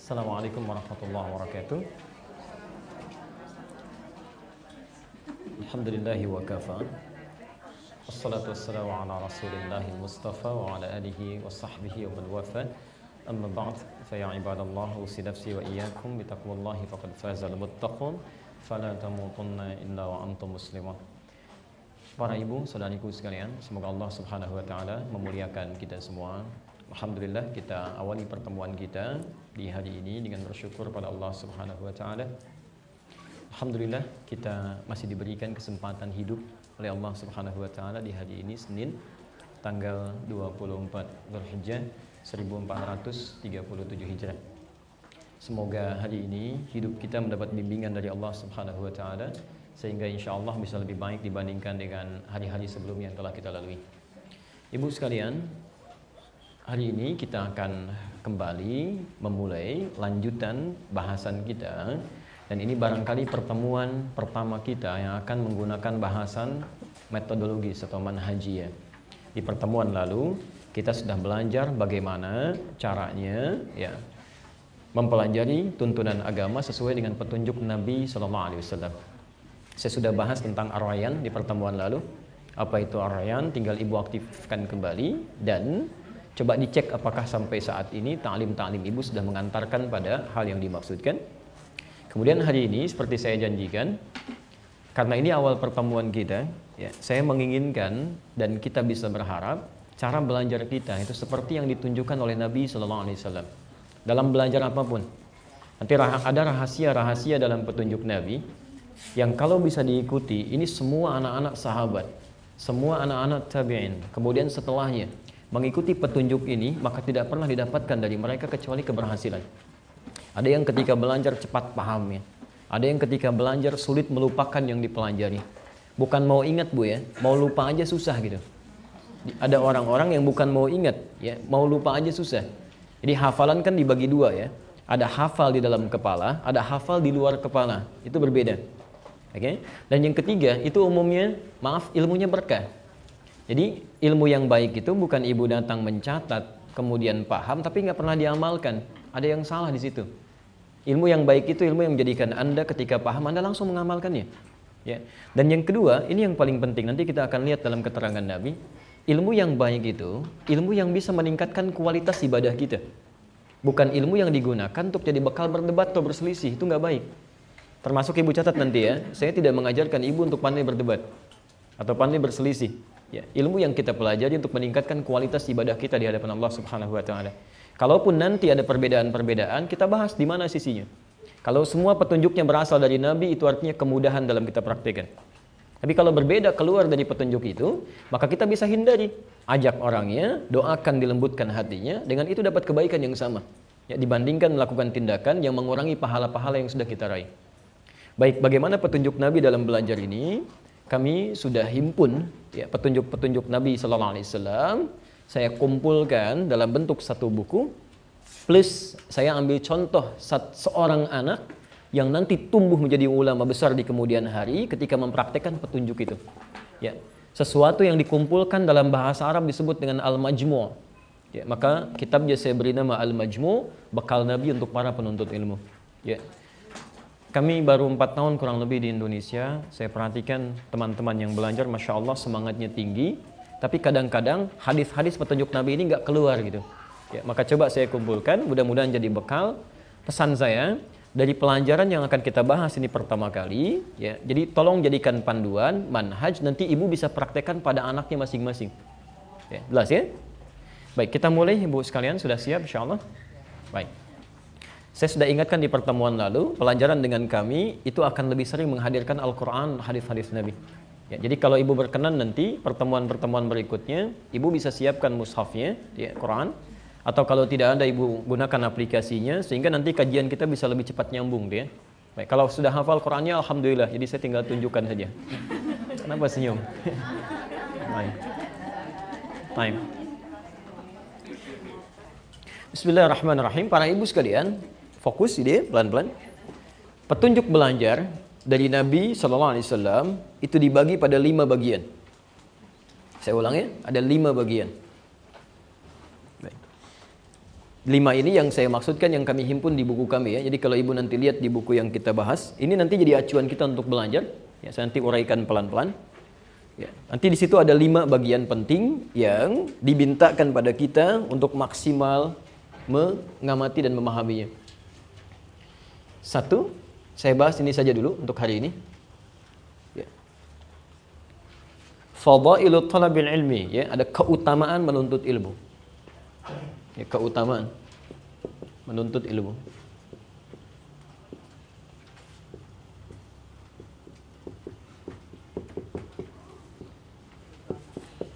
Assalamualaikum warahmatullahi wabarakatuh. Alhamdulillahi wa kafa. Wassalatu wassalamu ala rasulillahi mustafa wa ala alihi wa sahbihi wa man wafa. Amma ba'd fa ya ibadallah usi nafsi wa iyyakum bi taqwallahi faqad faza al-muttaqun fala tamutunna illa wa antum muslimun. Para ibu, saudariku sekalian, semoga Allah Subhanahu wa taala memuliakan kita semua. Alhamdulillah kita awali pertemuan kita di hari ini dengan bersyukur pada Allah Subhanahu wa taala. Alhamdulillah kita masih diberikan kesempatan hidup oleh Allah Subhanahu wa taala di hari ini Senin tanggal 24 Dzulhijjah 1437 Hijrah. Semoga hari ini hidup kita mendapat bimbingan dari Allah Subhanahu wa taala sehingga insya Allah bisa lebih baik dibandingkan dengan hari-hari sebelumnya yang telah kita lalui. Ibu sekalian, hari ini kita akan kembali memulai lanjutan bahasan kita dan ini barangkali pertemuan pertama kita yang akan menggunakan bahasan metodologis atau manhajiyah. Di pertemuan lalu kita sudah belajar bagaimana caranya ya mempelajari tuntunan agama sesuai dengan petunjuk Nabi Shallallahu Alaihi Wasallam. Saya sudah bahas tentang arwayan di pertemuan lalu. Apa itu arwayan? Tinggal ibu aktifkan kembali dan coba dicek apakah sampai saat ini ta'lim-ta'lim ibu sudah mengantarkan pada hal yang dimaksudkan. Kemudian hari ini seperti saya janjikan, karena ini awal pertemuan kita, ya, saya menginginkan dan kita bisa berharap cara belajar kita itu seperti yang ditunjukkan oleh Nabi Shallallahu Alaihi Wasallam dalam belajar apa pun. Nanti ada rahasia-rahasia dalam petunjuk Nabi yang kalau bisa diikuti ini semua anak-anak sahabat, semua anak-anak tabi'in, kemudian setelahnya mengikuti petunjuk ini maka tidak pernah didapatkan dari mereka kecuali keberhasilan. Ada yang ketika belajar cepat pahamnya, ada yang ketika belajar sulit melupakan yang dipelajari. Bukan mau ingat bu ya, mau lupa aja susah gitu. Ada orang-orang yang bukan mau ingat ya, mau lupa aja susah. Jadi hafalan kan dibagi dua ya. Ada hafal di dalam kepala, ada hafal di luar kepala. Itu berbeda. Oke. Okay? Dan yang ketiga itu umumnya maaf ilmunya berkah. Jadi ilmu yang baik itu bukan ibu datang mencatat kemudian paham tapi nggak pernah diamalkan. Ada yang salah di situ. Ilmu yang baik itu ilmu yang menjadikan anda ketika paham anda langsung mengamalkannya. Ya. Dan yang kedua ini yang paling penting nanti kita akan lihat dalam keterangan Nabi. Ilmu yang baik itu ilmu yang bisa meningkatkan kualitas ibadah kita. Bukan ilmu yang digunakan untuk jadi bekal berdebat atau berselisih itu nggak baik. Termasuk ibu catat nanti ya, saya tidak mengajarkan ibu untuk pandai berdebat atau pandai berselisih. Ya, ilmu yang kita pelajari untuk meningkatkan kualitas ibadah kita di hadapan Allah Subhanahu wa taala. Kalaupun nanti ada perbedaan-perbedaan, kita bahas di mana sisinya. Kalau semua petunjuknya berasal dari Nabi, itu artinya kemudahan dalam kita praktekkan. Tapi kalau berbeda keluar dari petunjuk itu, maka kita bisa hindari. Ajak orangnya, doakan dilembutkan hatinya, dengan itu dapat kebaikan yang sama. Ya, dibandingkan melakukan tindakan yang mengurangi pahala-pahala yang sudah kita raih. Baik, bagaimana petunjuk Nabi dalam belajar ini? Kami sudah himpun ya, petunjuk-petunjuk Nabi Sallallahu Alaihi Wasallam. Saya kumpulkan dalam bentuk satu buku. Plus saya ambil contoh seorang anak yang nanti tumbuh menjadi ulama besar di kemudian hari ketika mempraktekkan petunjuk itu. Ya, sesuatu yang dikumpulkan dalam bahasa Arab disebut dengan al-majmu'. Ya, maka kitabnya saya beri nama al-majmu', bekal Nabi untuk para penuntut ilmu. Ya. Kami baru empat tahun kurang lebih di Indonesia. Saya perhatikan teman-teman yang belajar, masya Allah semangatnya tinggi. Tapi kadang-kadang hadis-hadis petunjuk Nabi ini nggak keluar gitu. Ya, maka coba saya kumpulkan, mudah-mudahan jadi bekal. Pesan saya dari pelajaran yang akan kita bahas ini pertama kali, ya. Jadi tolong jadikan panduan, manhaj. Nanti ibu bisa praktekkan pada anaknya masing-masing. Ya, jelas ya? Baik, kita mulai ibu sekalian sudah siap, insya Allah. Baik. Saya sudah ingatkan di pertemuan lalu, pelajaran dengan kami itu akan lebih sering menghadirkan Al-Quran, hadis-hadis Nabi. Ya, jadi kalau ibu berkenan nanti pertemuan-pertemuan berikutnya, ibu bisa siapkan mushafnya, ya, Quran. Atau kalau tidak ada ibu gunakan aplikasinya, sehingga nanti kajian kita bisa lebih cepat nyambung, ya. Baik, kalau sudah hafal Qurannya, alhamdulillah. Jadi saya tinggal tunjukkan saja. Kenapa senyum? Baik. Time. Bismillahirrahmanirrahim. Para ibu sekalian, fokus ini pelan-pelan. Petunjuk belajar dari Nabi Shallallahu Alaihi Wasallam itu dibagi pada lima bagian. Saya ulang ya, ada lima bagian. Lima ini yang saya maksudkan yang kami himpun di buku kami ya. Jadi kalau ibu nanti lihat di buku yang kita bahas, ini nanti jadi acuan kita untuk belajar. Ya, saya nanti uraikan pelan-pelan. Ya, nanti di situ ada lima bagian penting yang dimintakan pada kita untuk maksimal mengamati dan memahaminya. Satu, saya bahas ini saja dulu untuk hari ini. Ya. Fadailu talabil ilmi, ya, ada keutamaan menuntut ilmu. Ya, keutamaan menuntut ilmu.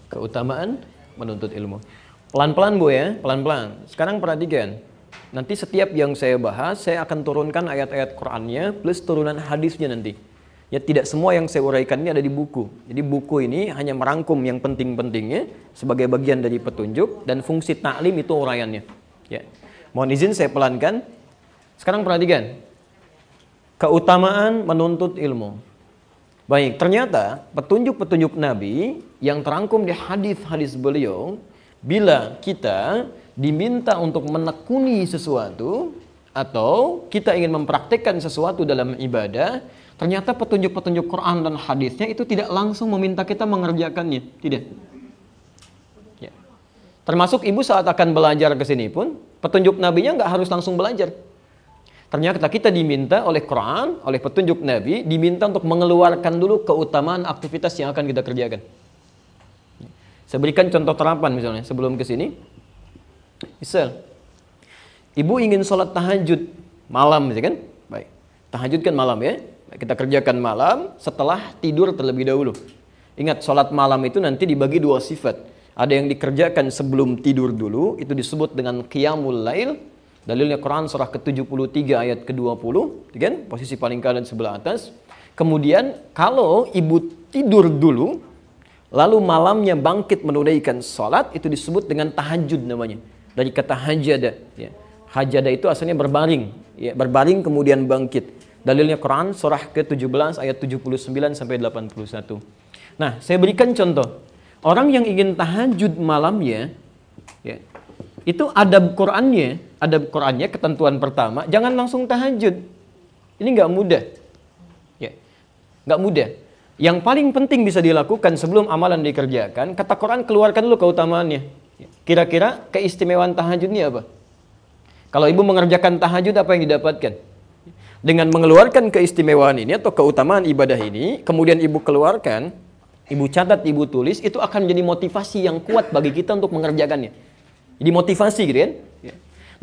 Keutamaan menuntut ilmu. Pelan-pelan Bu ya, pelan-pelan. Sekarang perhatikan. Nanti setiap yang saya bahas, saya akan turunkan ayat-ayat Qur'annya plus turunan hadisnya nanti. Ya tidak semua yang saya uraikan ini ada di buku. Jadi buku ini hanya merangkum yang penting-pentingnya sebagai bagian dari petunjuk dan fungsi taklim itu uraiannya. Ya. Mohon izin saya pelankan. Sekarang perhatikan. Keutamaan menuntut ilmu. Baik, ternyata petunjuk-petunjuk Nabi yang terangkum di hadis-hadis beliau bila kita diminta untuk menekuni sesuatu atau kita ingin mempraktikkan sesuatu dalam ibadah, Ternyata petunjuk-petunjuk Quran dan hadisnya itu tidak langsung meminta kita mengerjakannya, tidak. Ya. Termasuk ibu saat akan belajar ke sini pun, petunjuk nabinya nggak harus langsung belajar. Ternyata kita diminta oleh Quran, oleh petunjuk Nabi, diminta untuk mengeluarkan dulu keutamaan aktivitas yang akan kita kerjakan. Saya berikan contoh terapan misalnya sebelum ke sini. Misal, ibu ingin sholat tahajud malam, kan? Baik, tahajud kan malam ya. Kita kerjakan malam setelah tidur terlebih dahulu. Ingat, sholat malam itu nanti dibagi dua sifat. Ada yang dikerjakan sebelum tidur dulu, itu disebut dengan qiyamul lail. Dalilnya Quran surah ke-73 ayat ke-20, kan? Posisi paling kanan sebelah atas. Kemudian kalau ibu tidur dulu, lalu malamnya bangkit menunaikan sholat, itu disebut dengan tahajud namanya. Dari kata hajada. Ya. Hajada itu asalnya berbaring. Ya, berbaring kemudian bangkit. Dalilnya Quran surah ke-17 ayat 79 sampai 81. Nah, saya berikan contoh. Orang yang ingin tahajud malamnya ya, itu adab Qurannya, adab Qurannya ketentuan pertama, jangan langsung tahajud. Ini nggak mudah. Ya. Nggak mudah. Yang paling penting bisa dilakukan sebelum amalan dikerjakan, kata Quran keluarkan dulu keutamaannya. Kira-kira keistimewaan tahajud ini apa? Kalau ibu mengerjakan tahajud apa yang didapatkan? dengan mengeluarkan keistimewaan ini atau keutamaan ibadah ini, kemudian ibu keluarkan, ibu catat, ibu tulis, itu akan menjadi motivasi yang kuat bagi kita untuk mengerjakannya. Jadi motivasi gitu kan? Ya.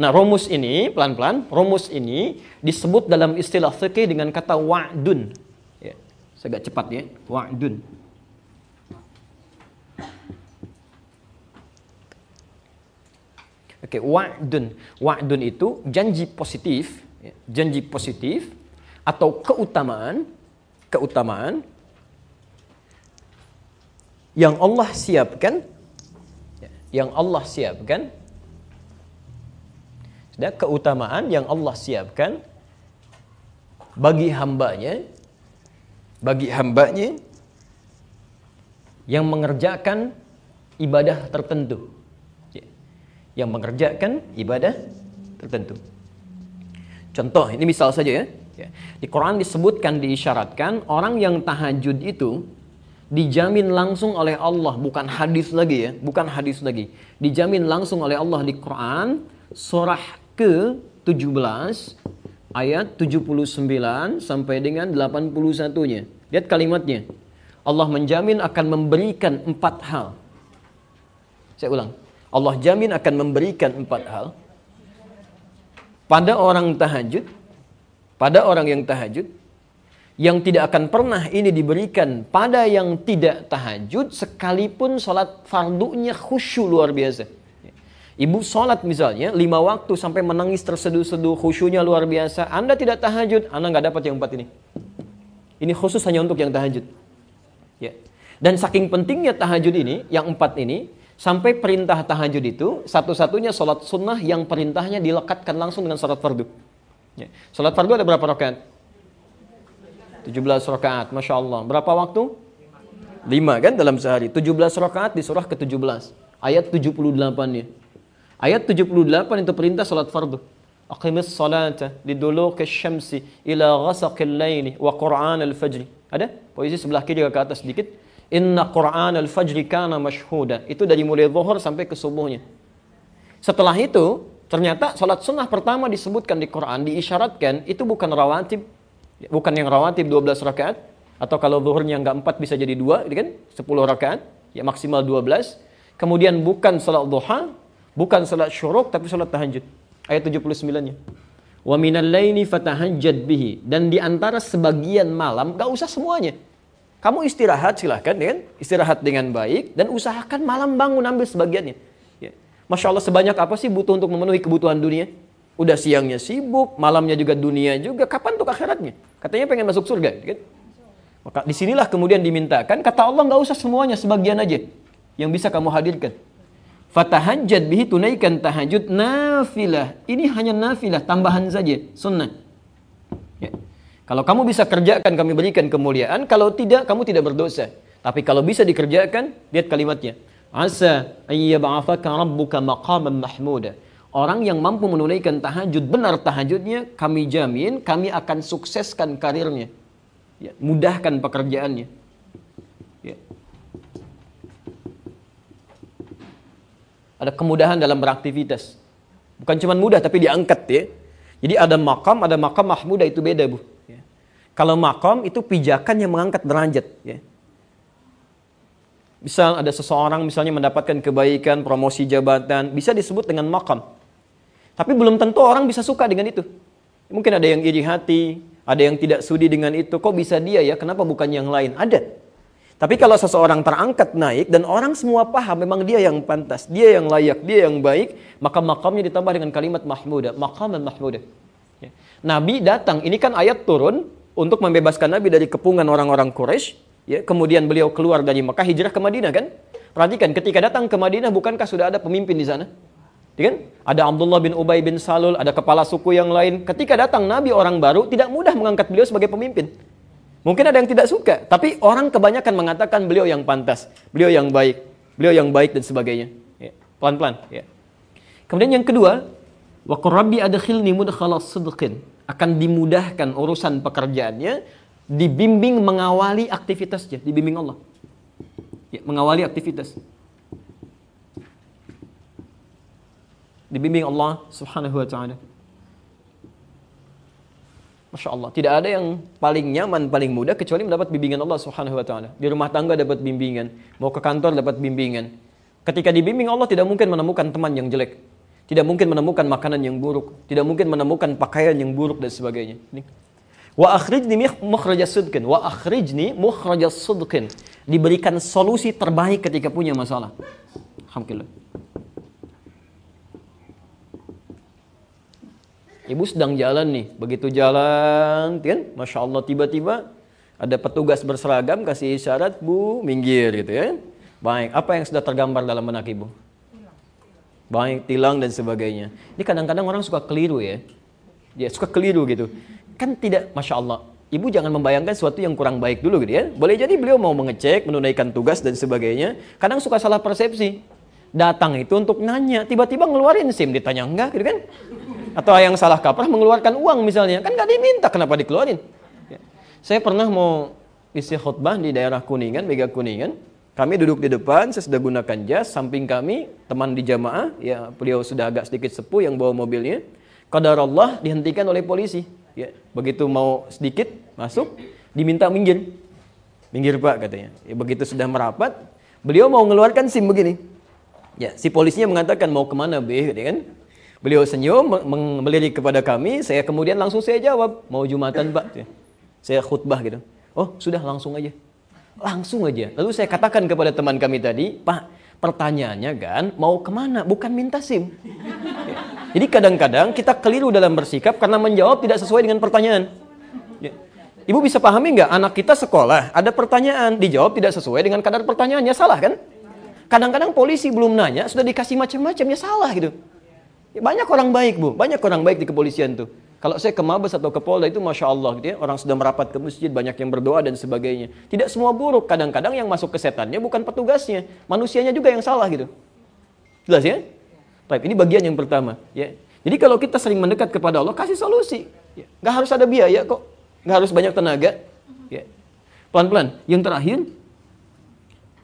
Nah, rumus ini pelan-pelan, rumus ini disebut dalam istilah fikih dengan kata wa'dun. Ya. Agak cepat ya, wa'dun. Oke, wa'dun. Wa'dun itu janji positif Ya, janji positif atau keutamaan keutamaan yang Allah siapkan ya, yang Allah siapkan sudah keutamaan yang Allah siapkan bagi hambanya bagi hambanya yang mengerjakan ibadah tertentu yang mengerjakan ibadah tertentu Contoh, ini misal saja ya. ya. Di Quran disebutkan, diisyaratkan orang yang tahajud itu dijamin langsung oleh Allah, bukan hadis lagi ya, bukan hadis lagi. Dijamin langsung oleh Allah di Quran surah ke-17 ayat 79 sampai dengan 81-nya. Lihat kalimatnya. Allah menjamin akan memberikan empat hal. Saya ulang. Allah jamin akan memberikan empat hal pada orang tahajud, pada orang yang tahajud, yang tidak akan pernah ini diberikan pada yang tidak tahajud sekalipun sholat fardunya khusyuk luar biasa. Ibu sholat misalnya lima waktu sampai menangis terseduh-seduh khusyuknya luar biasa. Anda tidak tahajud, Anda nggak dapat yang empat ini. Ini khusus hanya untuk yang tahajud. Ya. Dan saking pentingnya tahajud ini, yang empat ini, Sampai perintah tahajud itu satu-satunya sholat sunnah yang perintahnya dilekatkan langsung dengan sholat fardu. Ya. Sholat fardu ada berapa rakaat? 17 rakaat, Masya Allah. Berapa waktu? 5 kan dalam sehari. 17 rakaat di surah ke-17. Ayat 78 nya. Ayat 78 itu perintah salat fardu. Aqimis salata liduluki syamsi ila ghasaqil laili wa qur'an al-fajri. Ada? Posisi sebelah kiri ke atas sedikit. Inna qur'an al-fajri kana mashhuda. Itu dari mulai zuhur sampai ke subuhnya. Setelah itu, ternyata salat sunnah pertama disebutkan di Quran, diisyaratkan itu bukan rawatib. Bukan yang rawatib 12 rakaat. Atau kalau zuhurnya nggak 4 bisa jadi 2, gitu kan? 10 rakaat. Ya maksimal 12. Kemudian bukan salat duha, Bukan salat syuruk tapi salat tahajud. Ayat 79-nya. Wa minal laini fatahajjad bihi. Dan di antara sebagian malam, gak usah semuanya. Kamu istirahat silahkan ya kan? Istirahat dengan baik dan usahakan malam bangun ambil sebagiannya. Ya. Masya Allah sebanyak apa sih butuh untuk memenuhi kebutuhan dunia? Udah siangnya sibuk, malamnya juga dunia juga. Kapan untuk akhiratnya? Katanya pengen masuk surga. Kan? Maka di sinilah kemudian dimintakan, kata Allah nggak usah semuanya, sebagian aja. Yang bisa kamu hadirkan. Fatahajjad bihi tunaikan tahajud nafilah. Ini hanya nafilah, tambahan saja, sunnah. Ya. Kalau kamu bisa kerjakan, kami berikan kemuliaan. Kalau tidak, kamu tidak berdosa. Tapi kalau bisa dikerjakan, lihat kalimatnya. Asa ayyab'afaka rabbuka maqaman mahmuda. Orang yang mampu menunaikan tahajud, benar tahajudnya, kami jamin, kami akan sukseskan karirnya. Ya, mudahkan pekerjaannya. ada kemudahan dalam beraktivitas. Bukan cuma mudah tapi diangkat ya. Jadi ada makam, ada makam mahmudah itu beda bu. Kalau makam itu pijakan yang mengangkat derajat. Ya. Misal ada seseorang misalnya mendapatkan kebaikan, promosi jabatan, bisa disebut dengan makam. Tapi belum tentu orang bisa suka dengan itu. Mungkin ada yang iri hati, ada yang tidak sudi dengan itu. Kok bisa dia ya? Kenapa bukan yang lain? Ada. Tapi kalau seseorang terangkat naik dan orang semua paham memang dia yang pantas, dia yang layak, dia yang baik, maka makamnya ditambah dengan kalimat mahmuda, makam mahmuda. Ya. Nabi datang, ini kan ayat turun untuk membebaskan Nabi dari kepungan orang-orang Quraisy. Ya, kemudian beliau keluar dari Mekah hijrah ke Madinah kan? Perhatikan, ketika datang ke Madinah bukankah sudah ada pemimpin di sana? Ya kan? Ada Abdullah bin Ubay bin Salul, ada kepala suku yang lain. Ketika datang Nabi orang baru, tidak mudah mengangkat beliau sebagai pemimpin. Mungkin ada yang tidak suka, tapi orang kebanyakan mengatakan beliau yang pantas, beliau yang baik, beliau yang baik dan sebagainya. Ya, pelan-pelan. Ya. Kemudian yang kedua, wa qurabbi adkhilni mudkhalas sidqin akan dimudahkan urusan pekerjaannya, dibimbing mengawali aktivitasnya, dibimbing Allah. Ya, mengawali aktivitas. Dibimbing Allah Subhanahu wa taala. Masya Allah, tidak ada yang paling nyaman, paling mudah kecuali mendapat bimbingan Allah Subhanahu wa taala. Di rumah tangga dapat bimbingan, mau ke kantor dapat bimbingan. Ketika dibimbing Allah tidak mungkin menemukan teman yang jelek. Tidak mungkin menemukan makanan yang buruk, tidak mungkin menemukan pakaian yang buruk dan sebagainya. Wa akhrijni mukhrajas sidqin, wa akhrijni mukhrajas sidqin. Diberikan solusi terbaik ketika punya masalah. Alhamdulillah. Ibu sedang jalan nih, begitu jalan, kan? Masya Allah tiba-tiba ada petugas berseragam kasih isyarat, Bu, minggir gitu ya. Baik, apa yang sudah tergambar dalam benak Ibu? Baik, tilang dan sebagainya. Ini kadang-kadang orang suka keliru ya. Dia suka keliru gitu. Kan tidak, Masya Allah. Ibu jangan membayangkan sesuatu yang kurang baik dulu gitu ya. Boleh jadi beliau mau mengecek, menunaikan tugas dan sebagainya. Kadang suka salah persepsi. Datang itu untuk nanya, tiba-tiba ngeluarin SIM, ditanya enggak gitu kan. Atau yang salah kaprah mengeluarkan uang misalnya. Kan nggak diminta, kenapa dikeluarin? Ya. Saya pernah mau isi khutbah di daerah Kuningan, Mega Kuningan. Kami duduk di depan, saya sudah gunakan jas. Samping kami, teman di jamaah, ya beliau sudah agak sedikit sepuh yang bawa mobilnya. Kadar Allah dihentikan oleh polisi. Ya, begitu mau sedikit masuk, diminta minggir. Minggir pak katanya. Ya, begitu sudah merapat, beliau mau mengeluarkan SIM begini. Ya, si polisinya mengatakan mau ke mana be, gitu kan? Beliau senyum, melirik kepada kami, saya kemudian langsung saya jawab, mau Jumatan Pak. Saya khutbah gitu. Oh sudah langsung aja. Langsung aja. Lalu saya katakan kepada teman kami tadi, Pak, pertanyaannya kan mau ke mana? Bukan minta SIM. Jadi kadang-kadang kita keliru dalam bersikap karena menjawab tidak sesuai dengan pertanyaan. Ya. Ibu bisa pahami nggak? Anak kita sekolah, ada pertanyaan, dijawab tidak sesuai dengan kadar pertanyaannya, salah kan? Kadang-kadang polisi belum nanya, sudah dikasih macam-macam, ya salah gitu. Ya, banyak orang baik bu, banyak orang baik di kepolisian tuh. Kalau saya ke Mabes atau ke Polda itu Masya Allah gitu ya, orang sudah merapat ke masjid, banyak yang berdoa dan sebagainya. Tidak semua buruk, kadang-kadang yang masuk ke setannya bukan petugasnya, manusianya juga yang salah gitu. Jelas ya? Baik, ini bagian yang pertama. Ya. Jadi kalau kita sering mendekat kepada Allah, kasih solusi. Ya. Nggak harus ada biaya kok. Nggak harus banyak tenaga. Ya. Pelan-pelan. Yang terakhir,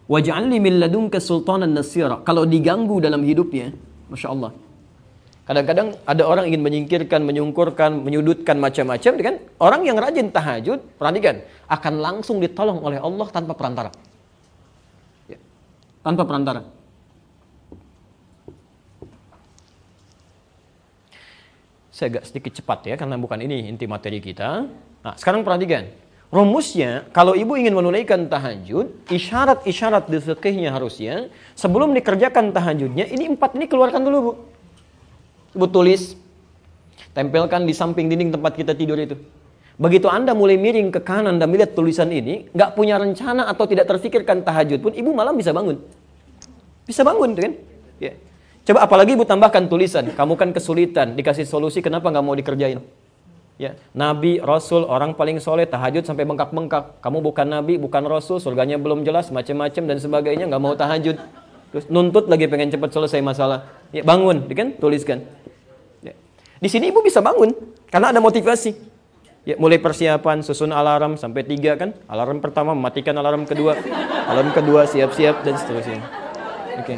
Waj'alni min ladunka sultanan nasira. Kalau diganggu dalam hidupnya, Masya Allah. Kadang-kadang ada orang ingin menyingkirkan, menyungkurkan, menyudutkan macam-macam. Kan? Orang yang rajin tahajud, perhatikan, akan langsung ditolong oleh Allah tanpa perantara. Ya. Tanpa perantara. Saya agak sedikit cepat ya, karena bukan ini inti materi kita. Nah, sekarang perhatikan. Rumusnya, kalau ibu ingin menunaikan tahajud, isyarat-isyarat di harusnya, sebelum dikerjakan tahajudnya, ini empat ini keluarkan dulu bu. Ibu tulis, tempelkan di samping dinding tempat kita tidur itu. Begitu anda mulai miring ke kanan dan melihat tulisan ini, nggak punya rencana atau tidak terfikirkan tahajud pun, ibu malam bisa bangun. Bisa bangun kan? Ya. Coba apalagi ibu tambahkan tulisan, kamu kan kesulitan, dikasih solusi kenapa nggak mau dikerjain. Ya, Nabi, Rasul, orang paling soleh, tahajud sampai bengkak-bengkak. Kamu bukan Nabi, bukan Rasul, surganya belum jelas, macam-macam dan sebagainya, nggak mau tahajud. Terus nuntut lagi pengen cepat selesai masalah. Ya, bangun, kan? Tuliskan. Ya. Di sini ibu bisa bangun, karena ada motivasi. Ya, mulai persiapan, susun alarm sampai tiga kan. Alarm pertama, mematikan alarm kedua. Alarm kedua, siap-siap, dan seterusnya. Oke. Okay.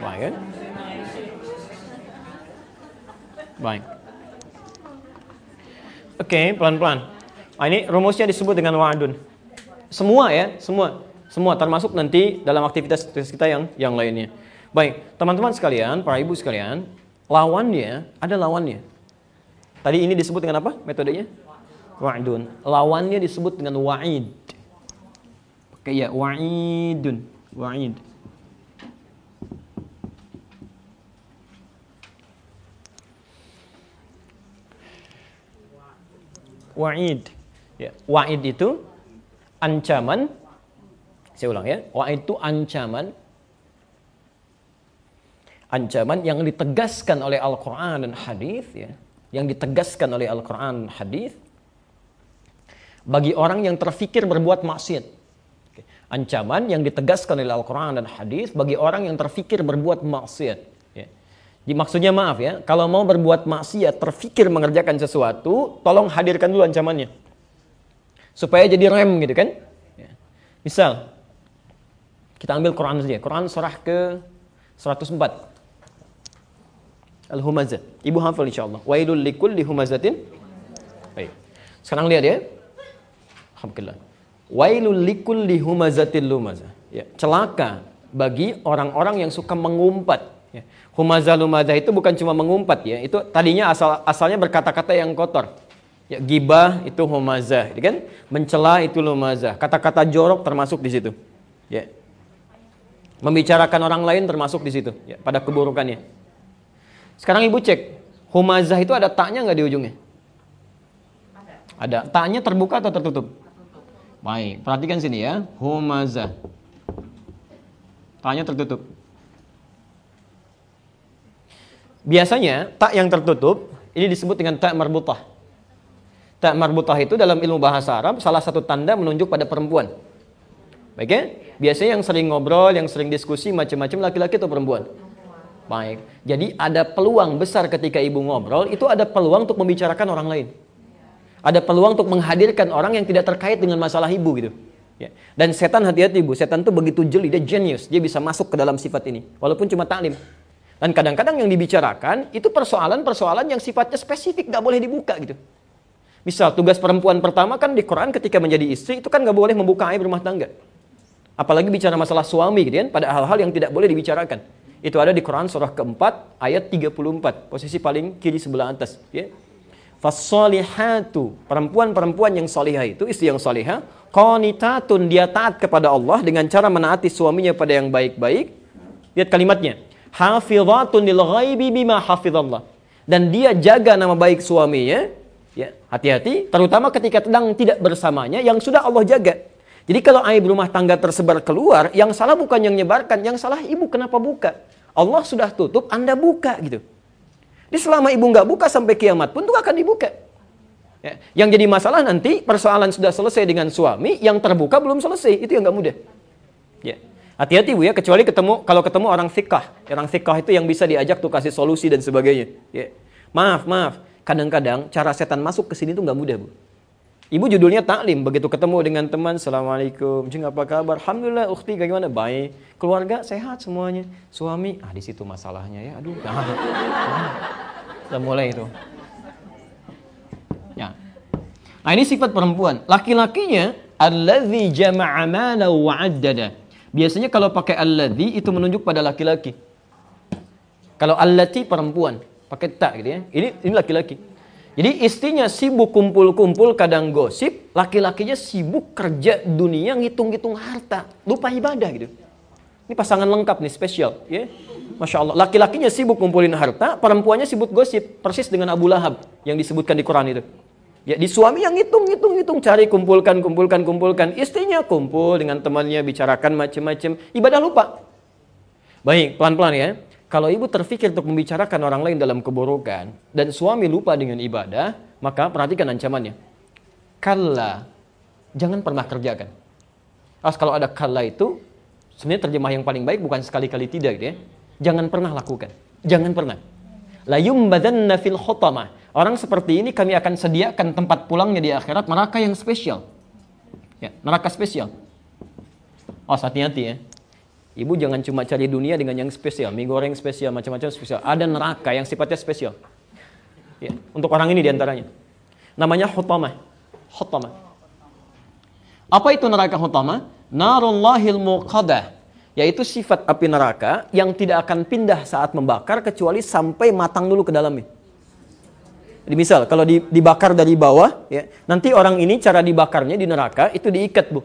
Wah, kan? Baik. Oke, okay, pelan-pelan. Nah, ini rumusnya disebut dengan wa'dun. Semua ya, semua. Semua termasuk nanti dalam aktivitas kita yang yang lainnya. Baik, teman-teman sekalian, para ibu sekalian, lawannya ada lawannya. Tadi ini disebut dengan apa metodenya? Wa'dun. Lawannya disebut dengan wa'id. Oke ya, wa'idun. Wa'id. wa'id. Ya, wa'id itu ancaman. Saya ulang ya. Wa'id itu ancaman. Ancaman yang ditegaskan oleh Al-Quran dan Hadis, ya. Yang ditegaskan oleh Al-Quran dan Hadis bagi orang yang terfikir berbuat maksiat. Ancaman yang ditegaskan oleh Al-Quran dan Hadis bagi orang yang terfikir berbuat maksiat. Jadi maksudnya maaf ya, kalau mau berbuat maksiat, terfikir mengerjakan sesuatu, tolong hadirkan dulu ancamannya. Supaya jadi rem gitu kan. Ya. Misal, kita ambil Quran saja. Quran surah ke 104. Al-Humazah. Ibu hafal insyaAllah. Wailul likulli humazatin. Baik. Sekarang lihat ya. Alhamdulillah. Wailul likulli humazatin lumazah. Ya. Celaka bagi orang-orang yang suka mengumpat Ya. Humazah lumazah itu bukan cuma mengumpat ya, itu tadinya asal asalnya berkata-kata yang kotor. Ya, gibah itu humazah, gitu kan? Mencela itu lumazah. Kata-kata jorok termasuk di situ. Ya. Membicarakan orang lain termasuk di situ, ya, pada keburukannya. Sekarang ibu cek, humazah itu ada taknya nggak di ujungnya? Ada. Taknya terbuka atau tertutup? Baik, perhatikan sini ya. Humazah. Taknya tertutup. Biasanya tak yang tertutup ini disebut dengan tak marbutah. Tak marbutah itu dalam ilmu bahasa Arab salah satu tanda menunjuk pada perempuan. Baik ya? Biasanya yang sering ngobrol, yang sering diskusi macam-macam laki-laki atau perempuan? Baik. Jadi ada peluang besar ketika ibu ngobrol, itu ada peluang untuk membicarakan orang lain. Ada peluang untuk menghadirkan orang yang tidak terkait dengan masalah ibu gitu. Ya. Dan setan hati-hati ibu, setan itu begitu jeli, dia genius, dia bisa masuk ke dalam sifat ini, walaupun cuma taklim. Dan kadang-kadang yang dibicarakan itu persoalan-persoalan yang sifatnya spesifik, nggak boleh dibuka gitu. Misal tugas perempuan pertama kan di Quran ketika menjadi istri itu kan nggak boleh membuka aib rumah tangga. Apalagi bicara masalah suami gitu kan, pada hal-hal yang tidak boleh dibicarakan. Itu ada di Quran surah keempat ayat 34, posisi paling kiri sebelah atas. Ya. Fasolihatu, perempuan-perempuan yang solihah itu, istri yang solihah, qanitatun, dia taat kepada Allah dengan cara menaati suaminya pada yang baik-baik. Lihat kalimatnya, hafizatun lil ghaibi bima hafizallah. Dan dia jaga nama baik suaminya, ya, hati-hati terutama ketika sedang tidak bersamanya yang sudah Allah jaga. Jadi kalau aib rumah tangga tersebar keluar, yang salah bukan yang nyebarkan, yang salah ibu kenapa buka? Allah sudah tutup, Anda buka gitu. Jadi selama ibu nggak buka sampai kiamat pun itu akan dibuka. Ya. Yang jadi masalah nanti persoalan sudah selesai dengan suami, yang terbuka belum selesai, itu yang nggak mudah. Ya. Hati-hati Bu ya, kecuali ketemu kalau ketemu orang fikah. Orang fikah itu yang bisa diajak tuh kasih solusi dan sebagainya. Ya. Maaf, maaf. Kadang-kadang cara setan masuk ke sini tuh nggak mudah, Bu. Ibu judulnya taklim, begitu ketemu dengan teman, Assalamualaikum, Jeng apa kabar? Alhamdulillah, ukhti bagaimana? Baik. Keluarga sehat semuanya. Suami, ah di situ masalahnya ya, aduh. Nah, Udah mulai itu. Ya. Nah ini sifat perempuan. Laki-lakinya, alladzi jama'a mala wa'addada. Biasanya kalau pakai alladzi itu menunjuk pada laki-laki. Kalau allati perempuan, pakai tak gitu ya. Ini ini laki-laki. Jadi istrinya sibuk kumpul-kumpul kadang gosip, laki-lakinya sibuk kerja dunia ngitung-ngitung harta, lupa ibadah gitu. Ini pasangan lengkap nih spesial, ya. Masya Allah. Laki-lakinya sibuk kumpulin harta, perempuannya sibuk gosip, persis dengan Abu Lahab yang disebutkan di Quran itu. Ya, di suami yang ngitung, ngitung, ngitung, cari kumpulkan, kumpulkan, kumpulkan. Istrinya kumpul dengan temannya, bicarakan macam-macam. Ibadah lupa. Baik, pelan-pelan ya. Kalau ibu terfikir untuk membicarakan orang lain dalam keburukan dan suami lupa dengan ibadah, maka perhatikan ancamannya. Kalla, jangan pernah kerjakan. As kalau ada kalla itu, sebenarnya terjemah yang paling baik bukan sekali-kali tidak gitu ya. Jangan pernah lakukan. Jangan pernah. La yumbadanna fil khotamah. Orang seperti ini kami akan sediakan tempat pulangnya di akhirat neraka yang spesial. Ya, neraka spesial. Oh, hati-hati ya. Ibu jangan cuma cari dunia dengan yang spesial, mie goreng spesial, macam-macam spesial. Ada neraka yang sifatnya spesial. Ya, untuk orang ini di antaranya. Namanya hutamah. Hutamah. Apa itu neraka hutamah? Narullahil muqadah. Yaitu sifat api neraka yang tidak akan pindah saat membakar kecuali sampai matang dulu ke dalamnya. Jadi misal kalau dibakar dari bawah, ya, nanti orang ini cara dibakarnya di neraka itu diikat bu.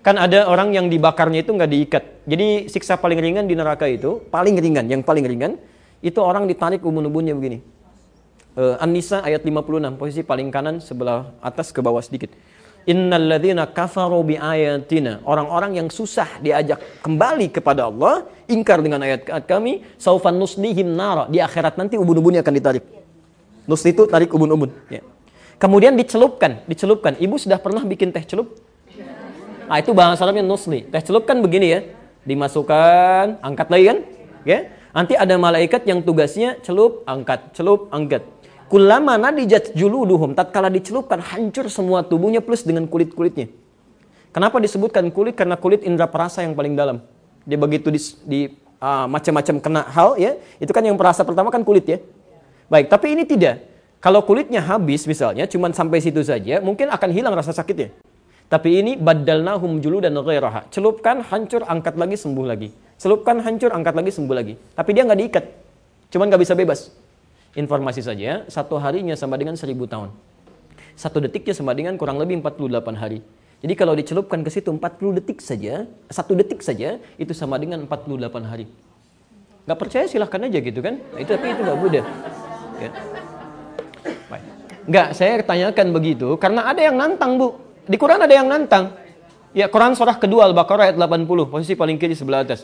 Kan ada orang yang dibakarnya itu nggak diikat. Jadi siksa paling ringan di neraka itu, paling ringan, yang paling ringan, itu orang ditarik ubun-ubunnya begini. Uh, An-Nisa ayat 56, posisi paling kanan sebelah atas ke bawah sedikit. Innalladzina kafaru bi ayatina. Orang-orang yang susah diajak kembali kepada Allah, ingkar dengan ayat-ayat kami, saufan nuslihim nara. Di akhirat nanti ubun-ubunnya akan ditarik. Nus itu tarik ubun-ubun. Ya. Kemudian dicelupkan, dicelupkan. Ibu sudah pernah bikin teh celup? Nah, itu bahasa Arabnya nusli. Teh celup kan begini ya. Dimasukkan, angkat lagi kan? Ya. Nanti ada malaikat yang tugasnya celup, angkat, celup, angkat. Kulama nadijat juluduhum. Tatkala dicelupkan, hancur semua tubuhnya plus dengan kulit-kulitnya. Kenapa disebutkan kulit? Karena kulit indera perasa yang paling dalam. Dia begitu di, di uh, macam-macam kena hal ya, itu kan yang perasa pertama kan kulit ya. Baik, tapi ini tidak. Kalau kulitnya habis misalnya, cuma sampai situ saja, mungkin akan hilang rasa sakitnya. Tapi ini badalnahum dan ghairaha. Celupkan, hancur, angkat lagi, sembuh lagi. Celupkan, hancur, angkat lagi, sembuh lagi. Tapi dia nggak diikat. Cuman nggak bisa bebas. Informasi saja, satu harinya sama dengan seribu tahun. Satu detiknya sama dengan kurang lebih 48 hari. Jadi kalau dicelupkan ke situ 40 detik saja, satu detik saja, itu sama dengan 48 hari. Nggak percaya silahkan aja gitu kan. Nah, itu tapi itu nggak mudah. Ya. Baik. Nggak, saya tanyakan begitu karena ada yang nantang bu. Di Quran ada yang nantang. Ya, Quran surah kedua Al-Baqarah ayat 80, posisi paling kiri sebelah atas.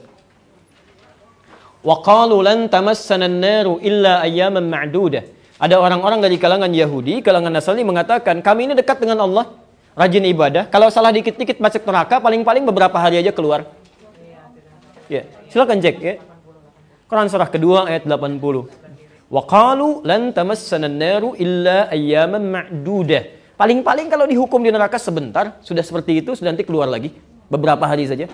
Wa qalu lan tamassana an-naru illa ayyaman ma'dudah. Ada orang-orang dari kalangan Yahudi, kalangan Nasrani mengatakan, kami ini dekat dengan Allah, rajin ibadah. Kalau salah dikit-dikit masuk neraka, paling-paling beberapa hari aja keluar. Ya, silakan cek ya. Quran surah kedua ayat 80. Wa qalu lan tamassana an-naru illa ayyaman ma'dudah. Paling-paling kalau dihukum di neraka sebentar, sudah seperti itu, sudah nanti keluar lagi. Beberapa hari saja.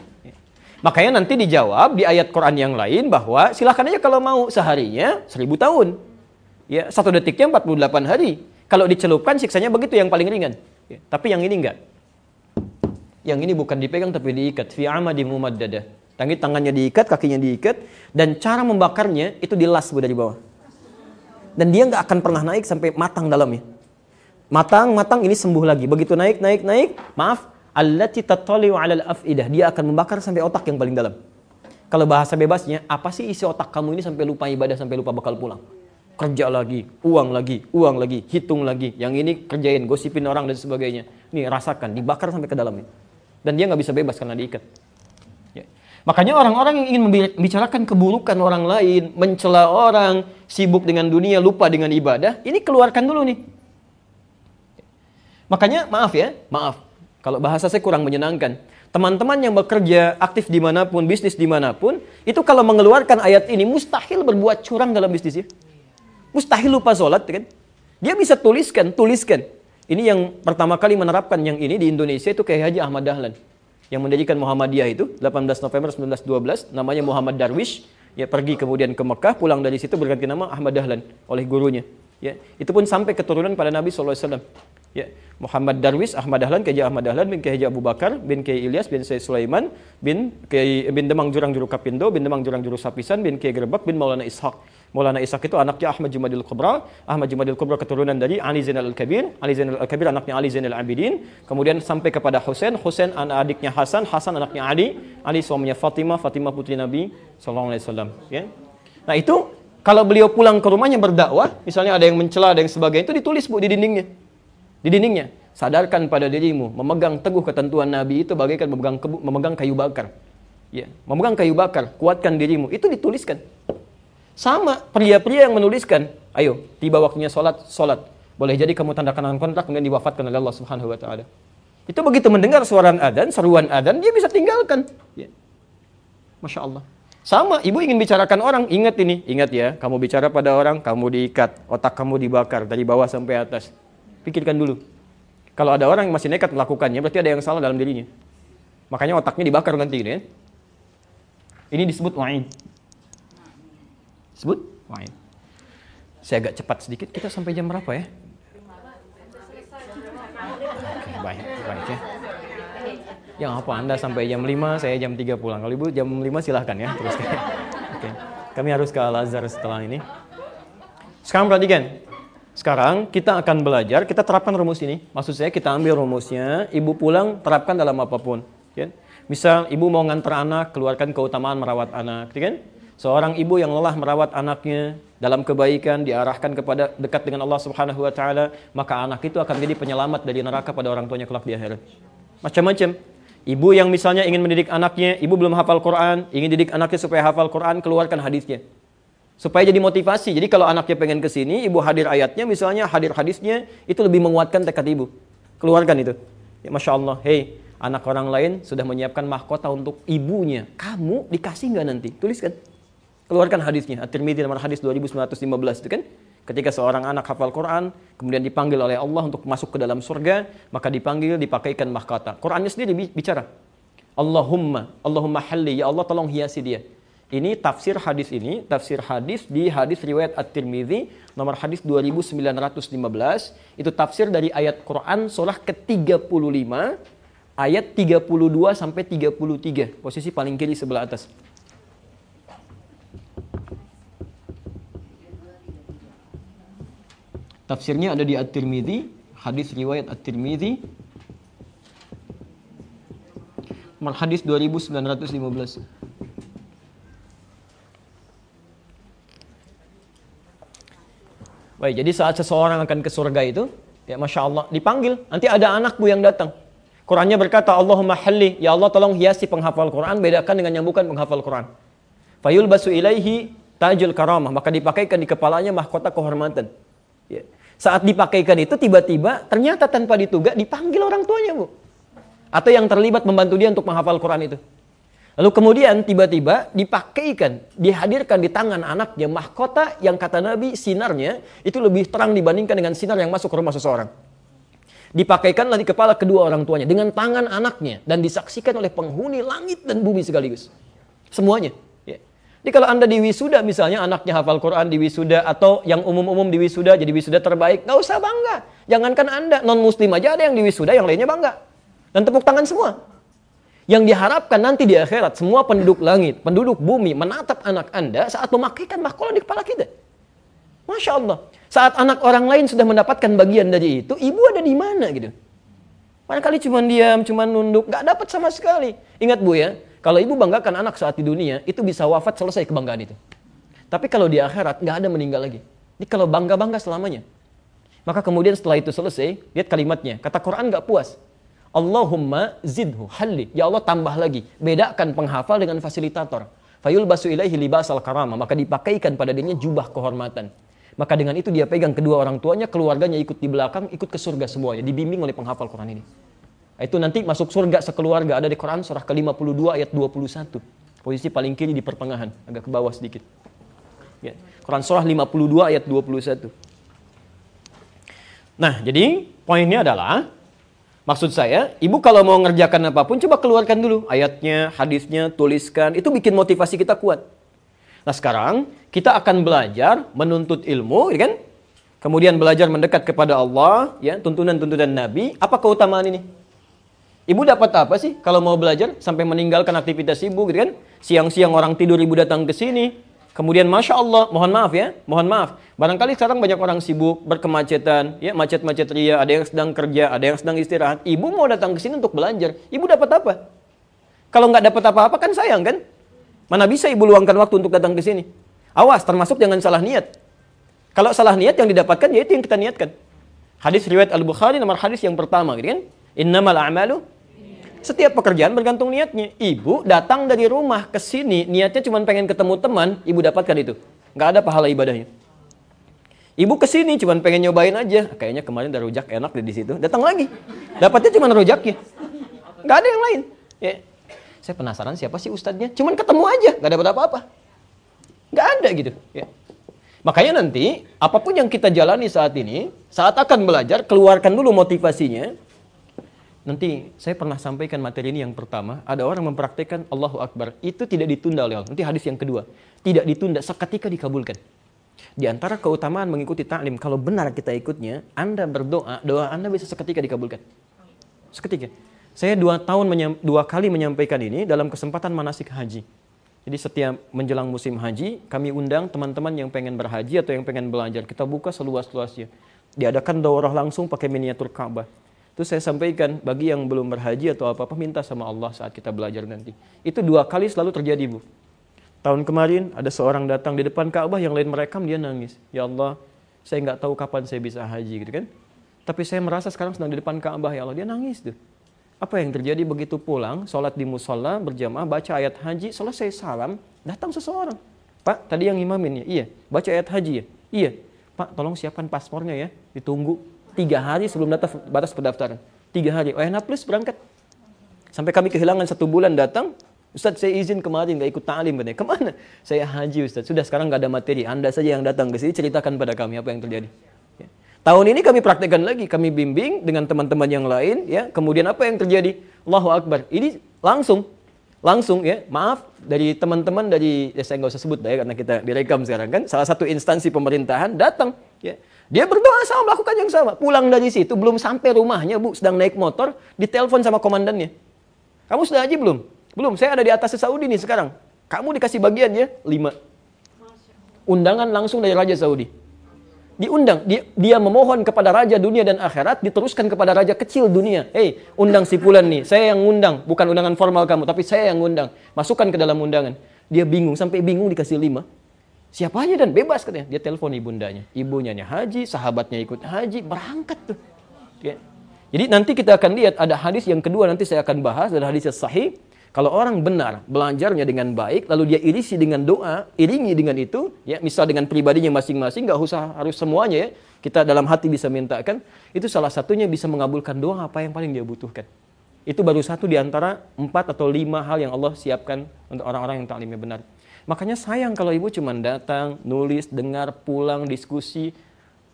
Makanya nanti dijawab di ayat Quran yang lain bahwa silahkan aja kalau mau seharinya seribu tahun. Ya, satu detiknya 48 hari. Kalau dicelupkan siksanya begitu yang paling ringan. Ya, tapi yang ini enggak. Yang ini bukan dipegang tapi diikat. Fi amadi mumaddada. Tangi tangannya diikat, kakinya diikat. Dan cara membakarnya itu dilas dari bawah. Dan dia nggak akan pernah naik sampai matang dalamnya. Matang, matang ini sembuh lagi. Begitu naik, naik, naik, maaf, allati tattali'u 'alal afidah. Dia akan membakar sampai otak yang paling dalam. Kalau bahasa bebasnya, apa sih isi otak kamu ini sampai lupa ibadah, sampai lupa bakal pulang? Kerja lagi, uang lagi, uang lagi, hitung lagi. Yang ini kerjain, gosipin orang dan sebagainya. Nih rasakan, dibakar sampai ke dalamnya. Dan dia nggak bisa bebas karena diikat. Ya. Makanya orang-orang yang ingin membicarakan keburukan orang lain, mencela orang, sibuk dengan dunia, lupa dengan ibadah, ini keluarkan dulu nih Makanya maaf ya, maaf. Kalau bahasa saya kurang menyenangkan. Teman-teman yang bekerja aktif di mana pun, bisnis di mana pun, itu kalau mengeluarkan ayat ini mustahil berbuat curang dalam bisnisnya. Mustahil lupa sholat, kan? Dia bisa tuliskan, tuliskan. Ini yang pertama kali menerapkan yang ini di Indonesia itu kayak Haji Ahmad Dahlan. Yang mendirikan Muhammadiyah itu 18 November 1912 namanya Muhammad Darwish ya pergi kemudian ke Mekah pulang dari situ berganti nama Ahmad Dahlan oleh gurunya ya itu pun sampai keturunan pada Nabi SAW ya Muhammad Darwis Ahmad Dahlan Kiai Ahmad Dahlan bin Kiai Abu Bakar bin Kiai Ilyas bin Sayyid Sulaiman bin Kiai bin Demang Jurang Juru Kapindo bin Demang Jurang Juru Sapisan bin Kiai Gerbak bin Maulana Ishaq Maulana Ishaq itu anaknya Ahmad Jumadil Kubra. Ahmad Jumadil Kubra keturunan dari Ali Zainal Al-Kabir. Ali Zainal Al-Kabir anaknya Ali Zainal Abidin. Kemudian sampai kepada Husain. Husain anak adiknya Hasan. Hasan anaknya Ali. Ali suaminya Fatimah. Fatimah putri Nabi Sallallahu Alaihi Wasallam. Ya. Nah itu kalau beliau pulang ke rumahnya berdakwah, misalnya ada yang mencela, ada yang sebagainya, itu ditulis bu di dindingnya. Di dindingnya. Sadarkan pada dirimu, memegang teguh ketentuan Nabi itu bagaikan memegang, memegang kayu bakar. Ya, memegang kayu bakar, kuatkan dirimu. Itu dituliskan. Sama pria-pria yang menuliskan, ayo tiba waktunya sholat, sholat. Boleh jadi kamu tanda tangan kontrak kemudian diwafatkan oleh Allah Subhanahu Wa Taala. Itu begitu mendengar suara adan, seruan adan, dia bisa tinggalkan. Ya. Masya Allah. Sama, ibu ingin bicarakan orang, ingat ini, ingat ya, kamu bicara pada orang, kamu diikat, otak kamu dibakar dari bawah sampai atas. Pikirkan dulu. Kalau ada orang yang masih nekat melakukannya, berarti ada yang salah dalam dirinya. Makanya otaknya dibakar nanti, ya. Ini disebut wa'id. Sebut? Wa'id. Saya agak cepat sedikit. Kita sampai jam berapa ya? Baik, baik ya. Yang apa Anda sampai jam 5, saya jam 3 pulang. Kalau Ibu jam 5 silahkan ya. Terus Oke. Kami harus ke Al-Azhar setelah ini. Sekarang perhatikan. Sekarang kita akan belajar, kita terapkan rumus ini. Maksud saya kita ambil rumusnya, ibu pulang terapkan dalam apa pun. Ya. Misal ibu mau ngantar anak, keluarkan keutamaan merawat anak. Ya kan? Seorang ibu yang lelah merawat anaknya dalam kebaikan diarahkan kepada dekat dengan Allah Subhanahu wa taala, maka anak itu akan menjadi penyelamat dari neraka pada orang tuanya kelak di akhirat. Macam-macam. Ibu yang misalnya ingin mendidik anaknya, ibu belum hafal Quran, ingin didik anaknya supaya hafal Quran, keluarkan hadisnya. Supaya jadi motivasi. Jadi kalau anaknya pengen ke sini, ibu hadir ayatnya, misalnya hadir hadisnya, itu lebih menguatkan tekad ibu. Keluarkan itu. Ya, Masya Allah, hei, anak orang lain sudah menyiapkan mahkota untuk ibunya. Kamu dikasih nggak nanti? Tuliskan. Keluarkan hadisnya. At-Tirmidzi nomor hadis 2915 itu kan. Ketika seorang anak hafal Quran, kemudian dipanggil oleh Allah untuk masuk ke dalam surga, maka dipanggil, dipakaikan mahkota. Qurannya sendiri bicara. Allahumma, Allahumma halli, ya Allah tolong hiasi dia. Ini tafsir hadis ini, tafsir hadis di hadis riwayat At-Tirmidzi nomor hadis 2915, itu tafsir dari ayat Quran surah ke-35 ayat 32 sampai 33, posisi paling kiri sebelah atas. Tafsirnya ada di At-Tirmidzi, hadis riwayat At-Tirmidzi. Nomor hadis 2915. Baik, jadi saat seseorang akan ke surga itu, ya Masya Allah, dipanggil. Nanti ada anakmu yang datang. Qurannya berkata, Allahumma halli, ya Allah tolong hiasi penghafal Quran, bedakan dengan yang bukan penghafal Quran. Fayul basu ilaihi tajul karamah, maka dipakaikan di kepalanya mahkota kehormatan. Ya. Saat dipakaikan itu tiba-tiba ternyata tanpa ditugak dipanggil orang tuanya bu. Atau yang terlibat membantu dia untuk menghafal Quran itu. Lalu kemudian tiba-tiba dipakaikan, dihadirkan di tangan anaknya mahkota yang kata Nabi sinarnya itu lebih terang dibandingkan dengan sinar yang masuk ke rumah seseorang. Dipakaikanlah di kepala kedua orang tuanya dengan tangan anaknya dan disaksikan oleh penghuni langit dan bumi sekaligus. Semuanya. Jadi kalau Anda di wisuda misalnya anaknya hafal Quran di wisuda atau yang umum-umum di wisuda jadi wisuda terbaik, nggak usah bangga. Jangankan Anda non muslim aja ada yang di wisuda, yang lainnya bangga. Dan tepuk tangan semua. Yang diharapkan nanti di akhirat semua penduduk langit, penduduk bumi menatap anak Anda saat memakaikan mahkota di kepala kita. Masya Allah. Saat anak orang lain sudah mendapatkan bagian dari itu, ibu ada di mana gitu. Barangkali cuma diam, cuma nunduk, nggak dapat sama sekali. Ingat bu ya, kalau ibu banggakan anak saat di dunia, itu bisa wafat selesai kebanggaan itu. Tapi kalau di akhirat, nggak ada meninggal lagi. Ini kalau bangga-bangga selamanya. Maka kemudian setelah itu selesai, lihat kalimatnya. Kata Quran nggak puas. Allahumma zidhu halli. Ya Allah tambah lagi. Bedakan penghafal dengan fasilitator. Fayul basu ilaihi libasal karama. Maka dipakaikan pada dirinya jubah kehormatan. Maka dengan itu dia pegang kedua orang tuanya, keluarganya ikut di belakang, ikut ke surga semuanya. Dibimbing oleh penghafal Quran ini. Itu nanti masuk surga sekeluarga ada di Quran surah ke-52 ayat 21. Posisi paling kiri di pertengahan, agak ke bawah sedikit. Ya. Quran surah 52 ayat 21. Nah, jadi poinnya adalah Maksud saya, ibu kalau mau ngerjakan apa pun, coba keluarkan dulu ayatnya, hadisnya, tuliskan. Itu bikin motivasi kita kuat. Nah sekarang, kita akan belajar menuntut ilmu, ya kan? Kemudian belajar mendekat kepada Allah, ya tuntunan-tuntunan Nabi. Apa keutamaan ini? Ibu dapat apa sih kalau mau belajar sampai meninggalkan aktivitas ibu, gitu kan? Siang-siang orang tidur, ibu datang ke sini. Kemudian Masya Allah, mohon maaf ya, mohon maaf. Barangkali sekarang banyak orang sibuk, berkemacetan, ya macet-macet ria, ada yang sedang kerja, ada yang sedang istirahat. Ibu mau datang ke sini untuk belajar, ibu dapat apa? Kalau nggak dapat apa-apa kan sayang kan? Mana bisa ibu luangkan waktu untuk datang ke sini? Awas, termasuk jangan salah niat. Kalau salah niat yang didapatkan, ya itu yang kita niatkan. Hadis riwayat Al-Bukhari nomor hadis yang pertama, gitu kan? Innamal a'malu setiap pekerjaan bergantung niatnya. Ibu datang dari rumah ke sini, niatnya cuma pengen ketemu teman, ibu dapatkan itu. Nggak ada pahala ibadahnya. Ibu ke sini cuma pengen nyobain aja. Kayaknya kemarin ada rujak enak di situ. Datang lagi. Dapatnya cuma rujaknya. Nggak ada yang lain. Ya. Saya penasaran siapa sih ustadznya. Cuman ketemu aja, nggak dapat apa-apa. Nggak ada gitu. Ya. Makanya nanti, apa pun yang kita jalani saat ini, saat akan belajar, keluarkan dulu motivasinya, Nanti saya pernah sampaikan materi ini yang pertama, ada orang mempraktekkan Allahu Akbar. Itu tidak ditunda oleh Allah. Nanti hadis yang kedua, tidak ditunda seketika dikabulkan. Di antara keutamaan mengikuti taklim, kalau benar kita ikutnya, Anda berdoa, doa Anda bisa seketika dikabulkan. Seketika. Saya dua tahun dua kali menyampaikan ini dalam kesempatan manasik haji. Jadi setiap menjelang musim haji, kami undang teman-teman yang pengen berhaji atau yang pengen belajar. Kita buka seluas-luasnya. Diadakan daurah langsung pakai miniatur Ka'bah itu saya sampaikan bagi yang belum berhaji atau apa-apa minta sama Allah saat kita belajar nanti. Itu dua kali selalu terjadi, Bu. Tahun kemarin ada seorang datang di depan Ka'bah yang lain merekam dia nangis. Ya Allah, saya nggak tahu kapan saya bisa haji gitu kan. Tapi saya merasa sekarang sedang di depan Ka'bah ya Allah, dia nangis tuh. Apa yang terjadi begitu pulang, sholat di musola, berjamaah, baca ayat haji, selesai salam, datang seseorang. Pak, tadi yang imamin ya? Iya. Baca ayat haji ya? Iya. Pak, tolong siapkan paspornya ya, ditunggu. Tiga hari sebelum data, batas pendaftaran. Tiga hari. ONH Plus berangkat. Sampai kami kehilangan satu bulan datang. Ustaz saya izin kemarin nggak ikut ta'lim katanya. Ke mana? Saya haji Ustaz. Sudah sekarang nggak ada materi. Anda saja yang datang ke sini ceritakan pada kami apa yang terjadi. Ya. Tahun ini kami praktekkan lagi. Kami bimbing dengan teman-teman yang lain. ya. Kemudian apa yang terjadi? Allahu Akbar. Ini langsung langsung ya maaf dari teman-teman dari ya saya nggak usah sebut ya karena kita direkam sekarang kan salah satu instansi pemerintahan datang ya dia berdoa sama melakukan yang sama. Pulang dari situ belum sampai rumahnya, Bu, sedang naik motor, ditelepon sama komandannya. Kamu sudah haji belum? Belum, saya ada di atas Saudi nih sekarang. Kamu dikasih bagian ya, lima. Undangan langsung dari Raja Saudi. Diundang, dia, dia memohon kepada Raja dunia dan akhirat, diteruskan kepada Raja kecil dunia. Hei, undang si Pulan nih, saya yang undang, bukan undangan formal kamu, tapi saya yang undang. Masukkan ke dalam undangan. Dia bingung, sampai bingung dikasih lima. Siapa aja dan bebas katanya. Dia telepon ibundanya. Ibunya haji, sahabatnya ikut haji, berangkat tuh. Ya. Jadi nanti kita akan lihat ada hadis yang kedua nanti saya akan bahas ada hadis yang sahih. Kalau orang benar belajarnya dengan baik, lalu dia irisi dengan doa, iringi dengan itu, ya misal dengan pribadinya masing-masing, nggak usah harus semuanya ya. Kita dalam hati bisa mintakan, itu salah satunya bisa mengabulkan doa apa yang paling dia butuhkan. Itu baru satu di antara empat atau lima hal yang Allah siapkan untuk orang-orang yang taklimnya benar. Makanya sayang kalau ibu cuma datang, nulis, dengar, pulang, diskusi.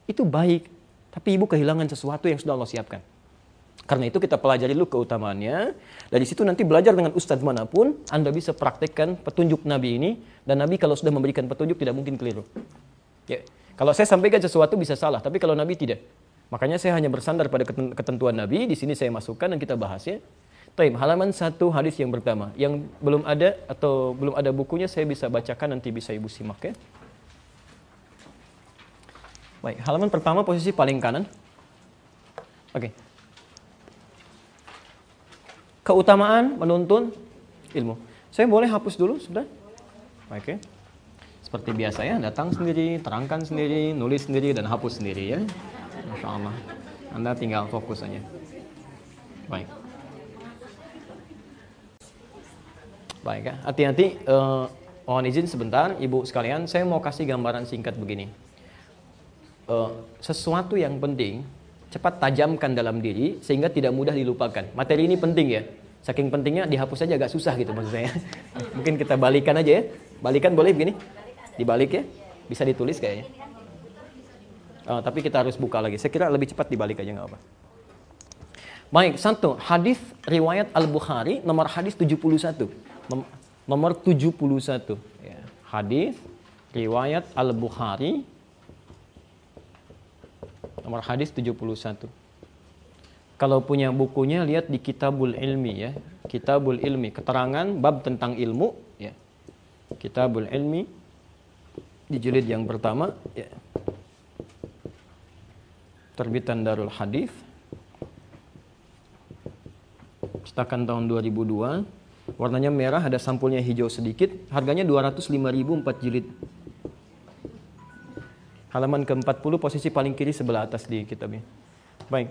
Itu baik. Tapi ibu kehilangan sesuatu yang sudah Allah siapkan. Karena itu kita pelajari dulu keutamaannya. Dari situ nanti belajar dengan ustadz mana pun, Anda bisa praktekkan petunjuk Nabi ini. Dan Nabi kalau sudah memberikan petunjuk tidak mungkin keliru. Ya. Kalau saya sampaikan sesuatu bisa salah, tapi kalau Nabi tidak. Makanya saya hanya bersandar pada ketentuan Nabi, di sini saya masukkan dan kita bahas ya. Taib, halaman satu hadis yang pertama. Yang belum ada atau belum ada bukunya saya bisa bacakan nanti bisa ibu simak ya. Baik, halaman pertama posisi paling kanan. Oke. Keutamaan menuntun ilmu. Saya boleh hapus dulu sudah? Oke. Seperti biasa ya, datang sendiri, terangkan sendiri, nulis sendiri, dan hapus sendiri ya. Masya Allah. Anda tinggal fokus saja. Baik. Baik ya, hati-hati. Uh, mohon izin sebentar, ibu sekalian. Saya mau kasih gambaran singkat begini. Uh, sesuatu yang penting cepat tajamkan dalam diri sehingga tidak mudah dilupakan. Materi ini penting ya. Saking pentingnya dihapus saja agak susah gitu maksud saya. Mungkin kita balikan aja ya. Balikan boleh begini? Dibalik ya? Bisa ditulis kayaknya. Oh, tapi kita harus buka lagi. Saya kira lebih cepat dibalik aja nggak apa. Baik, satu hadis riwayat Al Bukhari nomor hadis 71. Nomor 71 ya. Hadis riwayat Al Bukhari nomor hadis 71. Kalau punya bukunya lihat di Kitabul Ilmi ya. Kitabul Ilmi, keterangan bab tentang ilmu ya. Kitabul Ilmi di jilid yang pertama ya. Terbitan Darul Hadis cetakan tahun 2002 warnanya merah ada sampulnya hijau sedikit. Harganya 205.000 4 jilid. Halaman ke-40 posisi paling kiri sebelah atas di kitabnya baik.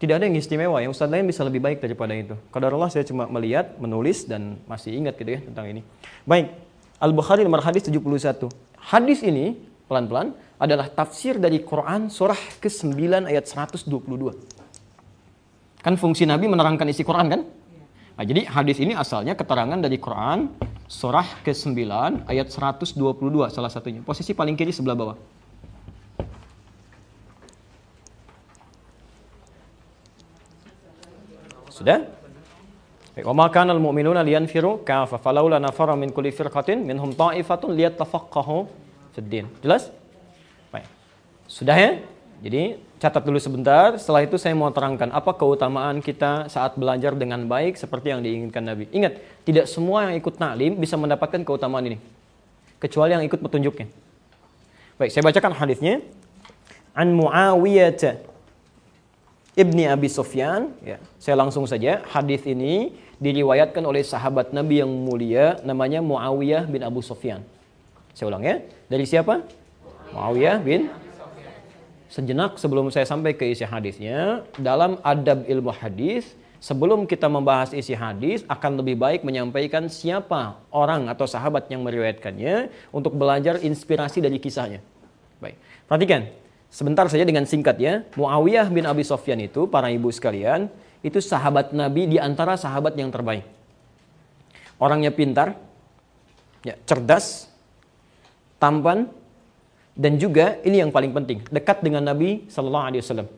Tidak ada yang istimewa yang Ustaz lain bisa lebih baik daripada itu. Allah saya cuma melihat menulis dan masih ingat gitu ya tentang ini. Baik. Al-Bukhari nomor hadis 71 hadis ini pelan-pelan adalah tafsir dari Quran surah ke-9 ayat 122 Kan fungsi Nabi menerangkan isi Quran kan? Nah, jadi hadis ini asalnya keterangan dari Quran surah ke-9 ayat 122 salah satunya. Posisi paling kiri sebelah bawah. Sudah? Wa ma kana al-mu'minuna liyanfiru kafa falawla nafara min kulli firqatin minhum ta'ifatun liyatafaqahu fid din. Jelas? Baik. Sudah ya? Jadi catat dulu sebentar, setelah itu saya mau terangkan apa keutamaan kita saat belajar dengan baik seperti yang diinginkan Nabi. Ingat, tidak semua yang ikut taklim bisa mendapatkan keutamaan ini. Kecuali yang ikut petunjuknya. Baik, saya bacakan hadisnya. An Muawiyah Ibni Abi Sufyan, ya. Saya langsung saja, hadis ini diriwayatkan oleh sahabat Nabi yang mulia namanya Muawiyah bin Abu Sufyan. Saya ulang ya. Dari siapa? Muawiyah bin sejenak sebelum saya sampai ke isi hadisnya, dalam adab ilmu hadis, sebelum kita membahas isi hadis, akan lebih baik menyampaikan siapa orang atau sahabat yang meriwayatkannya untuk belajar inspirasi dari kisahnya. Baik, perhatikan. Sebentar saja dengan singkat ya. Muawiyah bin Abi Sofyan itu, para ibu sekalian, itu sahabat Nabi di antara sahabat yang terbaik. Orangnya pintar, ya, cerdas, tampan, dan juga ini yang paling penting, dekat dengan Nabi Sallallahu Alaihi Wasallam.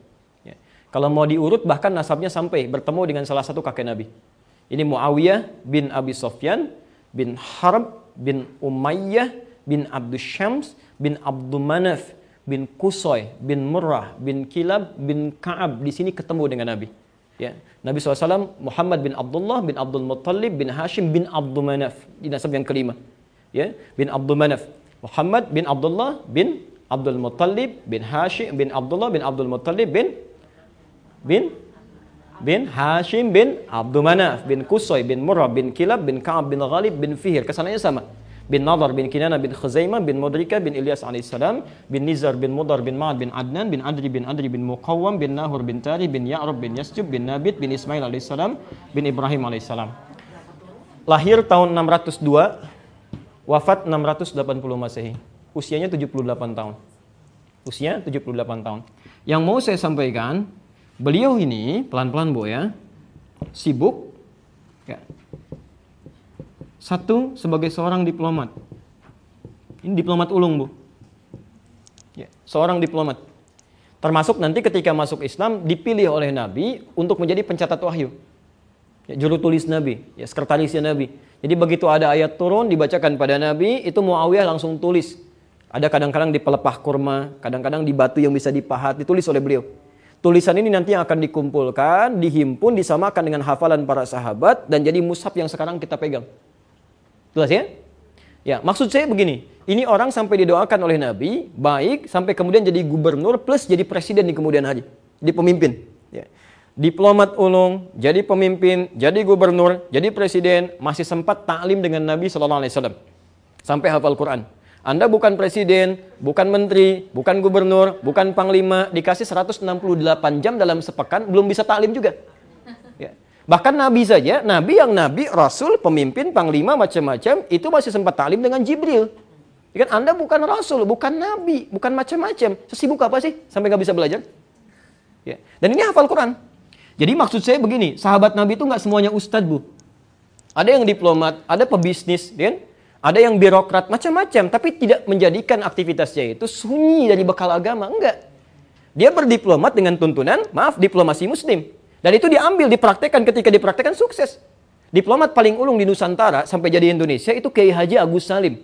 Ya. Kalau mau diurut bahkan nasabnya sampai bertemu dengan salah satu kakek Nabi. Ini Muawiyah bin Abi Sofyan bin Harb bin Umayyah bin Abdus Syams bin Abdul Manaf bin Kusoy bin Murrah bin Kilab bin Ka'ab di sini ketemu dengan Nabi. Ya. Nabi SAW Muhammad bin Abdullah bin Abdul Muttalib bin Hashim bin Abdul Manaf di nasab yang kelima. Ya, bin Abdul Manaf. Muhammad bin Abdullah bin Abdul Muttalib bin Hashim bin Abdullah bin Abdul Muttalib bin bin bin Hashim bin Abdul Manaf bin Kusoy bin Murrah bin Kilab bin Ka'ab bin Ghalib bin Fihir kesananya sama bin Nadar bin Kinana bin Khuzaimah bin Mudrika bin Ilyas alaihissalam bin Nizar bin Mudar bin Ma'ad bin Adnan bin Adri bin Adri bin Muqawwam bin Nahur bin Tari bin Ya'rab bin Yasjub bin Nabit bin Ismail alaihissalam bin Ibrahim alaihissalam lahir tahun 602 Wafat 680 Masehi. Usianya 78 tahun. Usia 78 tahun. Yang mau saya sampaikan, beliau ini pelan-pelan Bu ya, sibuk ya. Satu sebagai seorang diplomat. Ini diplomat ulung, Bu. Ya, seorang diplomat. Termasuk nanti ketika masuk Islam dipilih oleh Nabi untuk menjadi pencatat wahyu. Ya, juru tulis Nabi, ya sekretarisnya Nabi. Jadi begitu ada ayat turun dibacakan pada Nabi, itu Muawiyah langsung tulis. Ada kadang-kadang di pelepah kurma, kadang-kadang di batu yang bisa dipahat, ditulis oleh beliau. Tulisan ini nanti akan dikumpulkan, dihimpun, disamakan dengan hafalan para sahabat, dan jadi mushaf yang sekarang kita pegang. Jelas ya? Ya, maksud saya begini, ini orang sampai didoakan oleh Nabi, baik, sampai kemudian jadi gubernur, plus jadi presiden di kemudian hari. Jadi pemimpin. Ya diplomat ulung, jadi pemimpin, jadi gubernur, jadi presiden, masih sempat taklim dengan Nabi Sallallahu Alaihi Wasallam sampai hafal Quran. Anda bukan presiden, bukan menteri, bukan gubernur, bukan panglima, dikasih 168 jam dalam sepekan, belum bisa taklim juga. Ya. Bahkan Nabi saja, Nabi yang Nabi, Rasul, pemimpin, panglima, macam-macam, itu masih sempat taklim dengan Jibril. Ya kan Anda bukan Rasul, bukan Nabi, bukan macam-macam. Sesibuk apa sih sampai nggak bisa belajar? Ya. Dan ini hafal Quran. Jadi maksud saya begini, sahabat Nabi itu nggak semuanya ustadz bu. Ada yang diplomat, ada pebisnis, kan? Ada yang birokrat, macam-macam. Tapi tidak menjadikan aktivitasnya itu sunyi dari bekal agama. Enggak. Dia berdiplomat dengan tuntunan, maaf, diplomasi muslim. Dan itu diambil, dipraktekkan ketika dipraktekkan sukses. Diplomat paling ulung di Nusantara sampai jadi Indonesia itu Kiai Haji Agus Salim.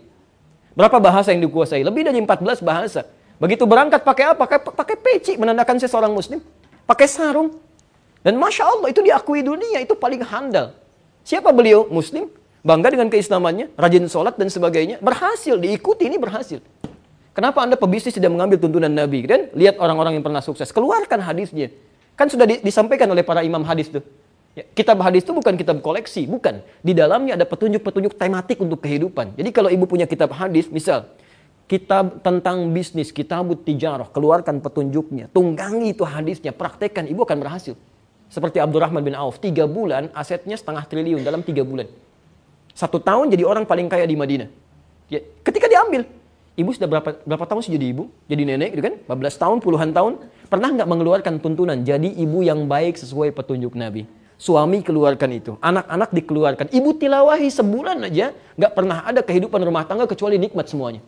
Berapa bahasa yang dikuasai? Lebih dari 14 bahasa. Begitu berangkat pakai apa? Pakai, pakai peci menandakan saya seorang muslim. Pakai sarung. Dan Masya Allah itu diakui dunia, itu paling handal. Siapa beliau? Muslim. Bangga dengan keislamannya, rajin sholat dan sebagainya. Berhasil, diikuti ini berhasil. Kenapa Anda pebisnis tidak mengambil tuntunan Nabi? Dan lihat orang-orang yang pernah sukses. Keluarkan hadisnya. Kan sudah di, disampaikan oleh para imam hadis itu. Ya, kitab hadis itu bukan kitab koleksi, bukan. Di dalamnya ada petunjuk-petunjuk tematik untuk kehidupan. Jadi kalau ibu punya kitab hadis, misal kitab tentang bisnis, kitab tijarah, keluarkan petunjuknya, tunggangi itu hadisnya, praktekkan, ibu akan berhasil. Seperti Abdurrahman bin Auf, tiga bulan asetnya setengah triliun dalam tiga bulan. Satu tahun jadi orang paling kaya di Madinah. Ya, ketika diambil, ibu sudah berapa berapa tahun sih jadi ibu, jadi nenek gitu kan, 14 tahun, puluhan tahun, pernah nggak mengeluarkan tuntunan jadi ibu yang baik sesuai petunjuk Nabi. Suami keluarkan itu, anak-anak dikeluarkan, ibu tilawahi sebulan aja, nggak pernah ada kehidupan rumah tangga kecuali nikmat semuanya.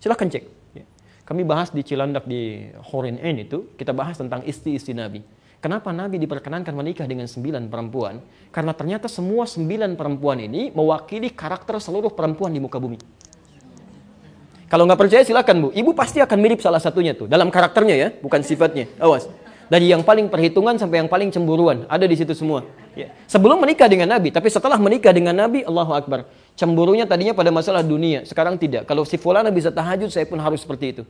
Silahkan cek. Ya. Kami bahas di Cilandak di Horin N itu, kita bahas tentang istri-istri Nabi. Kenapa Nabi diperkenankan menikah dengan sembilan perempuan? Karena ternyata semua sembilan perempuan ini mewakili karakter seluruh perempuan di muka bumi. Kalau nggak percaya silakan bu. Ibu pasti akan mirip salah satunya tuh. Dalam karakternya ya, bukan sifatnya. Awas. Dari yang paling perhitungan sampai yang paling cemburuan. Ada di situ semua. Ya. Sebelum menikah dengan Nabi. Tapi setelah menikah dengan Nabi, Allahu Akbar. Cemburunya tadinya pada masalah dunia. Sekarang tidak. Kalau si fulana bisa tahajud, saya pun harus seperti itu.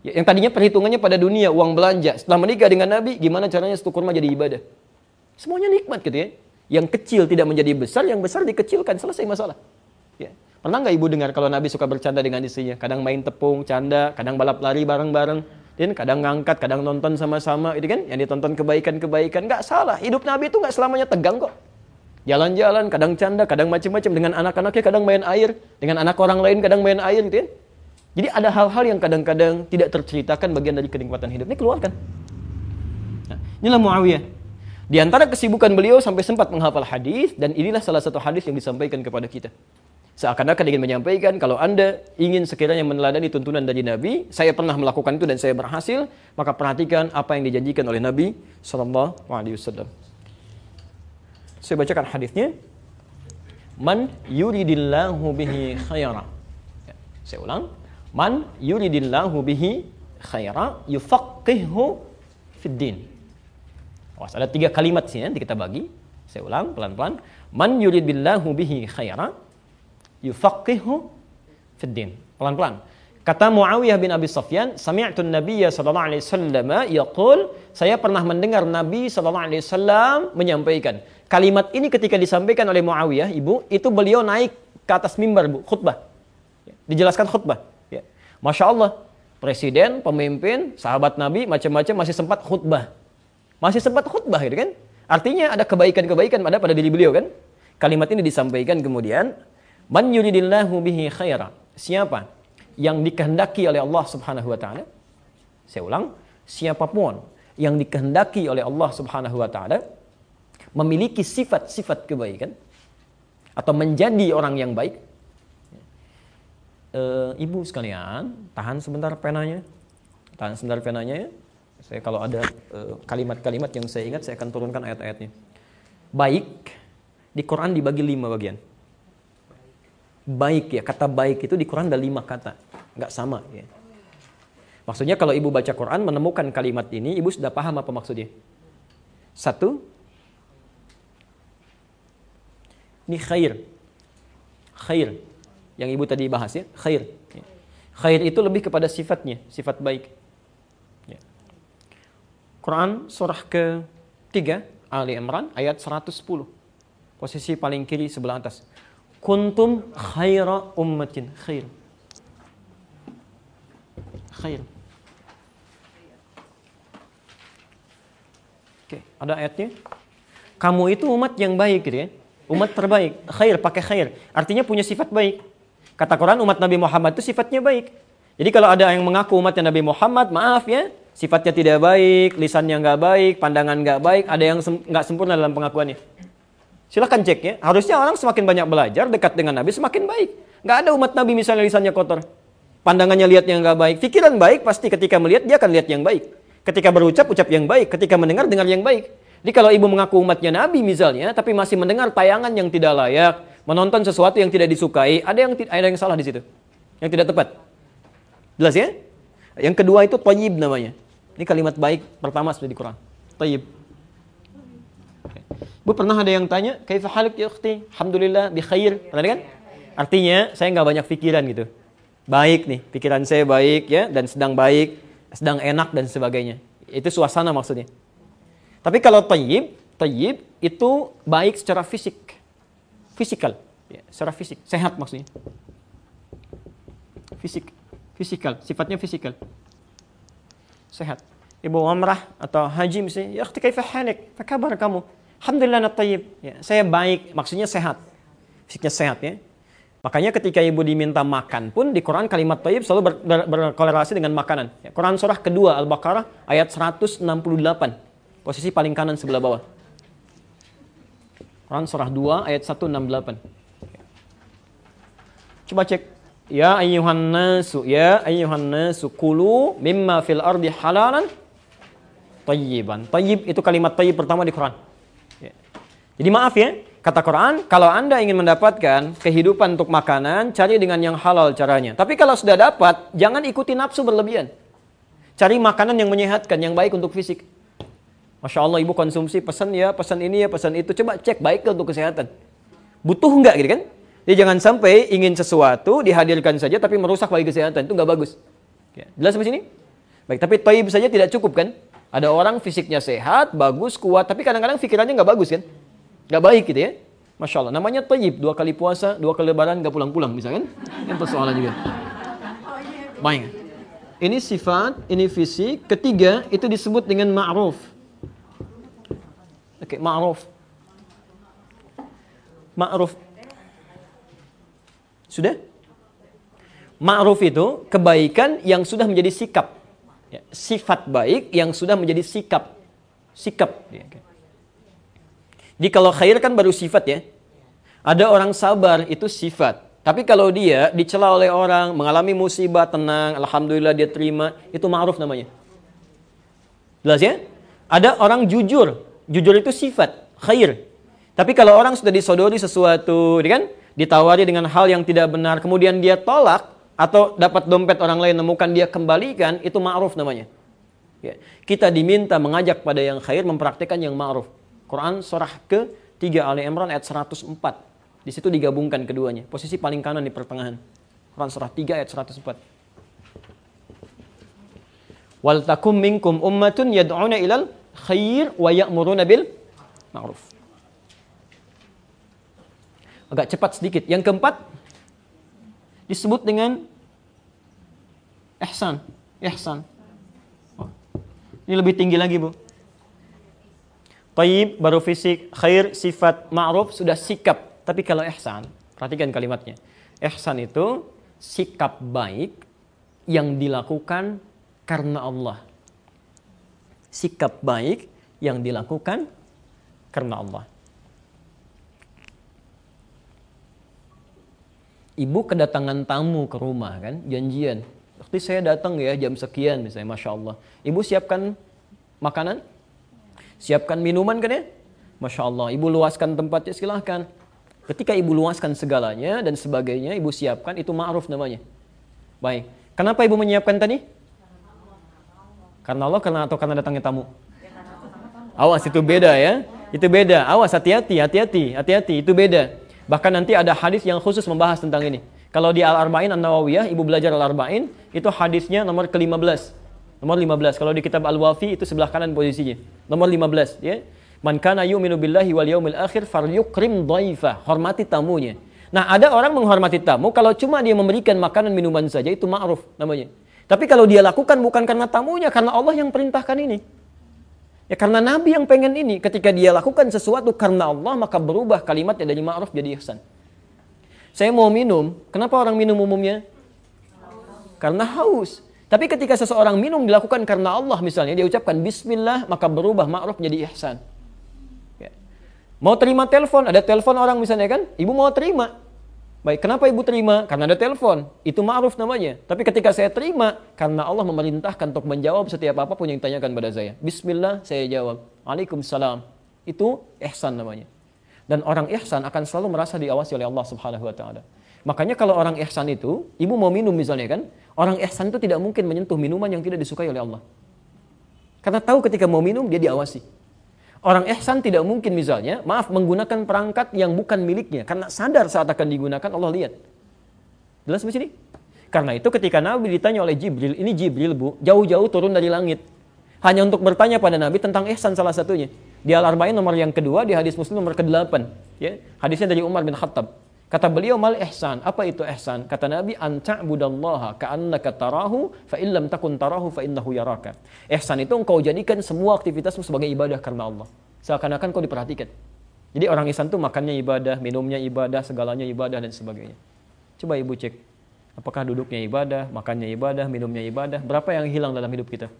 Ya, yang tadinya perhitungannya pada dunia, uang belanja. Setelah menikah dengan Nabi, gimana caranya satu kurma jadi ibadah? Semuanya nikmat gitu ya. Yang kecil tidak menjadi besar, yang besar dikecilkan, selesai masalah. Ya. Pernah nggak ibu dengar kalau Nabi suka bercanda dengan istrinya? Kadang main tepung, canda, kadang balap lari bareng-bareng. Dan kadang ngangkat, kadang nonton sama-sama, itu kan? Yang ditonton kebaikan-kebaikan, nggak salah. Hidup Nabi itu nggak selamanya tegang kok. Jalan-jalan, kadang canda, kadang macam-macam dengan anak-anaknya, kadang main air, dengan anak orang lain kadang main air, gitu ya. Jadi ada hal-hal yang kadang-kadang tidak terceritakan bagian dari kenikmatan hidup. Ini keluarkan. Nah, inilah Muawiyah. Di antara kesibukan beliau sampai sempat menghafal hadis dan inilah salah satu hadis yang disampaikan kepada kita. Seakan-akan ingin menyampaikan kalau Anda ingin sekiranya meneladani tuntunan dari Nabi, saya pernah melakukan itu dan saya berhasil, maka perhatikan apa yang dijanjikan oleh Nabi alaihi wasallam. Saya bacakan hadisnya. Man yuridillahu bihi khaira. Ya, saya ulang. Man yuridillahu bihi khaira yufaqihu fid din. Awas, ada tiga kalimat sini nanti kita bagi. Saya ulang pelan-pelan. Man yuridillahu bihi khaira yufaqihu fid din. Pelan-pelan. Kata Muawiyah bin Abi Sufyan, sami'tu Nabiyya sallallahu alaihi wasallam yaqul, saya pernah mendengar Nabi sallallahu alaihi wasallam menyampaikan. Kalimat ini ketika disampaikan oleh Muawiyah, Ibu, itu beliau naik ke atas mimbar, Bu, khutbah. Dijelaskan khutbah. Masya Allah, presiden, pemimpin, sahabat Nabi, macam-macam masih sempat khutbah. Masih sempat khutbah gitu kan. Artinya ada kebaikan-kebaikan pada pada diri beliau kan. Kalimat ini disampaikan kemudian, Man yuridillahu bihi khaira. Siapa yang dikehendaki oleh Allah Subhanahu wa taala? Saya ulang, siapa pun yang dikehendaki oleh Allah Subhanahu wa taala memiliki sifat-sifat kebaikan atau menjadi orang yang baik, e, ibu sekalian, tahan sebentar penanya. Tahan sebentar penanya ya. Saya kalau ada eh, kalimat-kalimat yang saya ingat, saya akan turunkan ayat-ayatnya. Baik, di Quran dibagi lima bagian. Baik ya, kata baik itu di Quran ada lima kata. Nggak sama ya. Maksudnya kalau ibu baca Quran menemukan kalimat ini, ibu sudah paham apa maksudnya. Satu, ini khair. Khair yang ibu tadi bahas ya, khair. Khair itu lebih kepada sifatnya, sifat baik. Ya. Quran surah ke-3 Ali Imran ayat 110. Posisi paling kiri sebelah atas. Kuntum khaira ummatin khair. Khair. Oke, ada ayatnya. Kamu itu umat yang baik gitu ya. Umat terbaik. Khair pakai khair. Artinya punya sifat baik. Kata Quran umat Nabi Muhammad itu sifatnya baik. Jadi kalau ada yang mengaku umatnya Nabi Muhammad, maaf ya, sifatnya tidak baik, lisannya nggak baik, pandangan nggak baik, ada yang sem- nggak sempurna dalam pengakuannya. Silahkan cek ya. Harusnya orang semakin banyak belajar dekat dengan Nabi semakin baik. Nggak ada umat Nabi misalnya lisannya kotor. Pandangannya lihat yang nggak baik. Pikiran baik pasti ketika melihat dia akan lihat yang baik. Ketika berucap ucap yang baik. Ketika mendengar dengar yang baik. Jadi kalau ibu mengaku umatnya Nabi misalnya, tapi masih mendengar tayangan yang tidak layak, menonton sesuatu yang tidak disukai, ada yang ada yang salah di situ, yang tidak tepat. Jelas ya? Yang kedua itu toyib namanya. Ini kalimat baik pertama sudah di Quran. Toyib. Bu pernah ada yang tanya, kaifa halik ya ukhti? Alhamdulillah bi khair. Pernah kan? Artinya saya nggak banyak pikiran gitu. Baik nih, pikiran saya baik ya dan sedang baik, sedang enak dan sebagainya. Itu suasana maksudnya. Tapi kalau tayyib, tayyib itu baik secara fisik. Fisikal, ya, secara fisik, sehat maksudnya. Fisik, fisikal, sifatnya fisikal. Sehat. Ibu umrah atau haji misalnya, ya akhti kaifa halik? Apa kabar kamu? Alhamdulillah na tayyib. Ya, saya baik, maksudnya sehat. Fisiknya sehat ya. Makanya ketika ibu diminta makan pun di Quran kalimat tayyib selalu ber, ber, berkorelasi dengan makanan. Ya, Quran surah kedua Al-Baqarah ayat 168. Posisi paling kanan sebelah bawah. Quran surah 2 ayat 168. Coba cek. Ya ayyuhan nasu, ya ayyuhan nasu kulu mimma fil ardi halalan tayyiban. Tayyib itu kalimat tayyib pertama di Quran. Ya. Jadi maaf ya, kata Quran, kalau Anda ingin mendapatkan kehidupan untuk makanan, cari dengan yang halal caranya. Tapi kalau sudah dapat, jangan ikuti nafsu berlebihan. Cari makanan yang menyehatkan, yang baik untuk fisik. Masya Allah ibu konsumsi pesan ya, pesan ini ya, pesan itu. Coba cek baik untuk kesehatan. Butuh enggak gitu kan? Jadi jangan sampai ingin sesuatu dihadirkan saja tapi merusak bagi kesehatan. Itu nggak bagus. Ya, jelas sampai sini? Baik, tapi toib saja tidak cukup kan? Ada orang fisiknya sehat, bagus, kuat, tapi kadang-kadang pikirannya nggak bagus kan? Nggak baik gitu ya. Masya Allah, namanya toib. Dua kali puasa, dua kali lebaran, nggak pulang-pulang misalkan. Yang persoalan juga. Baik. Ini sifat, ini fisik. Ketiga, itu disebut dengan ma'ruf. Oke, ma'ruf. Ma'ruf. Sudah? Ma'ruf itu kebaikan yang sudah menjadi sikap. Ya, sifat baik yang sudah menjadi sikap. Sikap. Ya, okay. Jadi kalau khair kan baru sifat ya. Ada orang sabar itu sifat. Tapi kalau dia dicela oleh orang, mengalami musibah, tenang, alhamdulillah dia terima, itu ma'ruf namanya. Jelas ya? Ada orang jujur. Jujur itu sifat, khair. Tapi kalau orang sudah disodori sesuatu, kan? ditawari dengan hal yang tidak benar, kemudian dia tolak atau dapat dompet orang lain nemukan dia kembalikan, itu ma'ruf namanya. Ya. Kita diminta mengajak pada yang khair, mempraktikkan yang ma'ruf. Quran surah ke-3 Ali Imran ayat 104. Di situ digabungkan keduanya. Posisi paling kanan di pertengahan. Quran surah 3 ayat 104. Wal takum minkum ummatun yad'una ilal khair wa ya'muruna bil ma'ruf. Agak cepat sedikit. Yang keempat disebut dengan ihsan. Ihsan. Oh. Ini lebih tinggi lagi, Bu. Taib baru fisik, khair sifat, ma'ruf sudah sikap. Tapi kalau ihsan, perhatikan kalimatnya. Ihsan itu sikap baik yang dilakukan karena Allah. Sikap baik yang dilakukan karena Allah. Ibu kedatangan tamu ke rumah kan, janjian. Waktu saya datang ya jam sekian misalnya, Masya Allah. Ibu siapkan makanan, siapkan minuman kan ya. Masya Allah, ibu luaskan tempatnya silahkan. Ketika ibu luaskan segalanya dan sebagainya, ibu siapkan, itu ma'ruf namanya. Baik. Kenapa ibu menyiapkan tadi? Karena Allah karena atau karena datangnya tamu? Awas itu beda ya. Itu beda. Awas hati-hati, hati-hati, hati-hati. Itu beda. Bahkan nanti ada hadis yang khusus membahas tentang ini. Kalau di Al-Arba'in An-Nawawiyah, ibu belajar Al-Arba'in, itu hadisnya nomor ke-15. Nomor 15. Kalau di kitab Al-Wafi itu sebelah kanan posisinya. Nomor 15 ya. Man kana yu'minu billahi wal yaumil akhir falyukrim dhaifah. Hormati tamunya. Nah, ada orang menghormati tamu kalau cuma dia memberikan makanan minuman saja itu ma'ruf namanya. Tapi kalau dia lakukan bukan karena tamunya, karena Allah yang perintahkan ini. Ya karena Nabi yang pengen ini. Ketika dia lakukan sesuatu karena Allah, maka berubah kalimatnya dari ma'ruf jadi ihsan. Saya mau minum, kenapa orang minum umumnya? Karena haus. Tapi ketika seseorang minum dilakukan karena Allah misalnya, dia ucapkan bismillah, maka berubah ma'ruf menjadi ihsan. Ya. Mau terima telepon, ada telepon orang misalnya kan, ibu mau terima. Baik, kenapa ibu terima? Karena ada telepon. Itu ma'ruf namanya. Tapi ketika saya terima, karena Allah memerintahkan untuk menjawab setiap apa pun yang ditanyakan pada saya. Bismillah, saya jawab. Waalaikumsalam. Itu ihsan namanya. Dan orang ihsan akan selalu merasa diawasi oleh Allah Subhanahu wa taala. Makanya kalau orang ihsan itu, ibu mau minum misalnya kan, orang ihsan itu tidak mungkin menyentuh minuman yang tidak disukai oleh Allah. Karena tahu ketika mau minum dia diawasi. Orang ihsan tidak mungkin misalnya, maaf menggunakan perangkat yang bukan miliknya karena sadar saat akan digunakan Allah lihat. Jelas di sini? Karena itu ketika Nabi ditanya oleh Jibril, ini Jibril Bu, jauh-jauh turun dari langit. Hanya untuk bertanya pada Nabi tentang ihsan salah satunya. Di Al-Arba'in nomor yang kedua, di hadis Muslim nomor ke-8. Ya, hadisnya dari Umar bin Khattab. Kata beliau mal ihsan. Apa itu ihsan? Kata Nabi an ta'budallaha ka'annaka tarahu fa illam takun tarahu fa innahu yaraka. Ihsan itu engkau jadikan semua aktivitasmu sebagai ibadah karena Allah. Seakan-akan kau diperhatikan. Jadi orang ihsan itu makannya ibadah, minumnya ibadah, segalanya ibadah dan sebagainya. Coba ibu cek. Apakah duduknya ibadah, makannya ibadah, minumnya ibadah? Berapa yang hilang dalam hidup kita?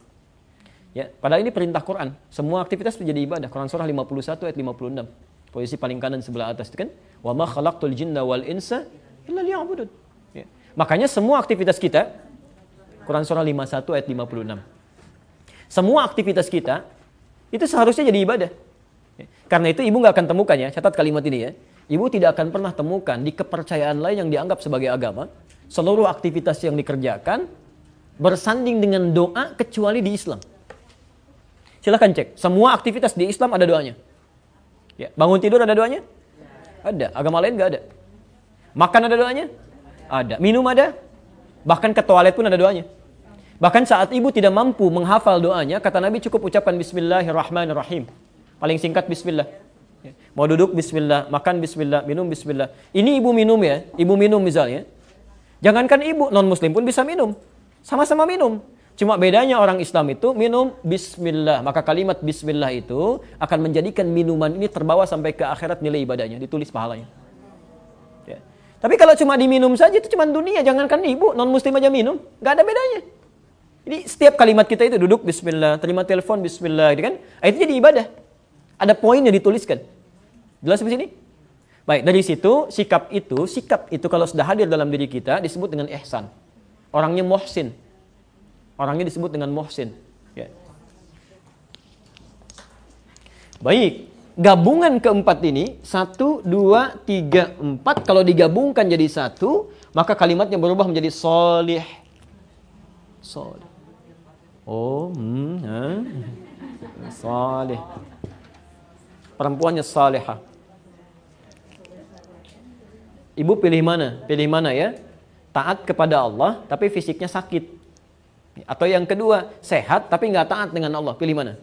Ya, padahal ini perintah Quran. Semua aktivitas menjadi ibadah. Quran surah 51 ayat 56. Posisi paling kanan sebelah atas itu kan. Wa ma khalaqtul jinna wal insa illa liya'budun. Ya. Makanya semua aktivitas kita Quran surah 51 ayat 56. Semua aktivitas kita itu seharusnya jadi ibadah. Ya. Karena itu ibu nggak akan temukan ya, catat kalimat ini ya. Ibu tidak akan pernah temukan di kepercayaan lain yang dianggap sebagai agama, seluruh aktivitas yang dikerjakan bersanding dengan doa kecuali di Islam. Silahkan cek, semua aktivitas di Islam ada doanya. Ya, bangun tidur ada doanya? Ada. Agama lain nggak ada. Makan ada doanya? Ada. Minum ada? Bahkan ke toilet pun ada doanya. Bahkan saat ibu tidak mampu menghafal doanya, kata Nabi cukup ucapkan Bismillahirrahmanirrahim. Paling singkat Bismillah. Ya. Mau duduk Bismillah, makan Bismillah, minum Bismillah. Ini ibu minum ya, ibu minum misalnya. Jangankan ibu, non muslim pun bisa minum. Sama-sama minum. Cuma bedanya orang Islam itu minum bismillah. Maka kalimat bismillah itu akan menjadikan minuman ini terbawa sampai ke akhirat nilai ibadahnya, ditulis pahalanya. Ya. Tapi kalau cuma diminum saja itu cuma dunia, jangankan ibu, non muslim aja minum, nggak ada bedanya. Jadi setiap kalimat kita itu duduk bismillah, terima telepon bismillah, gitu kan? Ah, itu jadi ibadah. Ada poinnya dituliskan. Jelas di sini? Baik, dari situ sikap itu, sikap itu kalau sudah hadir dalam diri kita disebut dengan ihsan. Orangnya muhsin, Orangnya disebut dengan muhsin. Ya. Baik, gabungan keempat ini satu, dua, tiga, empat. Kalau digabungkan jadi satu, maka kalimatnya berubah menjadi solih. Solih. Oh, hmm, eh. solih. Perempuannya salihah. Ibu pilih mana? Pilih mana ya? Taat kepada Allah, tapi fisiknya sakit. Atau yang kedua, sehat tapi nggak taat dengan Allah. Pilih mana?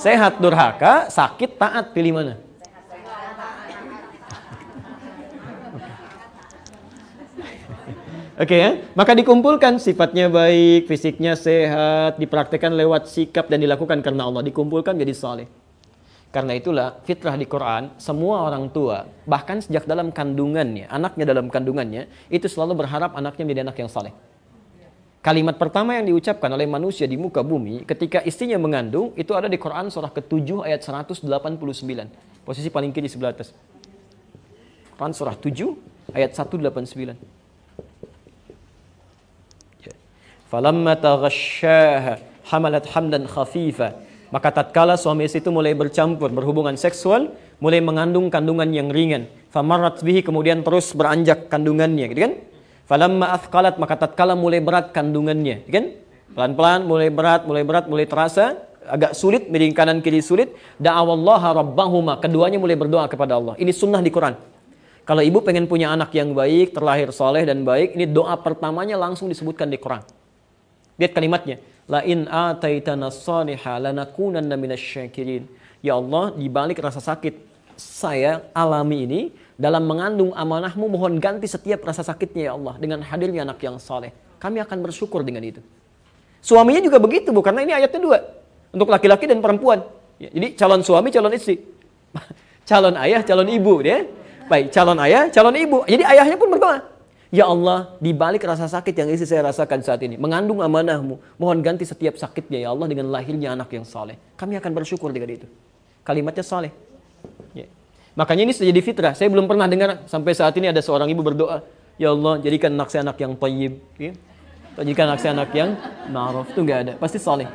Sehat durhaka, sakit taat. Pilih mana? Oke okay, ya, maka dikumpulkan sifatnya baik, fisiknya sehat, dipraktekkan lewat sikap dan dilakukan karena Allah, dikumpulkan jadi saleh. Karena itulah fitrah di Quran, semua orang tua, bahkan sejak dalam kandungannya, anaknya dalam kandungannya, itu selalu berharap anaknya menjadi anak yang saleh. Kalimat pertama yang diucapkan oleh manusia di muka bumi ketika istrinya mengandung, itu ada di Quran surah ke-7 ayat 189. Posisi paling kiri sebelah atas. Quran surah 7 ayat 189. Ya. Falamma taghasyaha hamalat hamdan khafifa maka tatkala suami istri itu mulai bercampur, berhubungan seksual, mulai mengandung kandungan yang ringan. Famarat bihi kemudian terus beranjak kandungannya, gitu kan? Falamma athqalat maka tatkala mulai berat kandungannya, gitu kan? Pelan-pelan mulai berat, mulai berat, mulai terasa agak sulit, miring kanan kiri sulit. Da'awallaha rabbahuma, keduanya mulai berdoa kepada Allah. Ini sunnah di Quran. Kalau ibu pengen punya anak yang baik, terlahir soleh dan baik, ini doa pertamanya langsung disebutkan di Quran. Lihat kalimatnya la in ataitana salihah lanakunanna minasyakirin. Ya Allah, di balik rasa sakit saya alami ini dalam mengandung amanahmu mohon ganti setiap rasa sakitnya ya Allah dengan hadirnya anak yang saleh. Kami akan bersyukur dengan itu. Suaminya juga begitu, bu, karena ini ayatnya dua. Untuk laki-laki dan perempuan. Ya, jadi calon suami, calon istri. calon ayah, calon ibu. Ya. Baik, calon ayah, calon ibu. Jadi ayahnya pun berdoa. Ya Allah, di balik rasa sakit yang istri saya rasakan saat ini, mengandung amanahmu, mohon ganti setiap sakitnya ya Allah dengan lahirnya anak yang saleh. Kami akan bersyukur dengan itu. Kalimatnya saleh. Ya. Makanya ini jadi fitrah. Saya belum pernah dengar sampai saat ini ada seorang ibu berdoa, Ya Allah, jadikan anak saya anak yang tayyib. Ya. Jadikan anak saya anak yang ma'ruf. Itu enggak ada. Pasti saleh.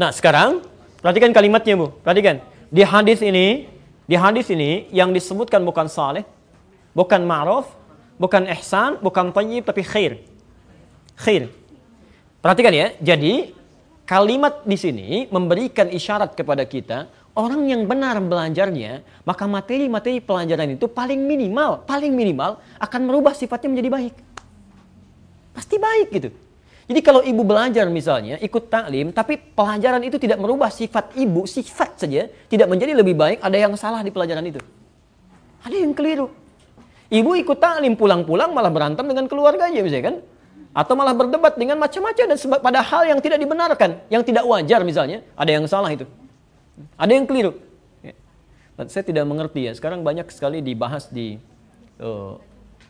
Nah sekarang, perhatikan kalimatnya Bu. Perhatikan. Di hadis ini, di hadis ini yang disebutkan bukan saleh, bukan ma'ruf, bukan ihsan, bukan tayyib tapi khair. Khair. Perhatikan ya. Jadi kalimat di sini memberikan isyarat kepada kita orang yang benar belajarnya, maka materi-materi pelajaran itu paling minimal, paling minimal akan merubah sifatnya menjadi baik. Pasti baik gitu. Jadi kalau ibu belajar misalnya, ikut taklim, tapi pelajaran itu tidak merubah sifat ibu, sifat saja, tidak menjadi lebih baik, ada yang salah di pelajaran itu. Ada yang keliru. Ibu ikut taklim pulang-pulang malah berantem dengan keluarganya misalnya kan. Atau malah berdebat dengan macam-macam dan sebab pada hal yang tidak dibenarkan, yang tidak wajar misalnya, ada yang salah itu. Ada yang keliru. Ya. Saya tidak mengerti ya, sekarang banyak sekali dibahas di uh,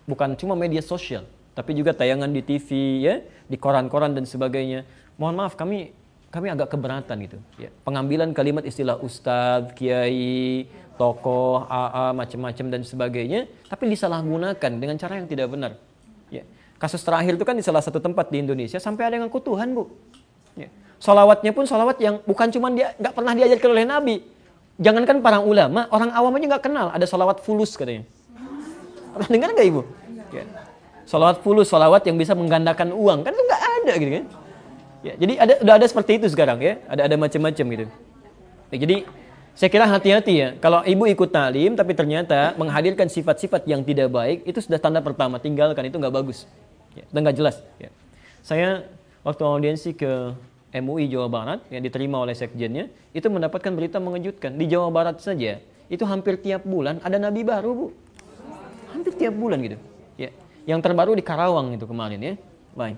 bukan cuma media sosial, tapi juga tayangan di TV ya, di koran-koran dan sebagainya. Mohon maaf kami kami agak keberatan gitu ya. Pengambilan kalimat istilah ustadz, kiai, tokoh, AA macam-macam dan sebagainya, tapi disalahgunakan dengan cara yang tidak benar. Ya. Kasus terakhir itu kan di salah satu tempat di Indonesia sampai ada yang ngaku Tuhan, Bu. Ya. Salawatnya pun salawat yang bukan cuma dia nggak pernah diajarkan oleh Nabi. Jangankan para ulama, orang awam aja nggak kenal ada salawat fulus katanya. Pernah dengar nggak ibu? Ya. Salawat fulus, salawat yang bisa menggandakan uang. Kan itu nggak ada gitu kan. Ya, jadi ada udah ada seperti itu sekarang ya. Ada ada macam-macam gitu. Ya, jadi saya kira hati-hati ya. Kalau ibu ikut talim tapi ternyata menghadirkan sifat-sifat yang tidak baik, itu sudah tanda pertama. Tinggalkan itu nggak bagus. Ya, udah nggak jelas. Ya. Saya waktu audiensi ke MUI Jawa Barat yang diterima oleh sekjennya itu mendapatkan berita mengejutkan di Jawa Barat saja itu hampir tiap bulan ada nabi baru bu hampir tiap bulan gitu yang terbaru di Karawang itu kemarin ya. Baik.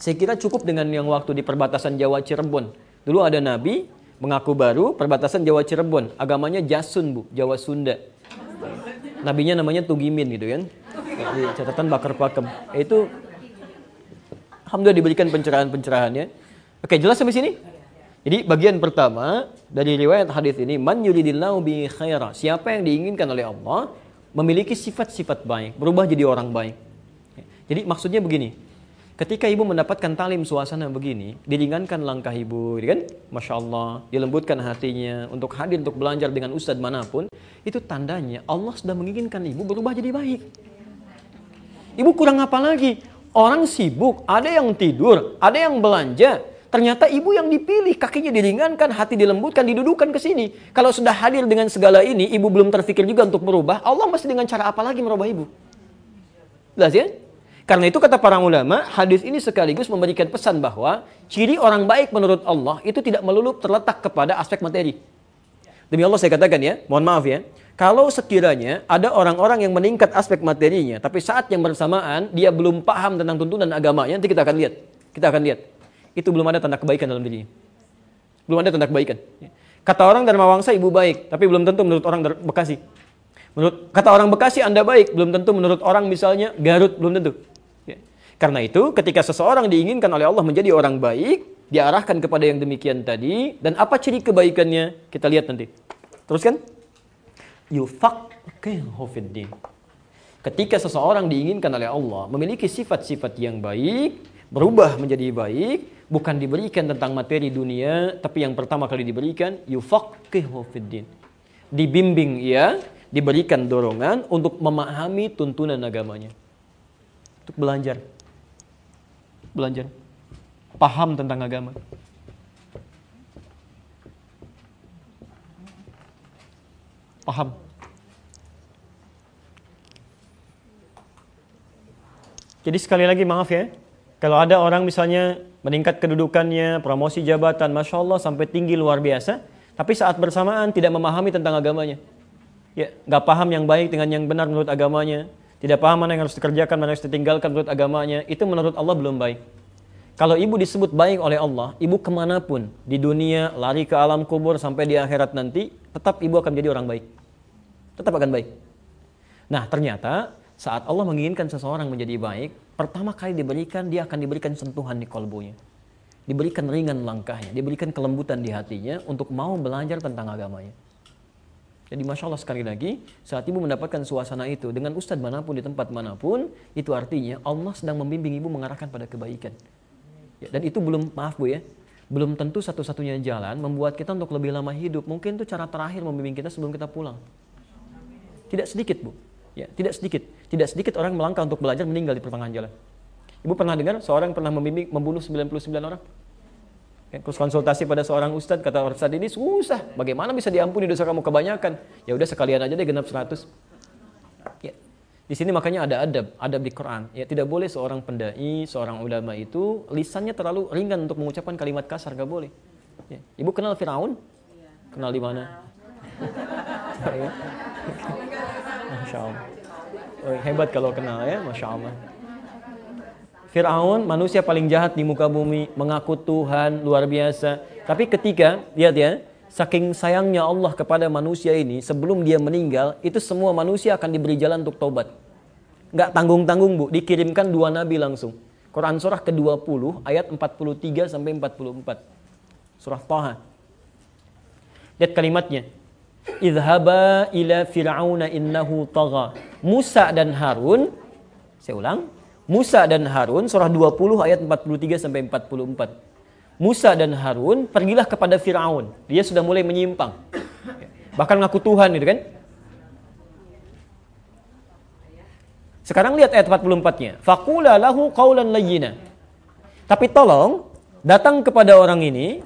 Saya kira cukup dengan yang waktu di perbatasan Jawa Cirebon. Dulu ada nabi mengaku baru perbatasan Jawa Cirebon. Agamanya Jasun, Bu, Jawa Sunda. Nabinya namanya Tugimin gitu kan. Di catatan Bakar Pakem. Itu alhamdulillah diberikan pencerahan-pencerahan ya. Oke, jelas sampai sini? Jadi bagian pertama dari riwayat hadis ini man yuridillahu bi khaira. Siapa yang diinginkan oleh Allah memiliki sifat-sifat baik, berubah jadi orang baik. Jadi maksudnya begini, ketika ibu mendapatkan talim suasana begini, diringankan langkah ibu, gitu kan? Masya Allah, dilembutkan hatinya untuk hadir untuk belajar dengan ustadz mana pun, itu tandanya Allah sudah menginginkan ibu berubah jadi baik. Ibu kurang apa lagi? Orang sibuk, ada yang tidur, ada yang belanja, Ternyata ibu yang dipilih, kakinya diringankan, hati dilembutkan, didudukan ke sini. Kalau sudah hadir dengan segala ini, ibu belum terfikir juga untuk merubah, Allah masih dengan cara apa lagi merubah ibu? Jelas ya? Karena itu kata para ulama, hadis ini sekaligus memberikan pesan bahwa ciri orang baik menurut Allah itu tidak melulu terletak kepada aspek materi. Demi Allah saya katakan ya, mohon maaf ya. Kalau sekiranya ada orang-orang yang meningkat aspek materinya, tapi saat yang bersamaan dia belum paham tentang tuntunan agamanya, nanti kita akan lihat. Kita akan lihat itu belum ada tanda kebaikan dalam dirinya. Belum ada tanda kebaikan. Kata orang Dharma Wangsa ibu baik, tapi belum tentu menurut orang Bekasi. Menurut kata orang Bekasi Anda baik, belum tentu menurut orang misalnya Garut belum tentu. Ya. Karena itu ketika seseorang diinginkan oleh Allah menjadi orang baik, diarahkan kepada yang demikian tadi dan apa ciri kebaikannya kita lihat nanti. Teruskan. Ketika seseorang diinginkan oleh Allah memiliki sifat-sifat yang baik, berubah menjadi baik bukan diberikan tentang materi dunia tapi yang pertama kali diberikan yufaqihu fiddin. Dibimbing ia diberikan dorongan untuk memahami tuntunan agamanya. Untuk belajar. Belajar. Paham tentang agama. Paham. Jadi sekali lagi maaf ya kalau ada orang misalnya meningkat kedudukannya, promosi jabatan, Masya Allah sampai tinggi luar biasa, tapi saat bersamaan tidak memahami tentang agamanya. Ya, nggak paham yang baik dengan yang benar menurut agamanya, tidak paham mana yang harus dikerjakan, mana yang harus ditinggalkan menurut agamanya, itu menurut Allah belum baik. Kalau ibu disebut baik oleh Allah, ibu ke mana pun, di dunia, lari ke alam kubur sampai di akhirat nanti, tetap ibu akan menjadi orang baik. Tetap akan baik. Nah, ternyata saat Allah menginginkan seseorang menjadi baik, pertama kali diberikan dia akan diberikan sentuhan di kolbunya. Diberikan ringan langkahnya, diberikan kelembutan di hatinya untuk mau belajar tentang agamanya. Jadi Masya Allah sekali lagi, saat ibu mendapatkan suasana itu dengan ustadz mana pun di tempat mana pun, itu artinya Allah sedang membimbing ibu mengarahkan pada kebaikan. Ya, dan itu belum, maaf bu ya, belum tentu satu-satunya jalan membuat kita untuk lebih lama hidup. Mungkin itu cara terakhir membimbing kita sebelum kita pulang. Tidak sedikit bu, ya tidak sedikit. Tidak sedikit orang melangkah untuk belajar meninggal di pertengahan jalan. Ibu pernah dengar seorang pernah membimbing membunuh 99 orang? Ya, terus konsultasi pada seorang ustadz, kata ustadz ini susah. Bagaimana bisa diampuni dosa kamu kebanyakan? Ya udah sekalian aja deh genap 100. Ya. Di sini makanya ada adab, adab di Quran. Ya tidak boleh seorang pendai, seorang ulama itu lisannya terlalu ringan untuk mengucapkan kalimat kasar, gak boleh. Ya. Ibu kenal Firaun? Kenal di mana? Masya Allah. Hebat kalau kenal ya, Masya Allah. Fir'aun manusia paling jahat di muka bumi, mengaku Tuhan, luar biasa. Tapi ketika, lihat ya, saking sayangnya Allah kepada manusia ini, sebelum dia meninggal, itu semua manusia akan diberi jalan untuk tobat. Nggak tanggung-tanggung bu, dikirimkan dua nabi langsung. Quran surah ke-20 ayat 43 sampai 44. Surah Taha. Lihat kalimatnya. Idhaba ila fir'auna innahu tagha. Musa dan Harun, saya ulang, Musa dan Harun surah 20 ayat 43 sampai 44. Musa dan Harun pergilah kepada Firaun. Dia sudah mulai menyimpang. Bahkan ngaku Tuhan gitu kan. Sekarang lihat ayat 44-nya. Faqula lahu qawlan layyina. Tapi tolong datang kepada orang ini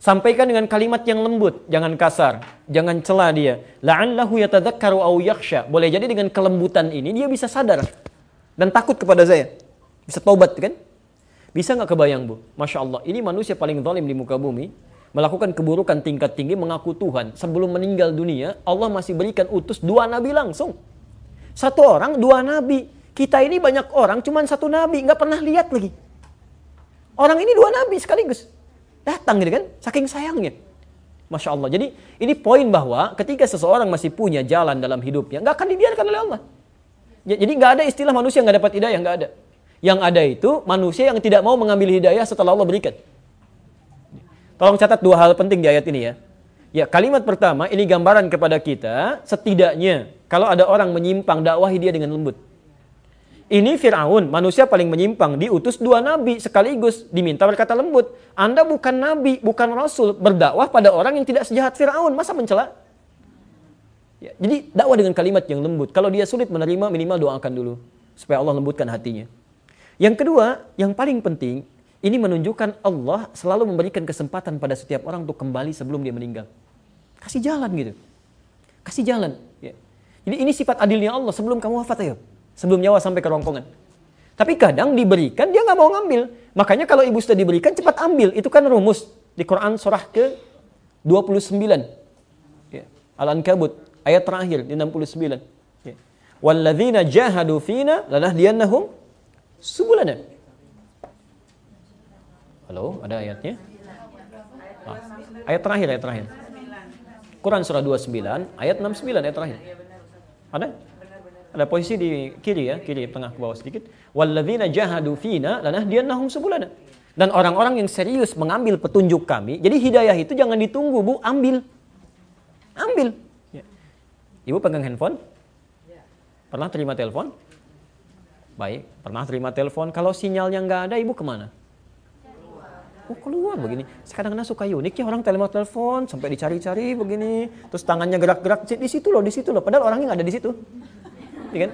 sampaikan dengan kalimat yang lembut, jangan kasar, jangan cela dia. La'allahu yatadzakkaru aw yakhsha. Boleh jadi dengan kelembutan ini dia bisa sadar dan takut kepada saya. Bisa taubat kan? Bisa nggak kebayang bu? Masya Allah, ini manusia paling zalim di muka bumi. Melakukan keburukan tingkat tinggi, mengaku Tuhan. Sebelum meninggal dunia, Allah masih berikan utus dua nabi langsung. Satu orang, dua nabi. Kita ini banyak orang, cuman satu nabi. nggak pernah lihat lagi. Orang ini dua nabi sekaligus. Datang gitu kan, saking sayangnya. Masya Allah. Jadi ini poin bahwa ketika seseorang masih punya jalan dalam hidupnya, nggak akan dibiarkan oleh Allah. Jadi nggak ada istilah manusia nggak dapat hidayah, nggak ada. Yang ada itu manusia yang tidak mau mengambil hidayah setelah Allah berikan. Tolong catat dua hal penting di ayat ini ya. Ya, kalimat pertama ini gambaran kepada kita setidaknya kalau ada orang menyimpang dakwahi dia dengan lembut. Ini Fir'aun, manusia paling menyimpang, diutus dua nabi sekaligus, diminta berkata lembut. Anda bukan nabi, bukan rasul, berdakwah pada orang yang tidak sejahat Fir'aun, masa mencela? Ya, jadi dakwah dengan kalimat yang lembut. Kalau dia sulit menerima, minimal doakan dulu supaya Allah lembutkan hatinya. Yang kedua, yang paling penting, ini menunjukkan Allah selalu memberikan kesempatan pada setiap orang untuk kembali sebelum dia meninggal. Kasih jalan gitu. Kasih jalan. Ya. Jadi ini sifat adilnya Allah sebelum kamu wafat ayo. Sebelum nyawa sampai ke rongkongan. Tapi kadang diberikan dia nggak mau ngambil. Makanya kalau ibu sudah diberikan cepat ambil. Itu kan rumus di Quran surah ke 29. Ya. Al-Ankabut Ayat terakhir di 69. Ya. Walladzina jahadu fina lanahdiyannahum subulana. Halo, ada ayatnya? Ah, ayat terakhir, ayat terakhir. Quran surah 29, ayat 69, ayat terakhir. Ada? Ada posisi di kiri ya, kiri tengah ke bawah sedikit. Walladzina jahadu fina lanahdiyannahum subulana. Dan orang-orang yang serius mengambil petunjuk kami, jadi hidayah itu jangan ditunggu, Bu, ambil. Ambil. Ibu pegang handphone? Pernah terima telepon? Baik, pernah terima telepon. Kalau sinyalnya nggak ada, ibu ke mana? Oh keluar begini. Sekarang kadang suka unik ya orang telepon telepon sampai dicari-cari begini, terus tangannya gerak-gerak di situ loh, di situ loh. Padahal orangnya nggak ada di situ, ya kan?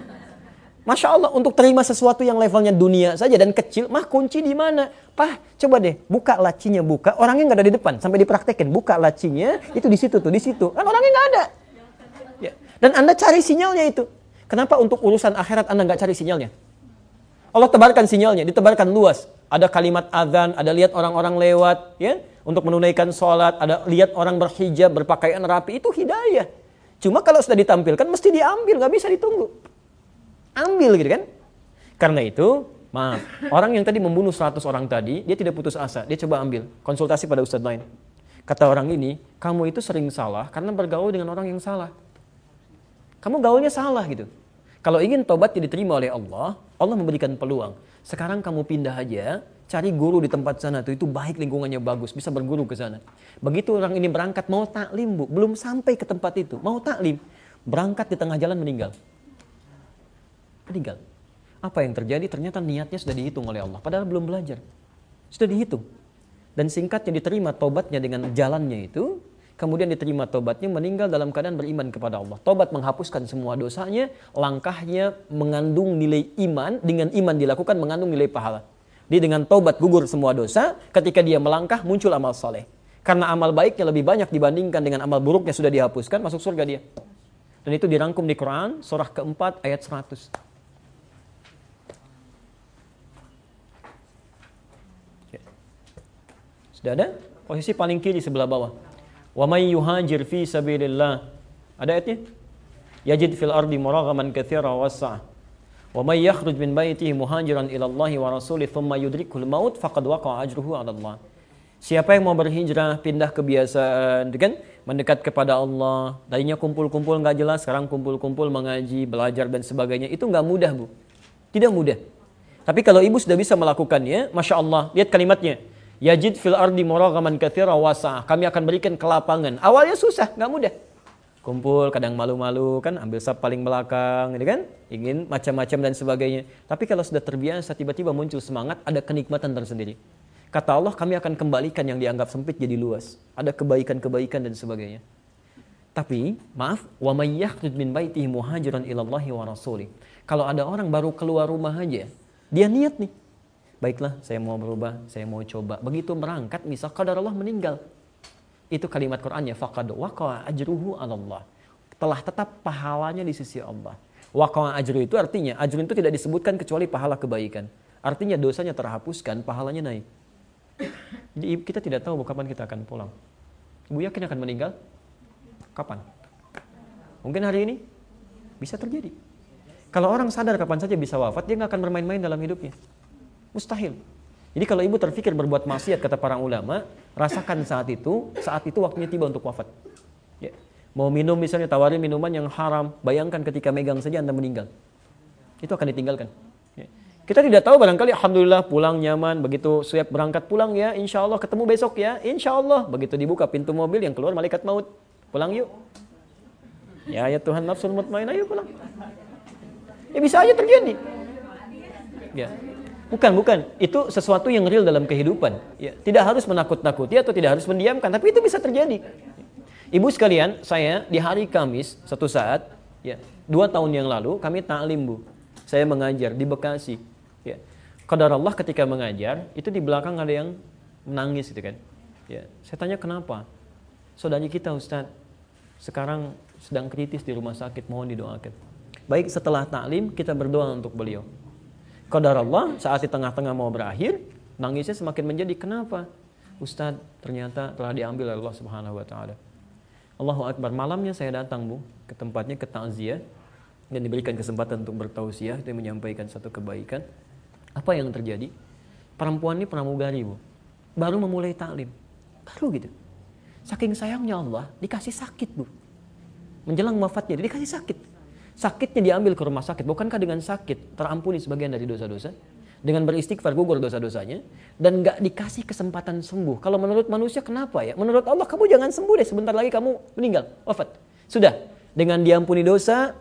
Masya Allah untuk terima sesuatu yang levelnya dunia saja dan kecil, mah kunci di mana? Pah, coba deh buka lacinya buka, orangnya nggak ada di depan sampai dipraktekin buka lacinya itu di situ tuh di situ kan orangnya nggak ada. Dan Anda cari sinyalnya itu. Kenapa untuk urusan akhirat Anda nggak cari sinyalnya? Allah tebarkan sinyalnya, ditebarkan luas. Ada kalimat azan, ada lihat orang-orang lewat, ya, untuk menunaikan sholat, ada lihat orang berhijab, berpakaian rapi, itu hidayah. Cuma kalau sudah ditampilkan, mesti diambil, nggak bisa ditunggu. Ambil gitu kan? Karena itu, maaf, orang yang tadi membunuh 100 orang tadi, dia tidak putus asa, dia coba ambil, konsultasi pada ustadz lain. Kata orang ini, kamu itu sering salah karena bergaul dengan orang yang salah. Kamu gaulnya salah gitu. Kalau ingin tobat diterima oleh Allah, Allah memberikan peluang. Sekarang kamu pindah aja, cari guru di tempat sana tuh itu baik lingkungannya bagus, bisa berguru ke sana. Begitu orang ini berangkat mau taklim bu, belum sampai ke tempat itu, mau taklim, berangkat di tengah jalan meninggal. Meninggal. Apa yang terjadi? Ternyata niatnya sudah dihitung oleh Allah, padahal belum belajar. Sudah dihitung. Dan singkatnya diterima tobatnya dengan jalannya itu, kemudian diterima tobatnya meninggal dalam keadaan beriman kepada Allah. Tobat menghapuskan semua dosanya, langkahnya mengandung nilai iman, dengan iman dilakukan mengandung nilai pahala. Dia dengan tobat gugur semua dosa, ketika dia melangkah muncul amal soleh. Karena amal baiknya lebih banyak dibandingkan dengan amal buruknya sudah dihapuskan, masuk surga dia. Dan itu dirangkum di Quran, surah keempat ayat 100. Sudah ada? Posisi paling kiri sebelah bawah. Wa may yuhajir fi sabilillah. Ada ayatnya? Yajid fil ardi muragaman katsira wasa'. Wa may yakhruj min baitihi muhajiran ila Allah wa rasulih thumma yudrikul maut faqad waqa'a ajruhu. Siapa yang mau berhijrah, pindah kebiasaan, kan? Mendekat kepada Allah. Tadinya kumpul-kumpul nggak jelas, sekarang kumpul-kumpul mengaji, belajar dan sebagainya. Itu nggak mudah, Bu. Tidak mudah. Tapi kalau ibu sudah bisa melakukannya, Masya Allah, lihat kalimatnya. Yajid fil ardi muragaman kathira wasa. Kami akan berikan kelapangan. Awalnya susah, nggak mudah. Kumpul, kadang malu-malu kan, ambil sap paling belakang, gitu kan? Ingin macam-macam dan sebagainya. Tapi kalau sudah terbiasa, tiba-tiba muncul semangat, ada kenikmatan tersendiri. Kata Allah, kami akan kembalikan yang dianggap sempit jadi luas. Ada kebaikan-kebaikan dan sebagainya. Tapi, maaf, wa may min baitihi muhajiran ilallahi wa. Kalau ada orang baru keluar rumah aja, dia niat nih, baiklah saya mau berubah, saya mau coba. Begitu berangkat, misal kadar Allah meninggal. Itu kalimat Qur'annya, faqad waqa'a ajruhu Allah. Telah tetap pahalanya di sisi Allah. Waqa'a ajru itu artinya, ajru itu tidak disebutkan kecuali pahala kebaikan. Artinya dosanya terhapuskan, pahalanya naik. Jadi kita tidak tahu kapan kita akan pulang. Ibu yakin akan meninggal? Kapan? Mungkin hari ini? Bisa terjadi. Kalau orang sadar kapan saja bisa wafat, dia nggak akan bermain-main dalam hidupnya. Mustahil. Jadi kalau ibu terfikir berbuat maksiat kata para ulama, rasakan saat itu, saat itu waktunya tiba untuk wafat. Ya. Mau minum misalnya tawarin minuman yang haram, bayangkan ketika megang saja Anda meninggal. Itu akan ditinggalkan. Ya. Kita tidak tahu barangkali Alhamdulillah pulang nyaman, begitu siap berangkat pulang ya, insya Allah ketemu besok ya, insya Allah. Begitu dibuka pintu mobil yang keluar malaikat maut, pulang yuk. Ya ya Tuhan nafsul mutmainah yuk pulang. Ya bisa aja terjadi. Ya. Bukan, bukan. Itu sesuatu yang real dalam kehidupan. Ya, tidak harus menakut-nakuti atau tidak harus mendiamkan, tapi itu bisa terjadi. Ibu sekalian, saya di hari Kamis satu saat, ya, dua tahun yang lalu kami taklim bu. Saya mengajar di Bekasi. Ya. Kadar Allah ketika mengajar, itu di belakang ada yang menangis gitu kan. Ya. Saya tanya kenapa? Saudara kita Ustadz, sekarang sedang kritis di rumah sakit, mohon didoakan. Baik setelah taklim kita berdoa untuk beliau. Qadar Allah saat di tengah-tengah mau berakhir, nangisnya semakin menjadi kenapa? Ustadz ternyata telah diambil oleh Allah Subhanahu wa taala. Allahu Akbar. Malamnya saya datang, Bu, ke tempatnya ke takziah dan diberikan kesempatan untuk bertausiah dan menyampaikan satu kebaikan. Apa yang terjadi? Perempuan ini pramugari, Bu. Baru memulai taklim. Baru gitu. Saking sayangnya Allah, dikasih sakit, Bu. Menjelang wafatnya, dikasih sakit Sakitnya diambil ke rumah sakit. Bukankah dengan sakit terampuni sebagian dari dosa-dosa? Dengan beristighfar gugur dosa-dosanya. Dan gak dikasih kesempatan sembuh. Kalau menurut manusia kenapa ya? Menurut Allah kamu jangan sembuh deh. Sebentar lagi kamu meninggal. Wafat. Sudah. Dengan diampuni dosa,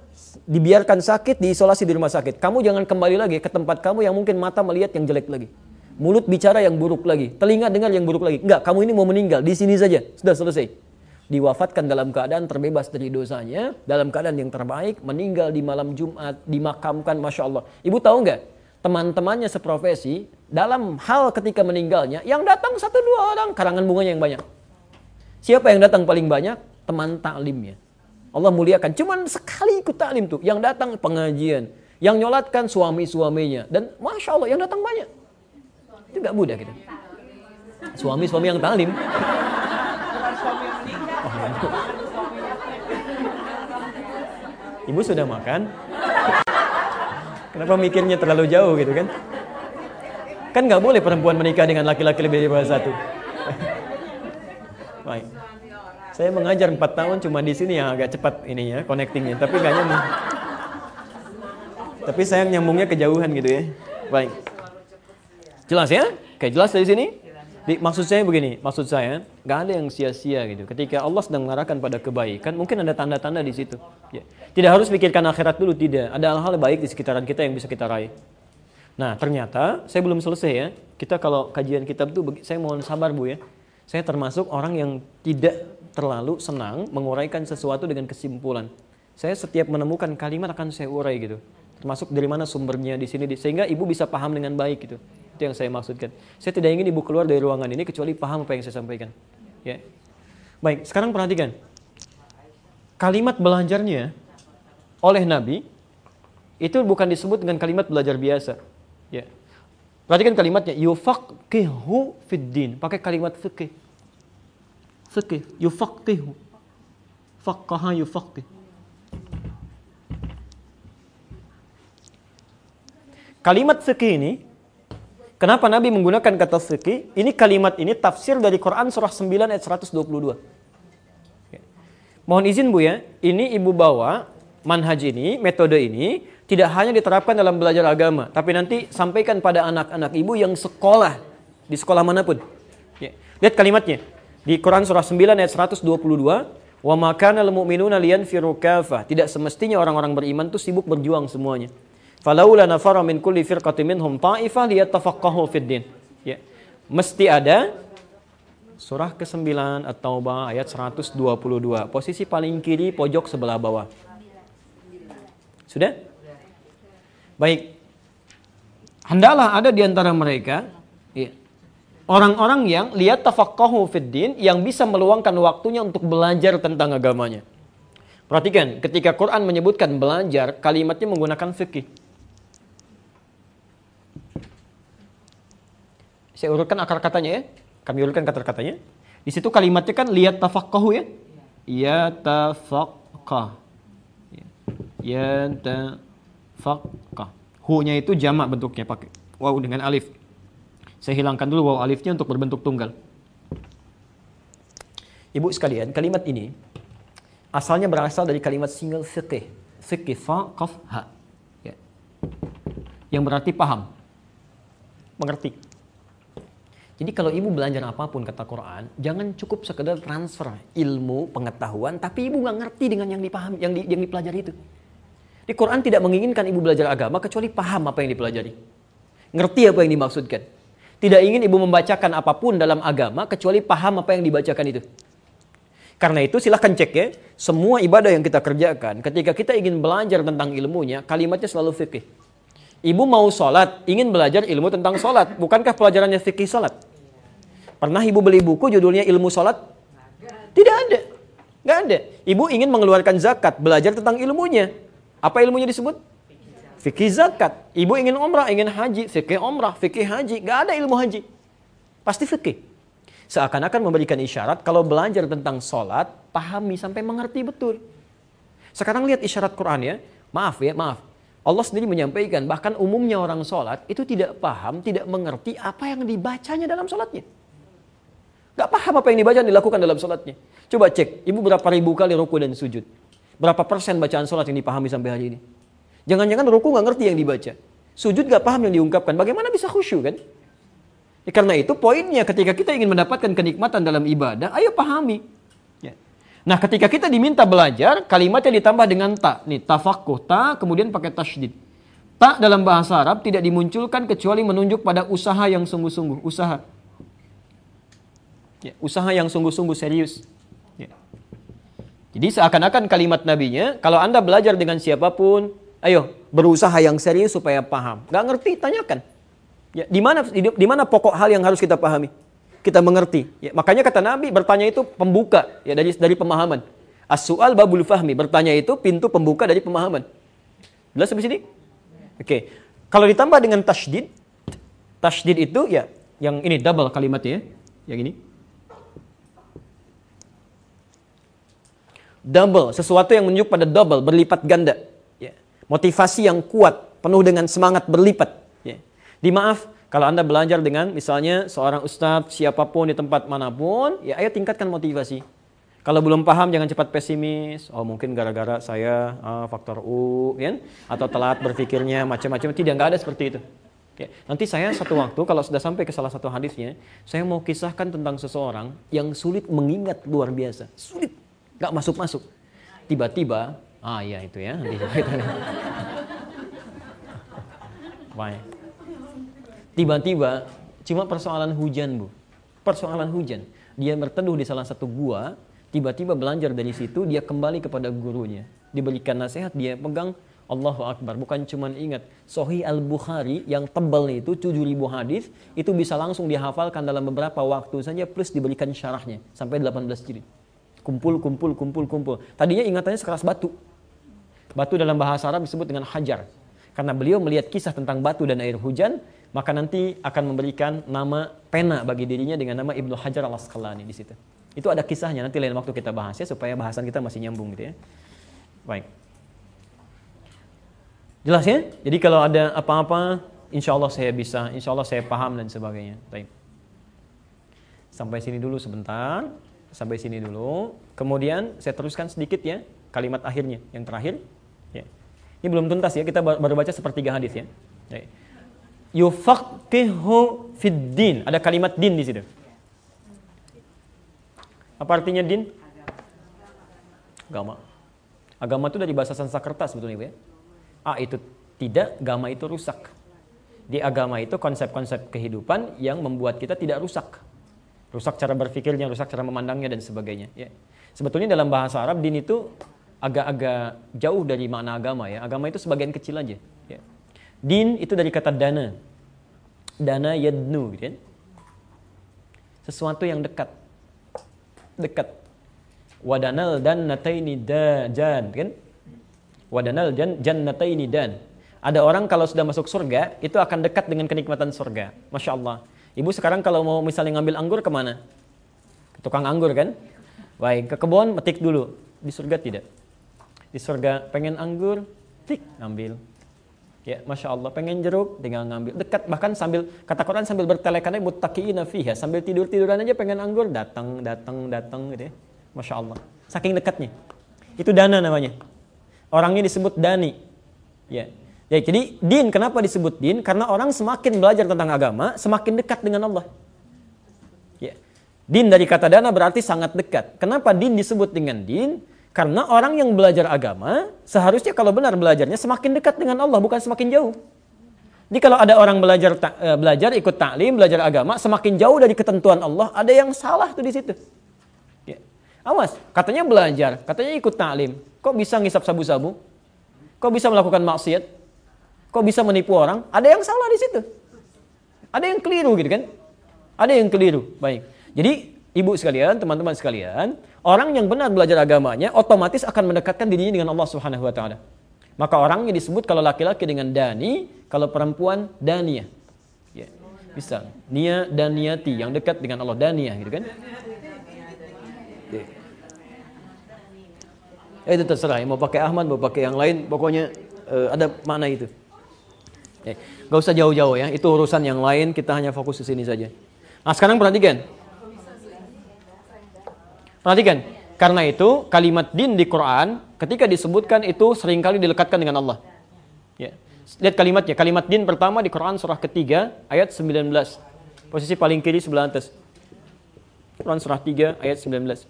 dibiarkan sakit, diisolasi di rumah sakit. Kamu jangan kembali lagi ke tempat kamu yang mungkin mata melihat yang jelek lagi. Mulut bicara yang buruk lagi. Telinga dengar yang buruk lagi. Enggak, kamu ini mau meninggal. Di sini saja. Sudah selesai diwafatkan dalam keadaan terbebas dari dosanya, dalam keadaan yang terbaik, meninggal di malam Jumat, dimakamkan, Masya Allah. Ibu tahu nggak? Teman-temannya seprofesi, dalam hal ketika meninggalnya, yang datang satu dua orang, karangan bunganya yang banyak. Siapa yang datang paling banyak? Teman taklimnya. Allah muliakan. Cuman sekali ikut taklim tuh. Yang datang pengajian. Yang nyolatkan suami-suaminya. Dan Masya Allah yang datang banyak. Itu gak mudah gitu. Suami-suami yang taklim. Ibu sudah makan? Kenapa mikirnya terlalu jauh gitu kan? Kan nggak boleh perempuan menikah dengan laki-laki lebih dari satu. Baik. Saya mengajar 4 tahun cuma di sini yang agak cepat ininya connectingnya, tapi nggak nyambung. Tapi saya nyambungnya kejauhan gitu ya. Baik. Jelas ya? Oke, jelas dari sini? Di, maksud saya begini, maksud saya nggak ada yang sia-sia gitu. Ketika Allah sedang mengarahkan pada kebaikan, mungkin ada tanda-tanda di situ. Ya. Tidak harus pikirkan akhirat dulu, tidak. Ada hal-hal baik di sekitaran kita yang bisa kita raih. Nah, ternyata saya belum selesai ya. Kita kalau kajian kitab itu, saya mohon sabar bu ya. Saya termasuk orang yang tidak terlalu senang menguraikan sesuatu dengan kesimpulan. Saya setiap menemukan kalimat akan saya urai gitu. Termasuk dari mana sumbernya di sini, sehingga ibu bisa paham dengan baik gitu. Itu yang saya maksudkan. Saya tidak ingin ibu keluar dari ruangan ini kecuali paham apa yang saya sampaikan. Ya. Baik, sekarang perhatikan. Kalimat belajarnya oleh Nabi itu bukan disebut dengan kalimat belajar biasa. Ya. Perhatikan kalimatnya, yufaqihu fiddin. Pakai kalimat fikih. Fikih, yufaqihu. Faqqaha yufaqih. Kalimat fikih ini Kenapa Nabi menggunakan kata fikih? Ini kalimat ini tafsir dari Quran surah 9 ayat 122. Mohon izin Bu ya, ini Ibu bawa manhaj ini, metode ini tidak hanya diterapkan dalam belajar agama, tapi nanti sampaikan pada anak-anak Ibu yang sekolah di sekolah mana pun. Ya. Lihat kalimatnya. Di Quran surah 9 ayat 122, "Wa makana lil mu'minuna liyanfiru Tidak semestinya orang-orang beriman itu sibuk berjuang semuanya. Falaula nafara min kulli firqatin minhum ta'ifah liyatafaqahu fid din. Ya. Mesti ada surah ke-9 At-Taubah ayat 122. Posisi paling kiri pojok sebelah bawah. Sudah? Baik. Hendaklah ada di antara mereka ya, orang-orang yang lihat tafaqahu fid din yang bisa meluangkan waktunya untuk belajar tentang agamanya. Perhatikan, ketika Quran menyebutkan belajar, kalimatnya menggunakan fikih. Saya urutkan akar katanya ya. Kami urutkan kata-katanya. Di situ kalimatnya kan lihat tafaqahu ya. Ya tafaqah. Ya tafaqah. Hu-nya itu jamak bentuknya pakai waw dengan alif. Saya hilangkan dulu waw alifnya untuk berbentuk tunggal. Ibu sekalian, kalimat ini asalnya berasal dari kalimat single fiqih. Fiqih fa qaf ha. Ya. Yang berarti paham. Mengerti. Jadi kalau ibu belajar apa pun kata Quran, jangan cukup sekedar transfer ilmu, pengetahuan, tapi ibu nggak ngerti dengan yang dipahami, yang, di, yang dipelajari itu. Di Quran tidak menginginkan ibu belajar agama kecuali paham apa yang dipelajari. Ngerti apa yang dimaksudkan. Tidak ingin ibu membacakan apa pun dalam agama kecuali paham apa yang dibacakan itu. Karena itu silahkan cek ya, semua ibadah yang kita kerjakan, ketika kita ingin belajar tentang ilmunya, kalimatnya selalu fikih. Ibu mau sholat, ingin belajar ilmu tentang sholat. Bukankah pelajarannya fikih sholat? Pernah ibu beli buku judulnya ilmu sholat? Tidak ada. Nggak ada. Ibu ingin mengeluarkan zakat, belajar tentang ilmunya. Apa ilmunya disebut? Fikih zakat. Ibu ingin umrah, ingin haji, fikih umrah, fikih haji. Nggak ada ilmu haji. Pasti fikih. Seakan-akan memberikan isyarat kalau belajar tentang sholat, pahami sampai mengerti betul. Sekarang lihat isyarat Quran ya. Maaf ya, maaf. Allah sendiri menyampaikan bahkan umumnya orang sholat itu tidak paham, tidak mengerti apa yang dibacanya dalam sholatnya. Gak paham apa yang dibaca dan dilakukan dalam sholatnya. Coba cek, ibu berapa ribu kali ruku dan sujud. Berapa persen bacaan sholat yang dipahami sampai hari ini. Jangan-jangan ruku gak ngerti yang dibaca. Sujud gak paham yang diungkapkan. Bagaimana bisa khusyuk kan? Ya, karena itu poinnya ketika kita ingin mendapatkan kenikmatan dalam ibadah, ayo pahami. Nah, ketika kita diminta belajar, kalimatnya ditambah dengan ta. Nih, tafakuh, ta kemudian pakai tasydid. Ta dalam bahasa Arab tidak dimunculkan kecuali menunjuk pada usaha yang sungguh-sungguh, usaha. Ya, usaha yang sungguh-sungguh serius. Ya. Jadi seakan-akan kalimat nabinya, kalau Anda belajar dengan siapa pun, ayo berusaha yang serius supaya paham. Gak ngerti, tanyakan. Ya, di mana di mana pokok hal yang harus kita pahami? Kita mengerti. Ya, makanya kata Nabi bertanya itu pembuka ya dari dari pemahaman. As-su'al babul fahmi, bertanya itu pintu pembuka dari pemahaman. Jelas sampai sini? Oke. Okay. Kalau ditambah dengan tasydid, tasydid itu ya yang ini double kalimatnya ya. Yang ini. Double, sesuatu yang menunjuk pada double, berlipat ganda. Ya. Motivasi yang kuat, penuh dengan semangat berlipat. Ya. Dimaaf, kalau Anda belajar dengan misalnya seorang ustadz siapa pun di tempat mana pun, ya ayo tingkatkan motivasi. Kalau belum paham jangan cepat pesimis. Oh mungkin gara-gara saya uh, faktor U, ya? Atau telat berpikirnya macam-macam. Tidak, nggak ada seperti itu. Ya. Nanti saya satu waktu kalau sudah sampai ke salah satu hadisnya, saya mau kisahkan tentang seseorang yang sulit mengingat luar biasa. Sulit, nggak masuk-masuk. Tiba-tiba, ah iya itu ya. Baik. Tiba-tiba, cuma persoalan hujan bu. Persoalan hujan. Dia berteduh di salah satu gua, tiba-tiba belajar dari situ dia kembali kepada gurunya. Diberikan nasihat dia pegang Allahu Akbar. Bukan cuma ingat Sohi Al-Bukhari yang tebal itu 7000 hadis itu bisa langsung dihafalkan dalam beberapa waktu saja plus diberikan syarahnya sampai 18 jilid. Kumpul kumpul kumpul kumpul. Tadinya ingatannya sekeras batu. Batu dalam bahasa Arab disebut dengan hajar. Karena beliau melihat kisah tentang batu dan air hujan maka nanti akan memberikan nama pena bagi dirinya dengan nama Ibnu Hajar Al-Asqalani di situ itu ada kisahnya, nanti lain waktu kita bahas ya, supaya bahasan kita masih nyambung gitu ya. Baik. Jelas ya? Jadi kalau ada apa-apa, insya Allah saya bisa, insya Allah saya paham dan sebagainya. Baik. Sampai sini dulu sebentar, sampai sini dulu. Kemudian saya teruskan sedikit ya, kalimat akhirnya, yang terakhir. Ya. Ini belum tuntas ya, kita baru baca sepertiga hadis ya. ya. Yufaqihu fid din. Ada kalimat din di situ. Apa artinya din? Agama. Agama itu dari bahasa Sanskerta sebetulnya, ya. A itu tidak, agama itu rusak. Di agama itu konsep-konsep kehidupan yang membuat kita tidak rusak. Rusak cara berpikirnya, rusak cara memandangnya dan sebagainya, ya. Sebetulnya dalam bahasa Arab din itu agak-agak jauh dari makna agama ya. Agama itu sebagian kecil aja, ya. Din itu dari kata dana. Dana yadnu gitu kan. Sesuatu yang dekat dekat. Wadanal dan nataini jan kan? Wadanal jan jannataini dan. Ada orang kalau sudah masuk surga itu akan dekat dengan kenikmatan surga. Masya Allah. Ibu sekarang kalau mau misalnya ngambil anggur ke mana? Ke tukang anggur kan? Baik, ke kebun metik dulu. Di surga tidak. Di surga pengen anggur, tik ngambil. Ya, masya Allah, pengen jeruk, tinggal ngambil dekat bahkan sambil kata Quran sambil bertelekannya muttaqina fiha sambil tidur tiduran aja pengen anggur datang datang datang gitu ya, masya Allah, saking dekatnya. Itu dana namanya. Orangnya disebut dani. Ya, ya jadi din kenapa disebut din? Karena orang semakin belajar tentang agama, semakin dekat dengan Allah. Ya, din dari kata dana berarti sangat dekat. Kenapa din disebut dengan din? Karena orang yang belajar agama, seharusnya kalau benar belajarnya semakin dekat dengan Allah, bukan semakin jauh. Jadi kalau ada orang belajar uh, belajar ikut taklim, belajar agama, semakin jauh dari ketentuan Allah, ada yang salah tuh di situ. Ya. Awas, katanya belajar, katanya ikut taklim, kok bisa ngisap sabu-sabu? Kok bisa melakukan maksiat? Kok bisa menipu orang? Ada yang salah di situ. Ada yang keliru gitu kan? Ada yang keliru. Baik. Jadi ibu sekalian, teman-teman sekalian, orang yang benar belajar agamanya otomatis akan mendekatkan dirinya dengan Allah Subhanahu wa taala. Maka orangnya disebut kalau laki-laki dengan dani, kalau perempuan dania. Ya. Bisa. Nia dan niati yang dekat dengan Allah dania gitu kan? Ya. itu terserah mau pakai Ahmad, mau pakai yang lain, pokoknya uh, ada makna itu. Ya. Gak usah jauh-jauh ya, itu urusan yang lain, kita hanya fokus ke sini saja. Nah sekarang perhatikan, Perhatikan, karena itu kalimat din di Quran ketika disebutkan itu sering kali dilekatkan dengan Allah. Ya. Lihat kalimatnya, kalimat din pertama di Quran surah ketiga ayat 19. Posisi paling kiri sebelah atas. Quran surah 3 ayat 19.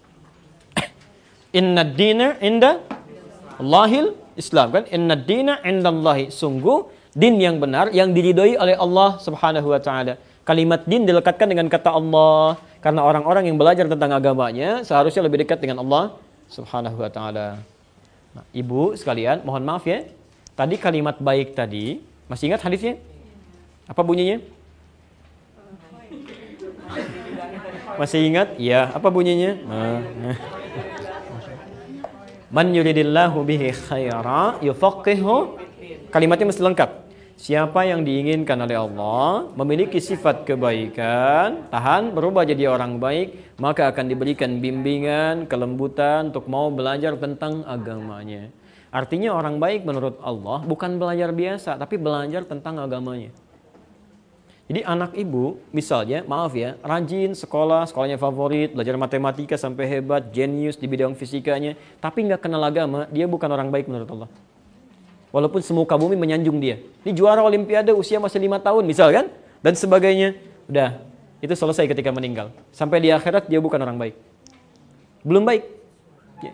Inna dina inda Allahil Islam kan? Inna dina inda Allahi. Sungguh din yang benar yang diridhoi oleh Allah Subhanahu wa taala. Kalimat din dilekatkan dengan kata Allah. Karena orang-orang yang belajar tentang agamanya seharusnya lebih dekat dengan Allah Subhanahu wa taala. Nah, Ibu sekalian, mohon maaf ya. Tadi kalimat baik tadi, masih ingat hadisnya? Apa bunyinya? Masih ingat? Ya, apa bunyinya? Man yuridillahu bihi khaira yufaqihu. Kalimatnya mesti lengkap. Siapa yang diinginkan oleh Allah memiliki sifat kebaikan, tahan berubah jadi orang baik, maka akan diberikan bimbingan, kelembutan untuk mau belajar tentang agamanya. Artinya orang baik menurut Allah bukan belajar biasa, tapi belajar tentang agamanya. Jadi anak ibu, misalnya, maaf ya, rajin sekolah, sekolahnya favorit, belajar matematika sampai hebat, jenius di bidang fisikanya, tapi nggak kenal agama, dia bukan orang baik menurut Allah. Walaupun semuka bumi menyanjung dia. Ini juara olimpiade usia masih lima tahun, misal kan? Dan sebagainya. Udah, itu selesai ketika meninggal. Sampai di akhirat dia bukan orang baik. Belum baik. Ya.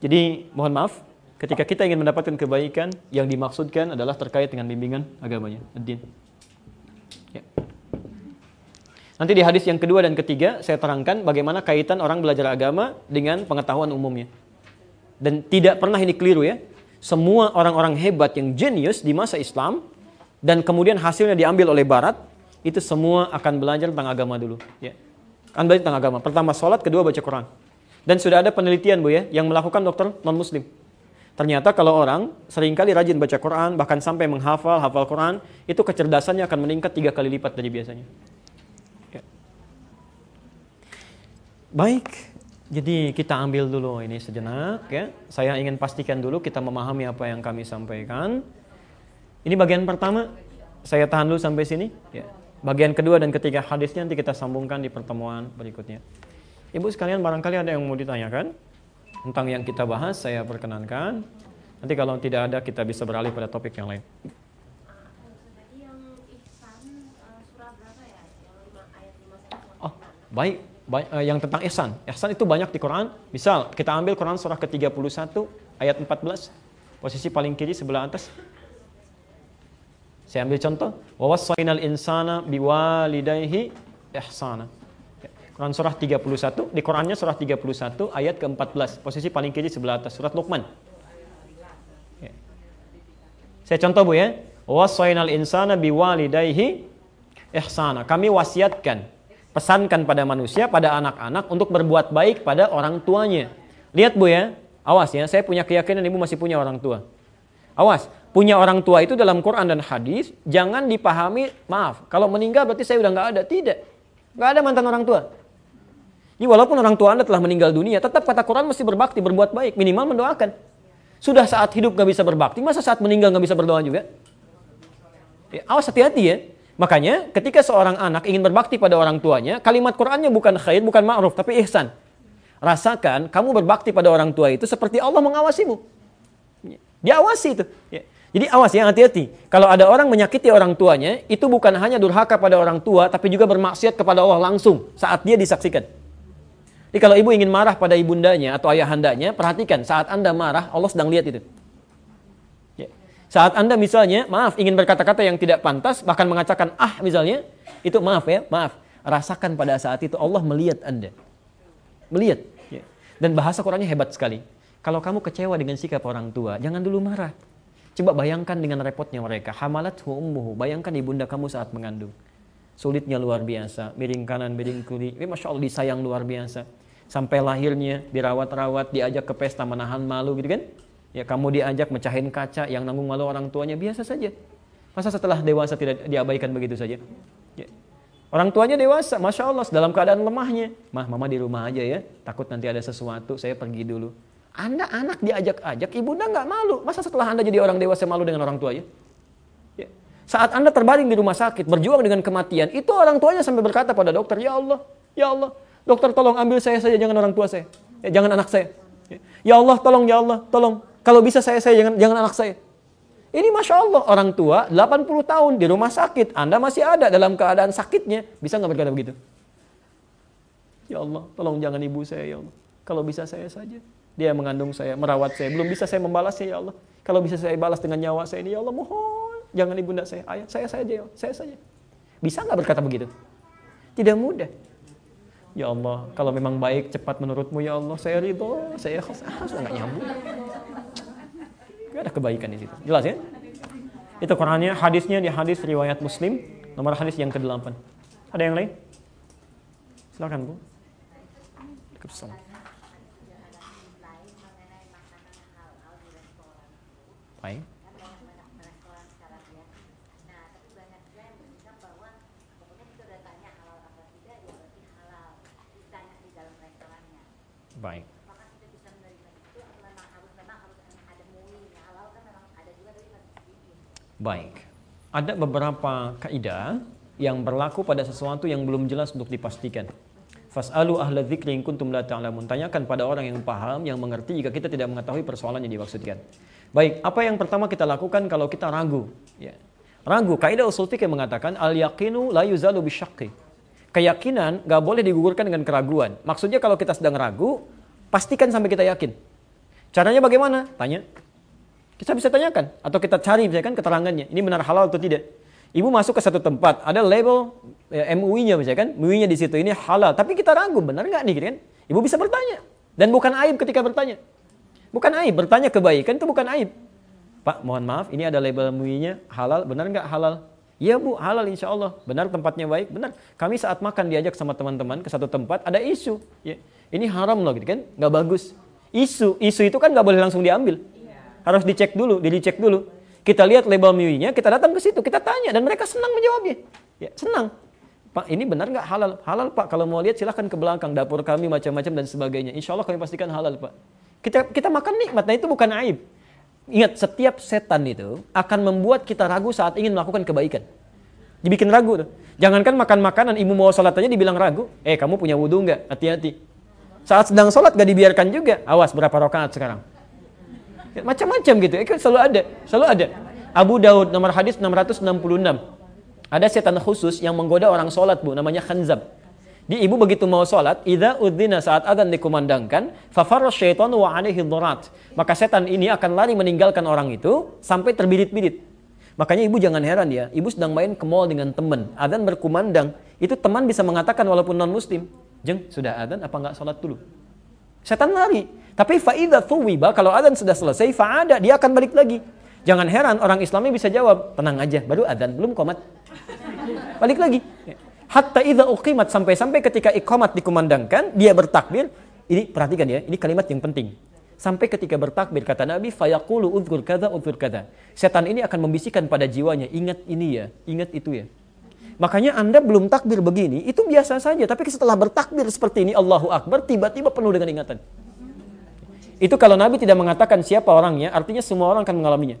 Jadi mohon maaf, ketika kita ingin mendapatkan kebaikan, yang dimaksudkan adalah terkait dengan bimbingan agamanya, ad Ya. Nanti di hadis yang kedua dan ketiga saya terangkan bagaimana kaitan orang belajar agama dengan pengetahuan umumnya. Dan tidak pernah ini keliru ya. Semua orang-orang hebat yang jenius di masa Islam dan kemudian hasilnya diambil oleh Barat itu semua akan belajar tentang agama dulu. Ya. Akan belajar tentang agama. Pertama sholat, kedua baca Quran. Dan sudah ada penelitian bu ya yang melakukan dokter non Muslim. Ternyata kalau orang sering kali rajin baca Quran, bahkan sampai menghafal, hafal Quran, itu kecerdasannya akan meningkat tiga kali lipat dari biasanya. Ya. Baik, jadi kita ambil dulu ini sejenak ya. Saya ingin pastikan dulu kita memahami apa yang kami sampaikan. Ini bagian pertama, saya tahan dulu sampai sini. Ya. Bagian kedua dan ketiga hadisnya nanti kita sambungkan di pertemuan berikutnya. Ibu sekalian barangkali ada yang mau ditanyakan? tentang yang kita bahas saya perkenankan. Nanti kalau tidak ada kita bisa beralih pada topik yang lain. Oh, baik. Uh, yang tentang ihsan. Ihsan itu banyak di Quran. Misal, kita ambil Quran surah ke-31 ayat 14. Posisi paling kiri sebelah atas. Saya ambil contoh. Wa insana biwalidayhi ihsana. Quran surah 31, di Qurannya surah 31 ayat ke-14, posisi paling kiri sebelah atas, surat Luqman. Ya. Saya contoh Bu ya. Wasainal insana biwalidayhi ihsana. Kami wasiatkan, pesankan pada manusia, pada anak-anak untuk berbuat baik pada orang tuanya. Lihat Bu ya, awas ya, saya punya keyakinan Ibu masih punya orang tua. Awas, punya orang tua itu dalam Quran dan hadis jangan dipahami, maaf, kalau meninggal berarti saya udah nggak ada. Tidak. Nggak ada mantan orang tua. Jadi walaupun orang tua Anda telah meninggal dunia, tetap kata Quran mesti berbakti, berbuat baik, minimal mendoakan. Sudah saat hidup gak bisa berbakti, masa saat meninggal gak bisa berdoa juga? Ya, awas hati-hati ya. Makanya ketika seorang anak ingin berbakti pada orang tuanya, kalimat Qurannya bukan khair, bukan ma'ruf, tapi ihsan. Rasakan kamu berbakti pada orang tua itu seperti Allah mengawasimu. Dia awasi itu. Ya. Jadi awas ya hati-hati. Kalau ada orang menyakiti orang tuanya, itu bukan hanya durhaka pada orang tua, tapi juga bermaksiat kepada Allah langsung saat dia disaksikan. Jadi kalau ibu ingin marah pada ibundanya atau ayahandanya, perhatikan saat anda marah, Allah sedang lihat itu. Ya. Saat anda misalnya, maaf, ingin berkata-kata yang tidak pantas, bahkan mengatakan ah misalnya, itu maaf ya, maaf. Rasakan pada saat itu Allah melihat anda. Melihat. Ya. Dan bahasa Qurannya hebat sekali. Kalau kamu kecewa dengan sikap orang tua, jangan dulu marah. Coba bayangkan dengan repotnya mereka. Hamalat ummuhu. Bayangkan ibunda kamu saat mengandung. Sulitnya luar biasa, miring kanan, miring kiri. Ini Masya Allah disayang luar biasa. Sampai lahirnya, dirawat-rawat, diajak ke pesta menahan malu gitu kan. Ya kamu diajak mecahin kaca, yang nanggung malu orang tuanya biasa saja. Masa setelah dewasa tidak diabaikan begitu saja? Ya. Orang tuanya dewasa, Masya Allah, dalam keadaan lemahnya. Mah, mama di rumah aja ya, takut nanti ada sesuatu, saya pergi dulu. Anda anak diajak-ajak, ibunda nggak malu. Masa setelah Anda jadi orang dewasa malu dengan orang tua ya? Saat Anda terbaring di rumah sakit, berjuang dengan kematian, itu orang tuanya sampai berkata pada dokter, Ya Allah, Ya Allah, dokter tolong ambil saya saja, jangan orang tua saya. Ya, jangan anak saya. Ya Allah, tolong, Ya Allah, tolong. Kalau bisa saya, saya jangan, jangan anak saya. Ini Masya Allah, orang tua 80 tahun di rumah sakit, Anda masih ada dalam keadaan sakitnya. Bisa nggak berkata begitu? Ya Allah, tolong jangan ibu saya, Ya Allah. Kalau bisa saya saja. Dia mengandung saya, merawat saya. Belum bisa saya membalasnya, Ya Allah. Kalau bisa saya balas dengan nyawa saya ini, Ya Allah, mohon jangan ibunda saya, ayah saya saja, ya, saya saja. Bisa nggak berkata begitu? Tidak mudah. Ya Allah, kalau memang baik cepat menurutmu ya Allah, saya ridho, saya khas, ah, nggak nyambung. Gak ada kebaikan di situ. Jelas ya? Itu Qurannya, hadisnya di hadis riwayat Muslim, nomor hadis yang ke-8. Ada yang lain? Silakan Bu. Baik. Baik. Baik. Ada beberapa kaidah yang berlaku pada sesuatu yang belum jelas untuk dipastikan. Fas'alu ahla dzikri in kuntum la ta'lamun. Tanyakan pada orang yang paham, yang mengerti jika kita tidak mengetahui persoalan yang dimaksudkan. Baik, apa yang pertama kita lakukan kalau kita ragu? Ya. Ragu, kaidah usul fikih mengatakan al yaqinu la yuzalu bisyaqqi. Keyakinan gak boleh digugurkan dengan keraguan. Maksudnya kalau kita sedang ragu, pastikan sampai kita yakin. Caranya bagaimana? Tanya. Kita bisa tanyakan atau kita cari misalkan keterangannya. Ini benar halal atau tidak? Ibu masuk ke satu tempat, ada label ya, MUI-nya misalkan, MUI-nya di situ ini halal, tapi kita ragu benar nggak nih gitu kan? Ibu bisa bertanya dan bukan aib ketika bertanya. Bukan aib, bertanya kebaikan itu bukan aib. Pak, mohon maaf, ini ada label MUI-nya halal, benar nggak halal? Iya bu, halal insya Allah. Benar tempatnya baik, benar. Kami saat makan diajak sama teman-teman ke satu tempat, ada isu. Ya, ini haram loh gitu kan, nggak bagus. Isu, isu itu kan nggak boleh langsung diambil. Harus dicek dulu, dicek dulu. Kita lihat label MUI-nya, kita datang ke situ, kita tanya dan mereka senang menjawabnya. Ya, senang. Pak, ini benar nggak halal? Halal Pak, kalau mau lihat silahkan ke belakang dapur kami macam-macam dan sebagainya. Insya Allah kami pastikan halal Pak. Kita kita makan nikmat, nah itu bukan aib. Ingat, setiap setan itu akan membuat kita ragu saat ingin melakukan kebaikan. Dibikin ragu tuh. Jangankan makan makanan, ibu mau sholat aja dibilang ragu. Eh, kamu punya wudhu nggak? Hati-hati. Saat sedang sholat gak dibiarkan juga. Awas berapa rakaat sekarang. Macam-macam gitu. Itu selalu ada, selalu ada. Abu Daud nomor hadis 666. Ada setan khusus yang menggoda orang sholat bu, namanya Khanzab. Di ibu begitu mau sholat, idza udzina saat adzan dikumandangkan, fafarra syaitan wa alaihi dharat. Maka setan ini akan lari meninggalkan orang itu sampai terbirit-birit. Makanya ibu jangan heran ya, ibu sedang main ke mall dengan teman, adzan berkumandang, itu teman bisa mengatakan walaupun non muslim, jeng sudah adzan apa enggak sholat dulu? Setan lari. Tapi faida thuwiba kalau adzan sudah selesai faada dia akan balik lagi. Jangan heran orang Islami bisa jawab, tenang aja, baru adzan belum komat. Balik lagi. Hatta idza uqimat sampai-sampai ketika iqamat dikumandangkan, dia bertakbir. Ini perhatikan ya, ini kalimat yang penting. Sampai ketika bertakbir kata Nabi, fayaqulu udzkur kada udzkur kada. Setan ini akan membisikkan pada jiwanya, ingat ini ya, ingat itu ya. Makanya Anda belum takbir begini, itu biasa saja. Tapi setelah bertakbir seperti ini, Allahu Akbar, tiba-tiba penuh dengan ingatan. Itu kalau Nabi tidak mengatakan siapa orangnya, artinya semua orang akan mengalaminya.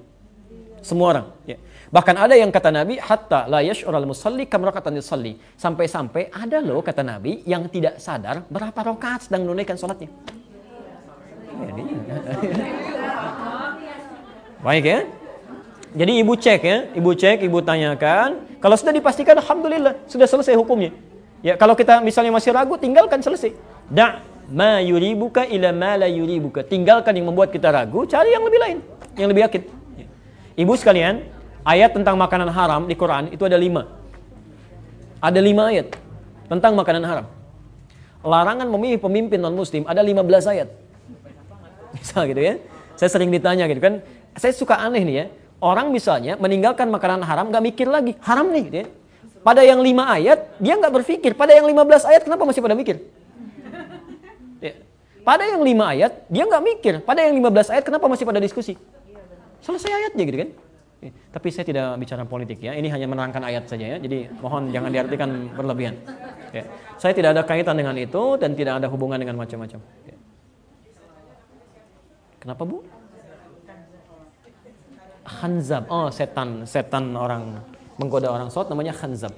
Semua orang. Ya. Bahkan ada yang kata Nabi, hatta la yash'ural musalli kamrakatan yusalli. Sampai-sampai ada loh kata Nabi yang tidak sadar berapa rakaat sedang menunaikan sholatnya. Baik ya. Jadi ibu cek ya, ibu cek, ibu tanyakan. Kalau sudah dipastikan, alhamdulillah sudah selesai hukumnya. Ya kalau kita misalnya masih ragu, tinggalkan selesai. Da ma yuribuka ila ma la yuribuka. Tinggalkan yang membuat kita ragu, cari yang lebih lain, yang lebih yakin. Ya. Ibu sekalian, ayat tentang makanan haram di Quran itu ada lima. Ada lima ayat tentang makanan haram. Larangan memilih pemimpin non muslim ada 15 ayat. Misal gitu ya. Saya sering ditanya gitu kan. Saya suka aneh nih ya Orang misalnya meninggalkan makanan haram gak mikir lagi. Haram nih. Gitu ya. Pada yang lima ayat, dia nggak berpikir. Pada yang lima belas ayat, kenapa masih pada mikir? Ya. Pada yang lima ayat, dia nggak mikir. Pada yang lima belas ayat, kenapa masih pada diskusi? Selesai ayatnya gitu kan. Ya. Tapi saya tidak bicara politik ya. Ini hanya menerangkan ayat saja ya. Jadi mohon jangan diartikan berlebihan. Ya. Saya tidak ada kaitan dengan itu dan tidak ada hubungan dengan macam-macam. Ya. Kenapa bu? Khanzab. Oh, setan, setan orang menggoda orang sholat namanya Khanzab.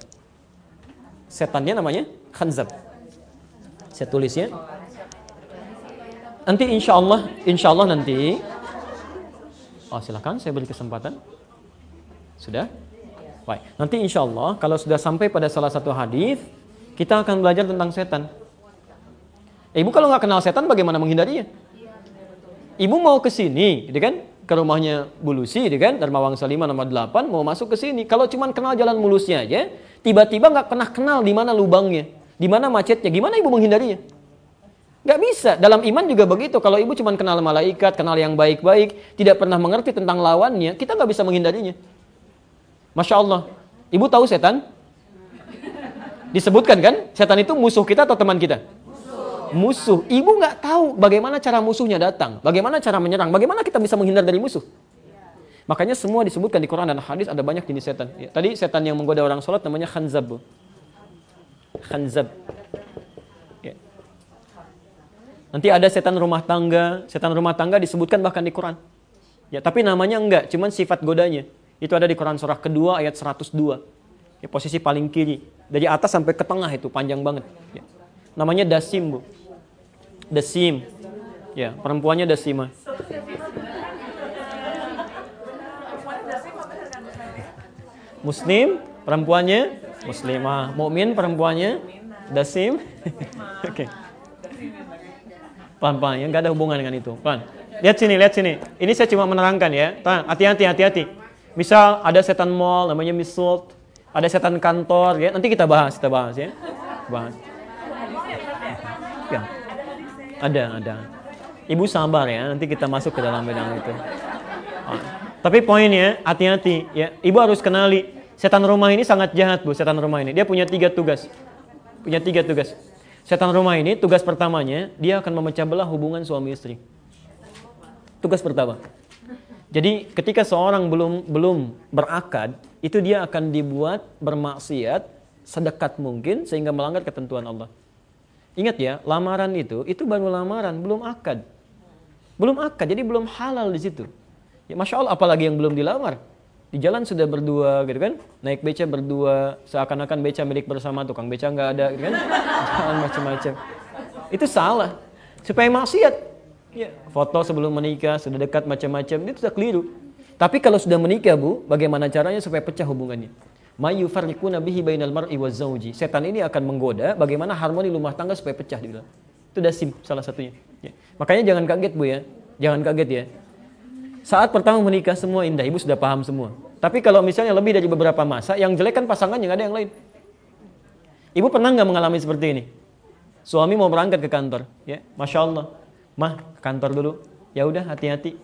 Setannya namanya Khanzab. Saya tulis ya. Nanti insya Allah, insya Allah nanti. Oh silakan, saya beri kesempatan. Sudah? Baik. Nanti insya Allah kalau sudah sampai pada salah satu hadis, kita akan belajar tentang setan. Ibu kalau nggak kenal setan, bagaimana menghindarinya? Ibu mau ke sini, gitu kan? ke rumahnya Bulusi, gitu kan, Dharma Wangsa 5 nomor 8, mau masuk ke sini. Kalau cuma kenal jalan mulusnya aja, tiba-tiba nggak pernah kenal di mana lubangnya, di mana macetnya, gimana ibu menghindarinya? Nggak bisa. Dalam iman juga begitu. Kalau ibu cuma kenal malaikat, kenal yang baik-baik, tidak pernah mengerti tentang lawannya, kita nggak bisa menghindarinya. Masya Allah. Ibu tahu setan? Disebutkan kan, setan itu musuh kita atau teman kita? musuh. Ibu nggak tahu bagaimana cara musuhnya datang, bagaimana cara menyerang, bagaimana kita bisa menghindar dari musuh. Makanya semua disebutkan di Quran dan hadis ada banyak jenis setan. Ya, tadi setan yang menggoda orang sholat namanya khanzab. Khanzab. Nanti ada setan rumah tangga. Setan rumah tangga disebutkan bahkan di Quran. Ya, tapi namanya enggak, cuman sifat godanya. Itu ada di Quran surah kedua ayat 102. Ya, posisi paling kiri. Dari atas sampai ke tengah itu panjang banget. Ya. Namanya dasim, Bu. Dasim. Ya, perempuannya dasima. Muslim, perempuannya muslimah. Mukmin, perempuannya dasim. Oke. Okay. Pelan-pelan ya, nggak ada hubungan dengan itu. Pelan. Lihat sini, lihat sini. Ini saya cuma menerangkan ya. Hati-hati, hati-hati. Misal ada setan mall namanya misult, ada setan kantor ya. Nanti kita bahas, kita bahas ya. Bahas. Ya. Ada, ada. Ibu sabar ya, nanti kita masuk ke dalam bidang itu. Ah. Tapi poinnya hati-hati ya. Ibu harus kenali setan rumah ini sangat jahat bu. Setan rumah ini dia punya tiga tugas. Punya tiga tugas. Setan rumah ini tugas pertamanya dia akan memecah belah hubungan suami istri. Tugas pertama. Jadi ketika seorang belum belum berakad, itu dia akan dibuat bermaksiat sedekat mungkin sehingga melanggar ketentuan Allah. Ingat ya, lamaran itu itu baru lamaran, belum akad. Belum akad, jadi belum halal di situ. Ya Masya Allah, apalagi yang belum dilamar. Di jalan sudah berdua gitu kan, naik beca berdua, seakan-akan beca milik bersama, tukang beca nggak ada gitu kan, jalan macam-macam. Itu salah, supaya maksiat. Ya, foto sebelum menikah, sudah dekat macam-macam, itu sudah keliru. Tapi kalau sudah menikah bu, bagaimana caranya supaya pecah hubungannya? Mayu farniquna bihi bainal mar'i zauji. Setan ini akan menggoda bagaimana harmoni rumah tangga supaya pecah di dalam. Itu dasim salah satunya. Ya. Makanya jangan kaget Bu ya. Jangan kaget ya. Saat pertama menikah semua indah, Ibu sudah paham semua. Tapi kalau misalnya lebih dari beberapa masa, yang jelek kan pasangannya nggak ada yang lain. Ibu pernah nggak mengalami seperti ini? Suami mau berangkat ke kantor, ya, masya Allah, mah ke kantor dulu. Ya udah hati-hati.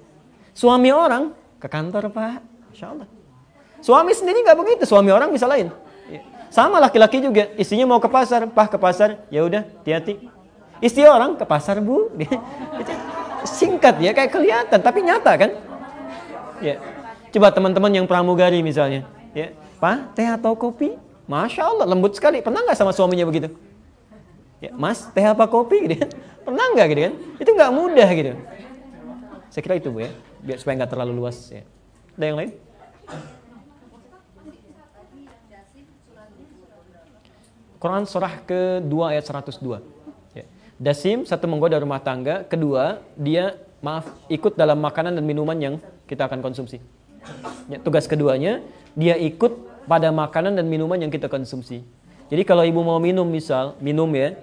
Suami orang ke kantor pak, masya Allah. Suami sendiri nggak begitu, suami orang bisa lain. Ya. Sama laki-laki juga, istrinya mau ke pasar, pak ke pasar, ya udah hati-hati. Istri orang ke pasar bu, singkat ya kayak kelihatan tapi nyata kan? Ya. Coba teman-teman yang pramugari misalnya, ya, Pak, teh atau kopi? Masya Allah, lembut sekali. Pernah nggak sama suaminya begitu? Ya, Mas, teh apa kopi? Gitu kan? Pernah nggak gitu kan? Itu nggak mudah gitu. Saya kira itu bu ya, biar supaya nggak terlalu luas ya. Ada yang lain? Quran surah ke-2 ayat 102. Dasim satu menggoda rumah tangga, kedua dia maaf ikut dalam makanan dan minuman yang kita akan konsumsi. Ya, tugas keduanya dia ikut pada makanan dan minuman yang kita konsumsi. Jadi kalau ibu mau minum misal minum ya,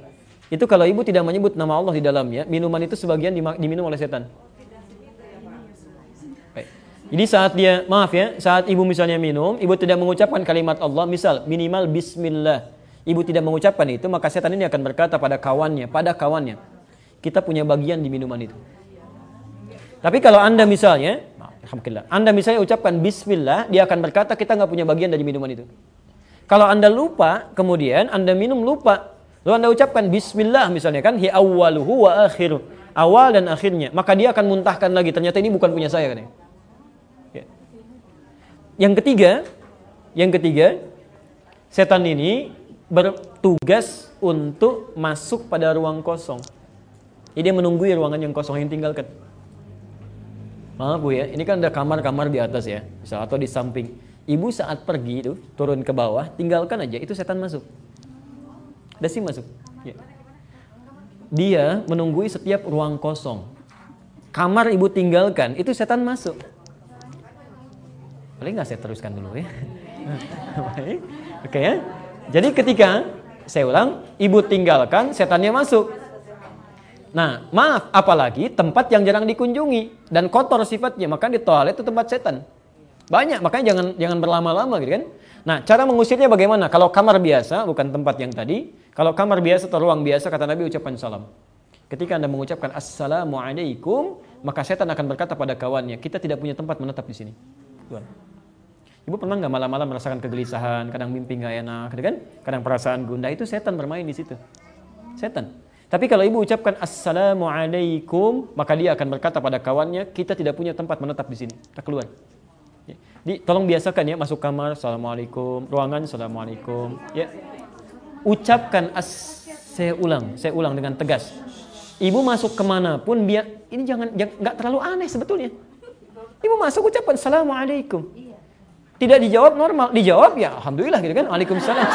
itu kalau ibu tidak menyebut nama Allah di dalamnya, minuman itu sebagian diminum oleh setan. Jadi saat dia maaf ya, saat ibu misalnya minum, ibu tidak mengucapkan kalimat Allah, misal minimal Bismillah ibu tidak mengucapkan itu, maka setan ini akan berkata pada kawannya, pada kawannya, kita punya bagian di minuman itu. Tapi kalau anda misalnya, alhamdulillah, anda misalnya ucapkan Bismillah, dia akan berkata kita nggak punya bagian dari minuman itu. Kalau anda lupa, kemudian anda minum lupa, lalu anda ucapkan Bismillah misalnya kan, hi awaluhu wa akhiru, awal dan akhirnya, maka dia akan muntahkan lagi. Ternyata ini bukan punya saya kan? Ya. Yang ketiga, yang ketiga, setan ini bertugas untuk masuk pada ruang kosong. Jadi dia menunggu ruangan yang kosong yang tinggalkan. Maaf Bu ya, ini kan ada kamar-kamar di atas ya, misal atau di samping. Ibu saat pergi itu turun ke bawah, tinggalkan aja itu setan masuk. Ada sih masuk. Ya. Dia menunggui setiap ruang kosong. Kamar ibu tinggalkan, itu setan masuk. Boleh nggak saya teruskan dulu ya? Oke okay, ya. Jadi ketika saya ulang, ibu tinggalkan, setannya masuk. Nah, maaf, apalagi tempat yang jarang dikunjungi dan kotor sifatnya, maka di toilet itu tempat setan. Banyak, makanya jangan jangan berlama-lama gitu kan. Nah, cara mengusirnya bagaimana? Kalau kamar biasa, bukan tempat yang tadi, kalau kamar biasa atau ruang biasa, kata Nabi ucapan salam. Ketika Anda mengucapkan Assalamualaikum, maka setan akan berkata pada kawannya, kita tidak punya tempat menetap di sini. Tuhan. Ibu pernah nggak malam-malam merasakan kegelisahan, kadang mimpi nggak enak, gitu kan? Kadang perasaan gundah itu setan bermain di situ. Setan. Tapi kalau ibu ucapkan assalamualaikum, maka dia akan berkata pada kawannya, kita tidak punya tempat menetap di sini. Kita keluar. Ya. Di, tolong biasakan ya masuk kamar, assalamualaikum, ruangan, assalamualaikum. Ya, ucapkan as, saya ulang, saya ulang dengan tegas. Ibu masuk ke mana pun biar ini jangan nggak terlalu aneh sebetulnya. Ibu masuk ucapkan assalamualaikum. Tidak dijawab normal, dijawab ya alhamdulillah gitu kan. Waalaikumsalam.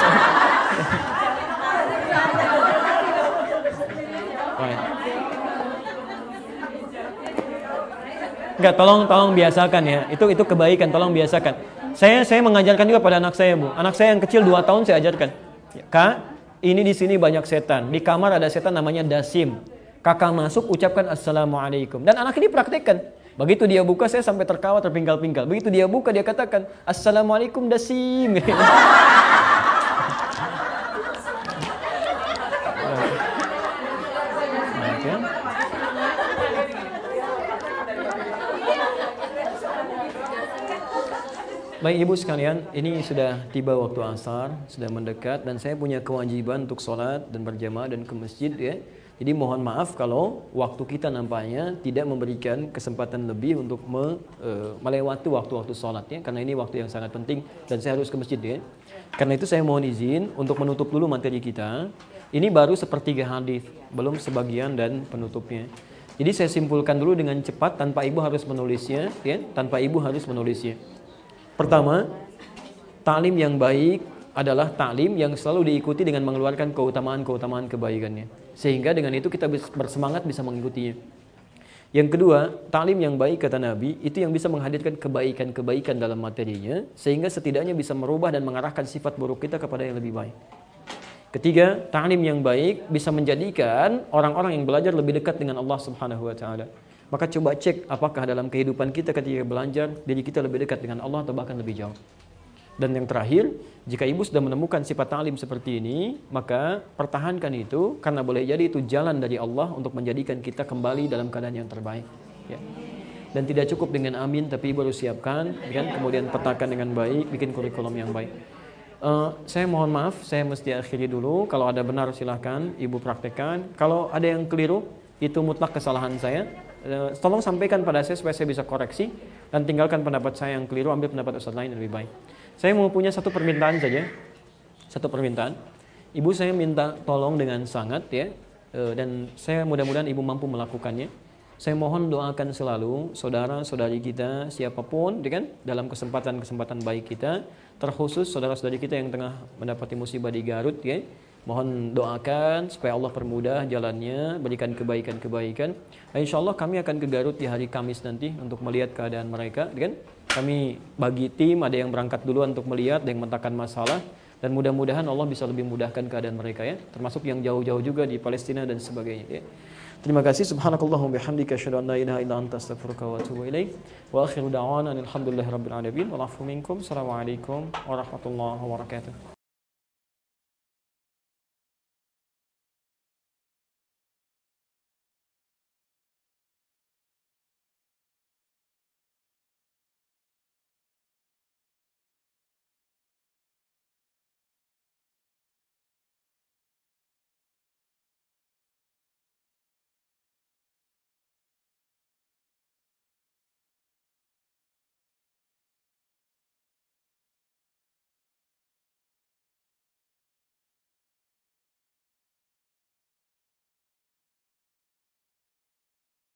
Enggak, tolong tolong biasakan ya. Itu itu kebaikan, tolong biasakan. Saya saya mengajarkan juga pada anak saya, Bu. Anak saya yang kecil 2 tahun saya ajarkan. Kak, ini di sini banyak setan. Di kamar ada setan namanya Dasim. Kakak masuk ucapkan assalamualaikum. Dan anak ini praktekkan. Begitu dia buka saya sampai terkawa terpinggal-pinggal. Begitu dia buka dia katakan assalamualaikum Dasim. Baik ibu sekalian, ini sudah tiba waktu asar, sudah mendekat dan saya punya kewajiban untuk sholat dan berjamaah dan ke masjid ya. Jadi mohon maaf kalau waktu kita nampaknya tidak memberikan kesempatan lebih untuk me, e, melewati waktu-waktu sholat ya, karena ini waktu yang sangat penting dan saya harus ke masjid ya. Karena itu saya mohon izin untuk menutup dulu materi kita. Ini baru sepertiga hadis, belum sebagian dan penutupnya. Jadi saya simpulkan dulu dengan cepat tanpa ibu harus menulisnya ya, tanpa ibu harus menulisnya. Pertama, taklim yang baik adalah taklim yang selalu diikuti dengan mengeluarkan keutamaan-keutamaan kebaikannya. Sehingga dengan itu kita bersemangat bisa mengikutinya. Yang kedua, taklim yang baik kata Nabi itu yang bisa menghadirkan kebaikan-kebaikan dalam materinya sehingga setidaknya bisa merubah dan mengarahkan sifat buruk kita kepada yang lebih baik. Ketiga, taklim yang baik bisa menjadikan orang-orang yang belajar lebih dekat dengan Allah Subhanahu wa taala. Maka coba cek apakah dalam kehidupan kita ketika belajar diri kita lebih dekat dengan Allah atau bahkan lebih jauh. Dan yang terakhir, jika ibu sudah menemukan sifat talim seperti ini, maka pertahankan itu karena boleh jadi itu jalan dari Allah untuk menjadikan kita kembali dalam keadaan yang terbaik. Ya. Dan tidak cukup dengan amin, tapi ibu harus siapkan, kan? kemudian petakan dengan baik, bikin kurikulum yang baik. Uh, saya mohon maaf, saya mesti akhiri dulu. Kalau ada benar silahkan ibu praktekkan. Kalau ada yang keliru, itu mutlak kesalahan saya Eh, tolong sampaikan pada saya supaya saya bisa koreksi dan tinggalkan pendapat saya yang keliru ambil pendapat ustaz lain yang lebih baik saya mau punya satu permintaan saja. Satu permintaan. Ibu saya minta tolong dengan sangat ya. Eh, dan saya mudah-mudahan ibu mampu melakukannya. Saya mohon doakan selalu saudara-saudari kita siapa pun ya kan dalam kesempatan-kesempatan baik kita terkhusus saudara-saudari kita yang tengah mendapati musibah di Garut ya Mohon doakan supaya Allah permudah jalannya, berikan kebaikan-kebaikan. Insya Allah kami akan ke Garut di hari Kamis nanti untuk melihat keadaan mereka. Kan? Kami bagi tim, ada yang berangkat duluan untuk melihat, ada yang mentakan masalah. Dan mudah-mudahan Allah bisa lebih mudahkan keadaan mereka ya. Termasuk yang jauh-jauh juga di Palestina dan sebagainya ya. Terima kasih subhanakallahumma bihamdika asyhadu an la ilaha illa anta astaghfiruka wa atubu ilaik. Wa akhiru da'wana alhamdulillahi rabbil alamin. Wa minkum. Assalamualaikum warahmatullahi wabarakatuh.